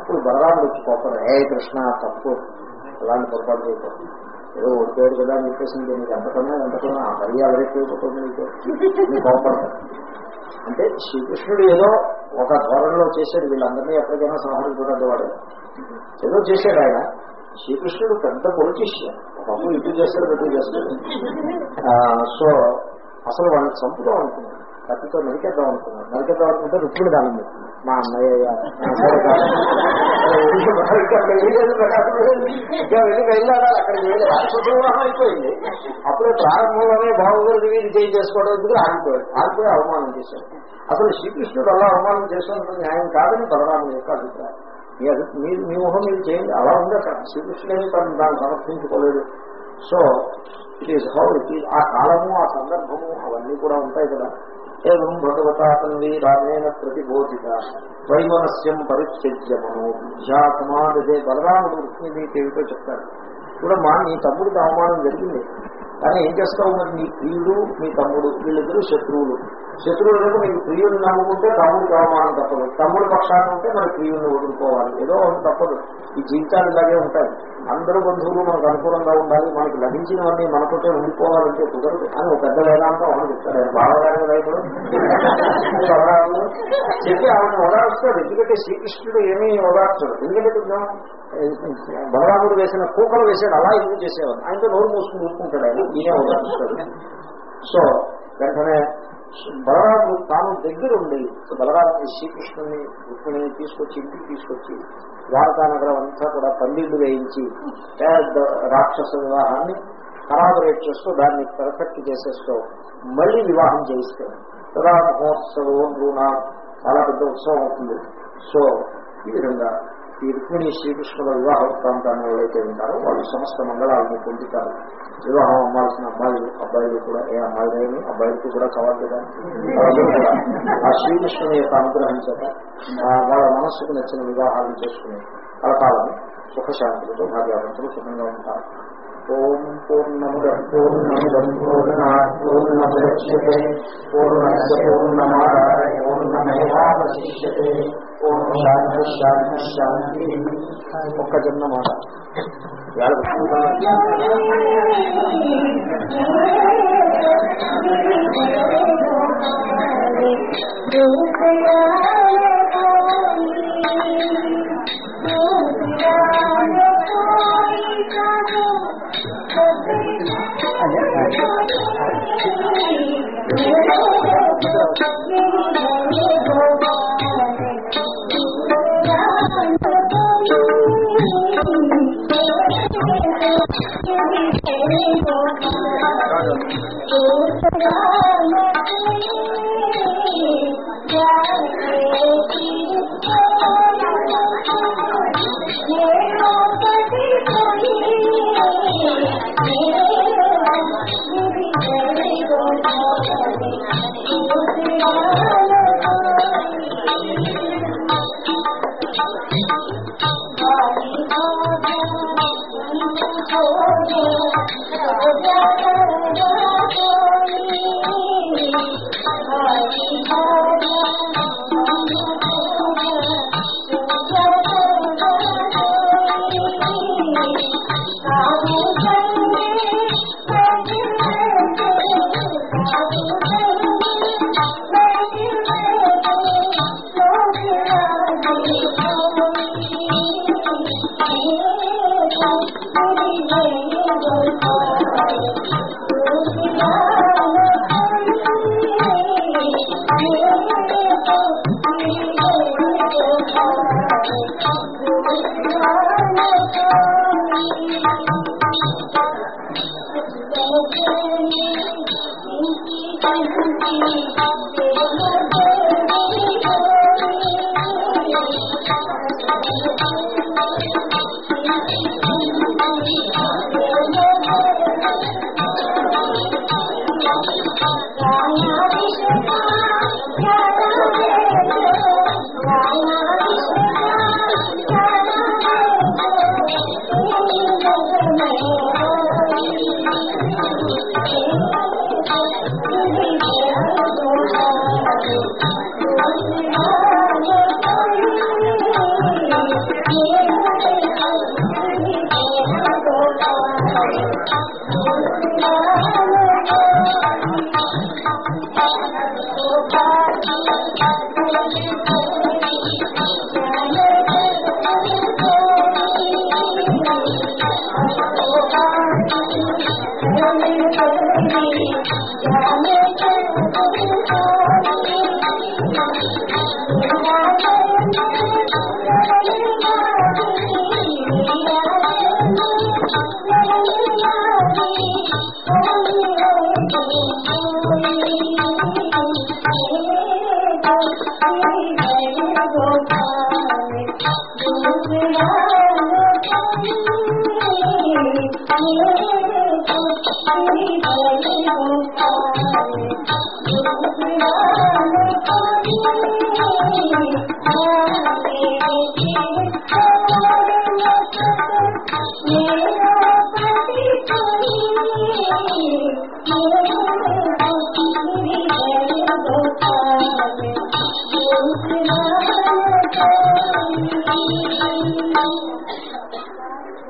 అప్పుడు బలరాముడు వచ్చి కోపడు ఏ కృష్ణ తప్పు. అలాంటి పొరపాటు చేయకూడదు ఏదో ఓడిపోయాడు కదా అని చెప్పేసి నీకు ఎంతకన్నా ఎంతకన్నా ఆ పరి అలరెక్కిపోతుంది నీకు? కోపడతాడు. అంటే శ్రీకృష్ణుడు ఏదో ఒక ధోరణిలో చేశాడు. వీళ్ళందరినీ ఎప్పటికైనా సంహరించడం వాడు ఏదో చేశాడు ఆయన. శ్రీకృష్ణుడు పెద్ద పొలిటీషియన్. ఒకప్పుడు ఇటు చేస్తాడు ఇటు చేస్తాడు. సో అసలు వాళ్ళకి చంపుదాం అనుకున్నాడు కత్తితో నరికేద్దాం అనుకున్నాను. నరికేద్దాం అనుకుంటే రుక్మిణి దానం పెట్టింది మా అన్నయ్య వెళ్ళి వెళ్ళాడా అక్కడికి వెళ్ళి రాష్ట్రవివాహం అయిపోయింది అప్పుడే ప్రారంభంలోనే బాబుగారు ఇది చేయి చేసుకోవడం దగ్గర ఆగిపోయాడు ఆగిపోయి అవమానం చేశాడు అసలు శ్రీకృష్ణుడు అలా అవమానం చేసినందుకు న్యాయం కాదని బలరాముని యొక్క అభిప్రాయం. మీరు మీ ఊహం మీరు చేయండి. అలా ఉంది? అక్కడ శ్రీకృష్ణుడని తను దాన్ని సమర్థించుకోలేదు. So it is how it is ఆ కాలము ఆ సందర్భము అవన్నీ కూడా ఉంటాయి కదా. ఏం భగవతా రామేణ ప్రతిబోధిత. వైమనస్యం పరిత్యజ్య మనోబుద్ధ్యా సమాధే బలరాముడు రుక్మిణీకి ఏమిటో చెప్తాడు. చూడమ్మా నీ తమ్ముడికి అవమానం జరిగింది. కానీ ఏం చేస్తావు మరి నీ ప్రియుడు మీ తమ్ముడు? వీళ్ళిద్దరూ శత్రువులు. శత్రువులకు మీకు ప్రియుడిని ప్రియుడు నమ్ముకుంటే తమ్ముడికి అవమానం తప్పదు. తమ్ముడు పక్షాన ఉంటే మన ప్రియుడిని వదులుకోవాలి. ఏదో ఒకటి తప్పదు. ఈ జీవితాలు ఇలాగే ఉంటాయి. అందరూ బంధువులు మనకు అనుకూలంగా ఉండాలి మనకు లభించినవన్నీ మనతోటే ఉండిపోవాలంటే కుదరదు. అని ఒక పెద్ద వేదాంతం అవును చెప్తారు. ఆయన బావగారి రైతుడు చెప్పి ఆమె ఓదార్స్తాడు ఎందుకంటే శ్రీకృష్ణుడు ఏమీ ఓదార్చాడు ఎందుకంటే బలరాముడు వేసిన కూకలు వేసాడు అలా ఎందుకు చేసేవాడు. ఆయనతో నోరు మూసుకుని ఊరుకుంటాడు ఆయన. ఈయన ఓదార్స్తాడు సో వెంటనే బలరాముడు తాను దగ్గరుండి బలరాముడు శ్రీకృష్ణుని రుక్మిణిని తీసుకొచ్చి ఇంటికి తీసుకొచ్చి ద్వారకా నగరం అంతా కూడా పండిళ్ళు వేయించి పెద్ద రాక్షస వివాహాన్ని కరాబరేట్ చేస్తూ దాన్ని పర్ఫెక్ట్ చేసేస్తూ మళ్ళీ వివాహం చేయిస్తాడు కదా మహోత్సవం రుణ చాలా పెద్ద ఉత్సవం అవుతుంది. సో ఈ విధంగా ఈ రుక్మిణి శ్రీకృష్ణుల వివాహ వృత్తాంతాన్ని ఎవరైతే ఉంటారో వాళ్ళు సమస్త మంగళాలను పొందుతారు. వివాహం అమ్మాల్సిన అబ్బాయిలు అబ్బాయిలు కూడా ఏ అమ్మాయిలు అబ్బాయిలకి కూడా కావాలి కదా ఆ శ్రీకృష్ణుని యొక్క అనుగ్రహం చేత వాళ్ళ మనస్సుకు నచ్చిన వివాహాలు చేసుకుని కలకాలను సుఖశాంతులతో భాగ్యవంతులు సుఖంగా ఉంటారు. ఓం పూర్ణముద పూర్ణమిదం పూర్ణ పూర్ణముద్యతే పూర్ణస్య పూర్ణమాదాయ పూర్ణమేవాశిష్యతే ఓం శాంతి శాంతి శాంతి. ఒక్క జన్మ మాట 故乡的水山歌，歌声飘过千里，故乡的云飘过万里，故乡的土，养育我长大，故乡的水，养育我坚强。Lord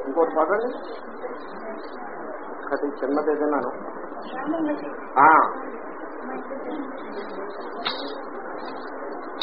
ఇంకోటి చదవండి ఒకటి చిన్నది ఏదన్నాను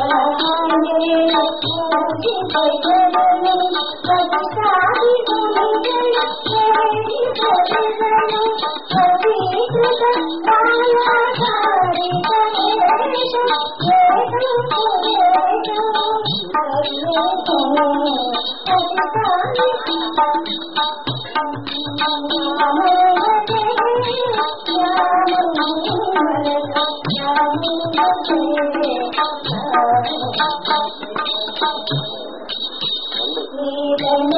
I'm 家母哎，家母哎，哎，你的美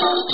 声。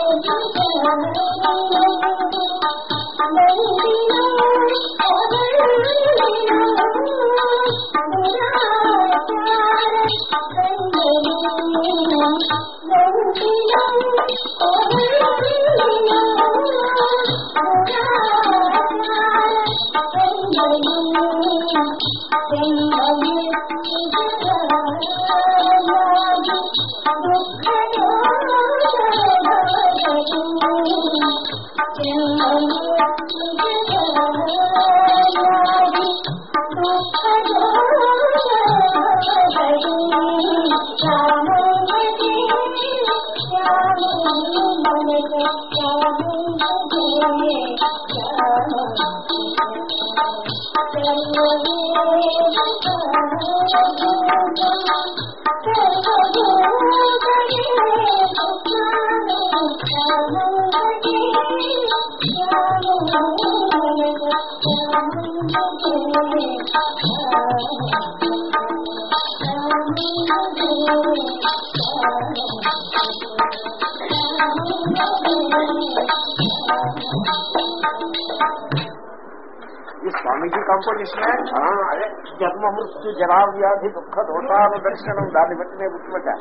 ఈ స్వామీజీ కాంపోజిషన్ అదే జన్మ మృత్యు జరా వ్యాధి దుఃఖ దోషాను దర్శనం. దాన్ని బట్టి నేను గుర్తుపెట్టా.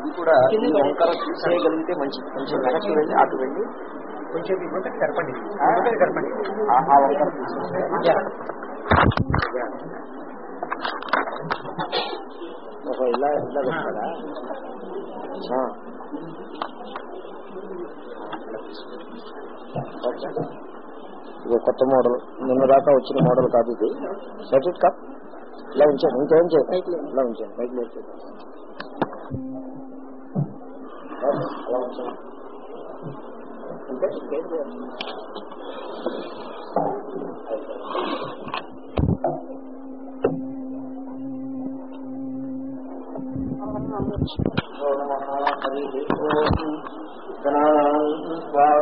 ఇది కూడా ఈ వంకర చూసేయగలిగితే మంచిది కొంచెం వెనక్కి వెళ్ళి అటు వెళ్ళి కొంచెం కరపండి గుంటకి కరపండి ఆ- చూసేస్తే ఓహో ఇలా. ఇది కొత్త మోడల్. నిన్న దాకా వచ్చిన మోడల్ కాదు ఇది. సెట్ ఇట్ కప్ ఇలా ఉంచాను ఇంకేం చేయండి ఇలా ఉంచాను బయట లేదు. ఓకే, అలా ఉంచాను అంటే ఇంకేం చేయాలి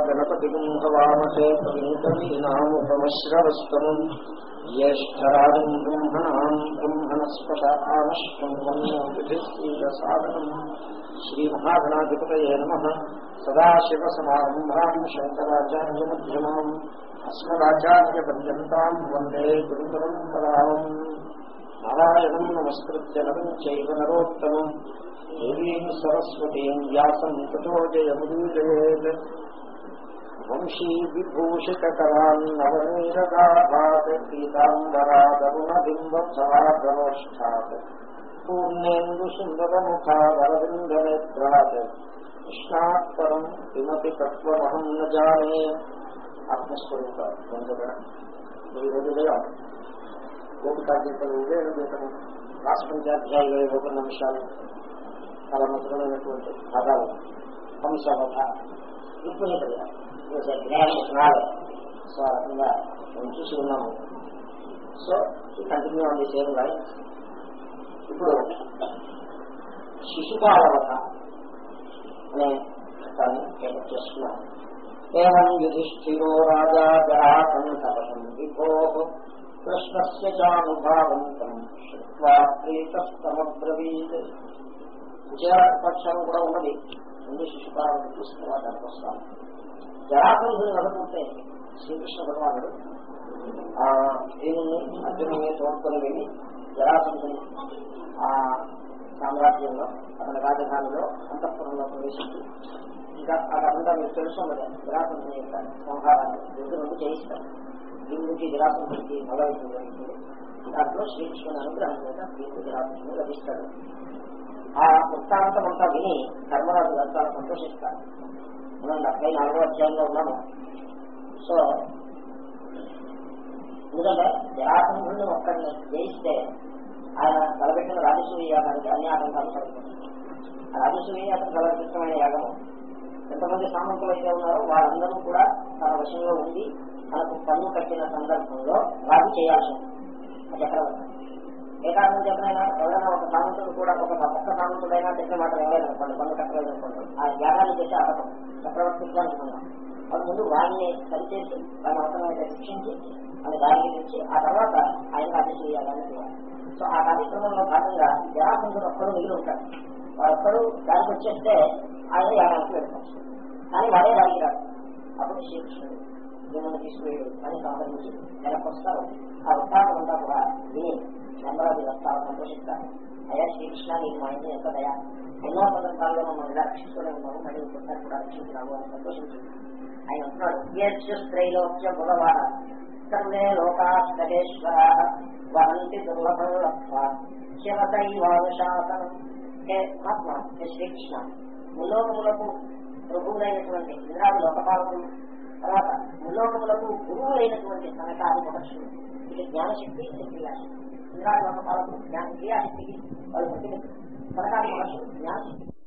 గణపతి హవామసే కవికవీనాముపమశ్రవస్తమం జ్యేష్టరాజం బ్రహ్మణాం బ్రహ్మణస్పత ఆనశ్వన్మన్యోసాదనం శ్రీమహాగణాధిపతయే నమ. సదాశివసమారంభాం శంకరాచార్యమధ్యమాం. అస్మదాచార్యపర్యంతాం వందే గురుపరంపరాం. నారాయణం నమస్కృత్య నరం చైవ నరోత్తమం. దేవీం సరస్వతీం వ్యాసం తతో వంశీ విభూషితకరాన్నవనీరగాభాత్ పీతాంబరాదరుణబింబసవాదరోష్ఠాత్ పూర్ణేందు కృష్ణాత్ పరం కిమపి తత్వమహం న జానే ఆత్మస్వరూప పొందగా ఉదయం గోపికాగీతలు ఉదయం గీతము రాష్ట్రంధ్యాధ్యాయులు ఇరవై ఒక నిమిషాలు చాలా మధురమైనటువంటి పదాలు హంసవధ. జ్ఞానాలు సో ఆ రకంగా మనం చూసి ఉన్నాము. So continue on the same line. ఇప్పుడు శిశుపాలవత అనే దాన్ని టేకప్ చేస్తున్నాం. ఏహం యుధిష్ఠిరో రాజా జరాకంఠపటం విభో కృష్ణస్య చానుభావంతం శ్రుత్వా ప్రీతస్తమబ్రవీత్. విజయపక్షాలు కూడా ఉన్నది. ముందు శిశుపాలను తీసుకున్న దానికి వస్తాను జరాకంఠుని నడుపుంటే శ్రీకృష్ణ భగవానుడు దీనిని దేవుణ్ణి అర్జునుని తోడుకొని వెళ్ళి జరాకంఠుని ఆ సామ్రాజ్యంలో అతని రాజధానిలో అంతఃపురంలో ప్రవేశించి ఇంకా ఆ రకంగా మీకు తెలుసు మరి జరాకంఠుని యొక్క సంహారాన్ని రెండు రెండు చేయిస్తారు. దీని జరాకంఠుడికి మొదలైతుంది మొదలవుతుంది. దాంట్లో శ్రీకృష్ణుని అనుగ్రహం మీద భీముడు జరాకంఠుని లభిస్తాడు. ఆ వృత్తాంతం అంతా విని ధర్మరాజు చాలా సంతోషిస్తారు. మనం డెబ్బై నాలుగో అధ్యాయంలో ఉన్నాము. సో ఎందుకంటే జరాసంధుడిని ఒక్కడిని జయిస్తే ఆయన తలపెట్టిన రాజసూయ యాగానికి అన్ని ఆటంకాలు కలిగిపోతుంది రాజసూయ యాగం తలపిష్టమైన యాగం ఎంతమంది సామంతులు అయితే ఉన్నారో వారందరూ కూడా తన వశంలో ఉండి తనకు పన్ను కట్టిన సందర్భంలో రాజు చేయాల్సి ఉంది ఎక్కడ ఏ కారణం ఎవరైనా ఒక సామంతుడు కూడా ఒక భక్త సామంతుడైనా చెప్పిన మాట ఎవరైనా పన్ను కట్టలేదు అనుకోండి. ఆ యాగాన్ని చేసి అవసరం చక్రవర్తిత్వానికి అనుకున్నాం అది ముందు వారిని సరిచేసి వారిని అవసరమైతే శిక్షించి అని దానికి తెచ్చి ఆ తర్వాత ఆయన అది చేయాలని చేయాలి సో ఆ కార్యక్రమంలో భాగంగా జరాసంతుడు ఒక్కరు మిగిలి ఉంటారు. వారొక్కరు దానికి వచ్చేస్తే ఆయన యాగానికి వెళ్తాం కానీ వాడే దానికి రాదు అప్పుడు శ్రీకృష్ణుడు మిమ్మల్ని తీసుకువెళ్ళు అని సంబంధించి వెనక్కి వస్తారు. ఆ ఉత్సాహం అంతా కూడా విని ధర్మరాజు వస్తారు సంతోషిస్తారు. అయ్యా శ్రీకృష్ణ నీకు మా ఇంటి ఎంత దయా. ఎన్నో సందర్భాల్లో మమ్మల్ని ఇలా రక్షిస్తూనే ఉన్నాము. మరి ఇంకొకసారి కూడా రక్షించినాము అని సంతోషించింది. ఆయన అంటున్నాడు త్రైలోక్య బుధవాడ సర్వే లోకాశ్వరేశ్వర వహంతి దుర్లభం లబ్ధ శివతైవానుశాసనం హే మహాత్మ హే శ్రీకృష్ణ ముల్లోకములకు ప్రభువులైనటువంటి ఇంద్రాది లోకపాలకులు. తర్వాత ముల్లోకములకు గురువు అయినటువంటి సనకాది మహర్షులు. ఇది జ్ఞానశక్తి ఇది క్రియాశక్తి ఇంద్రాది లోకపాలకులు జ్ఞాన క్రియాశక్తికి వాళ్ళు జ్ఞానశక్తి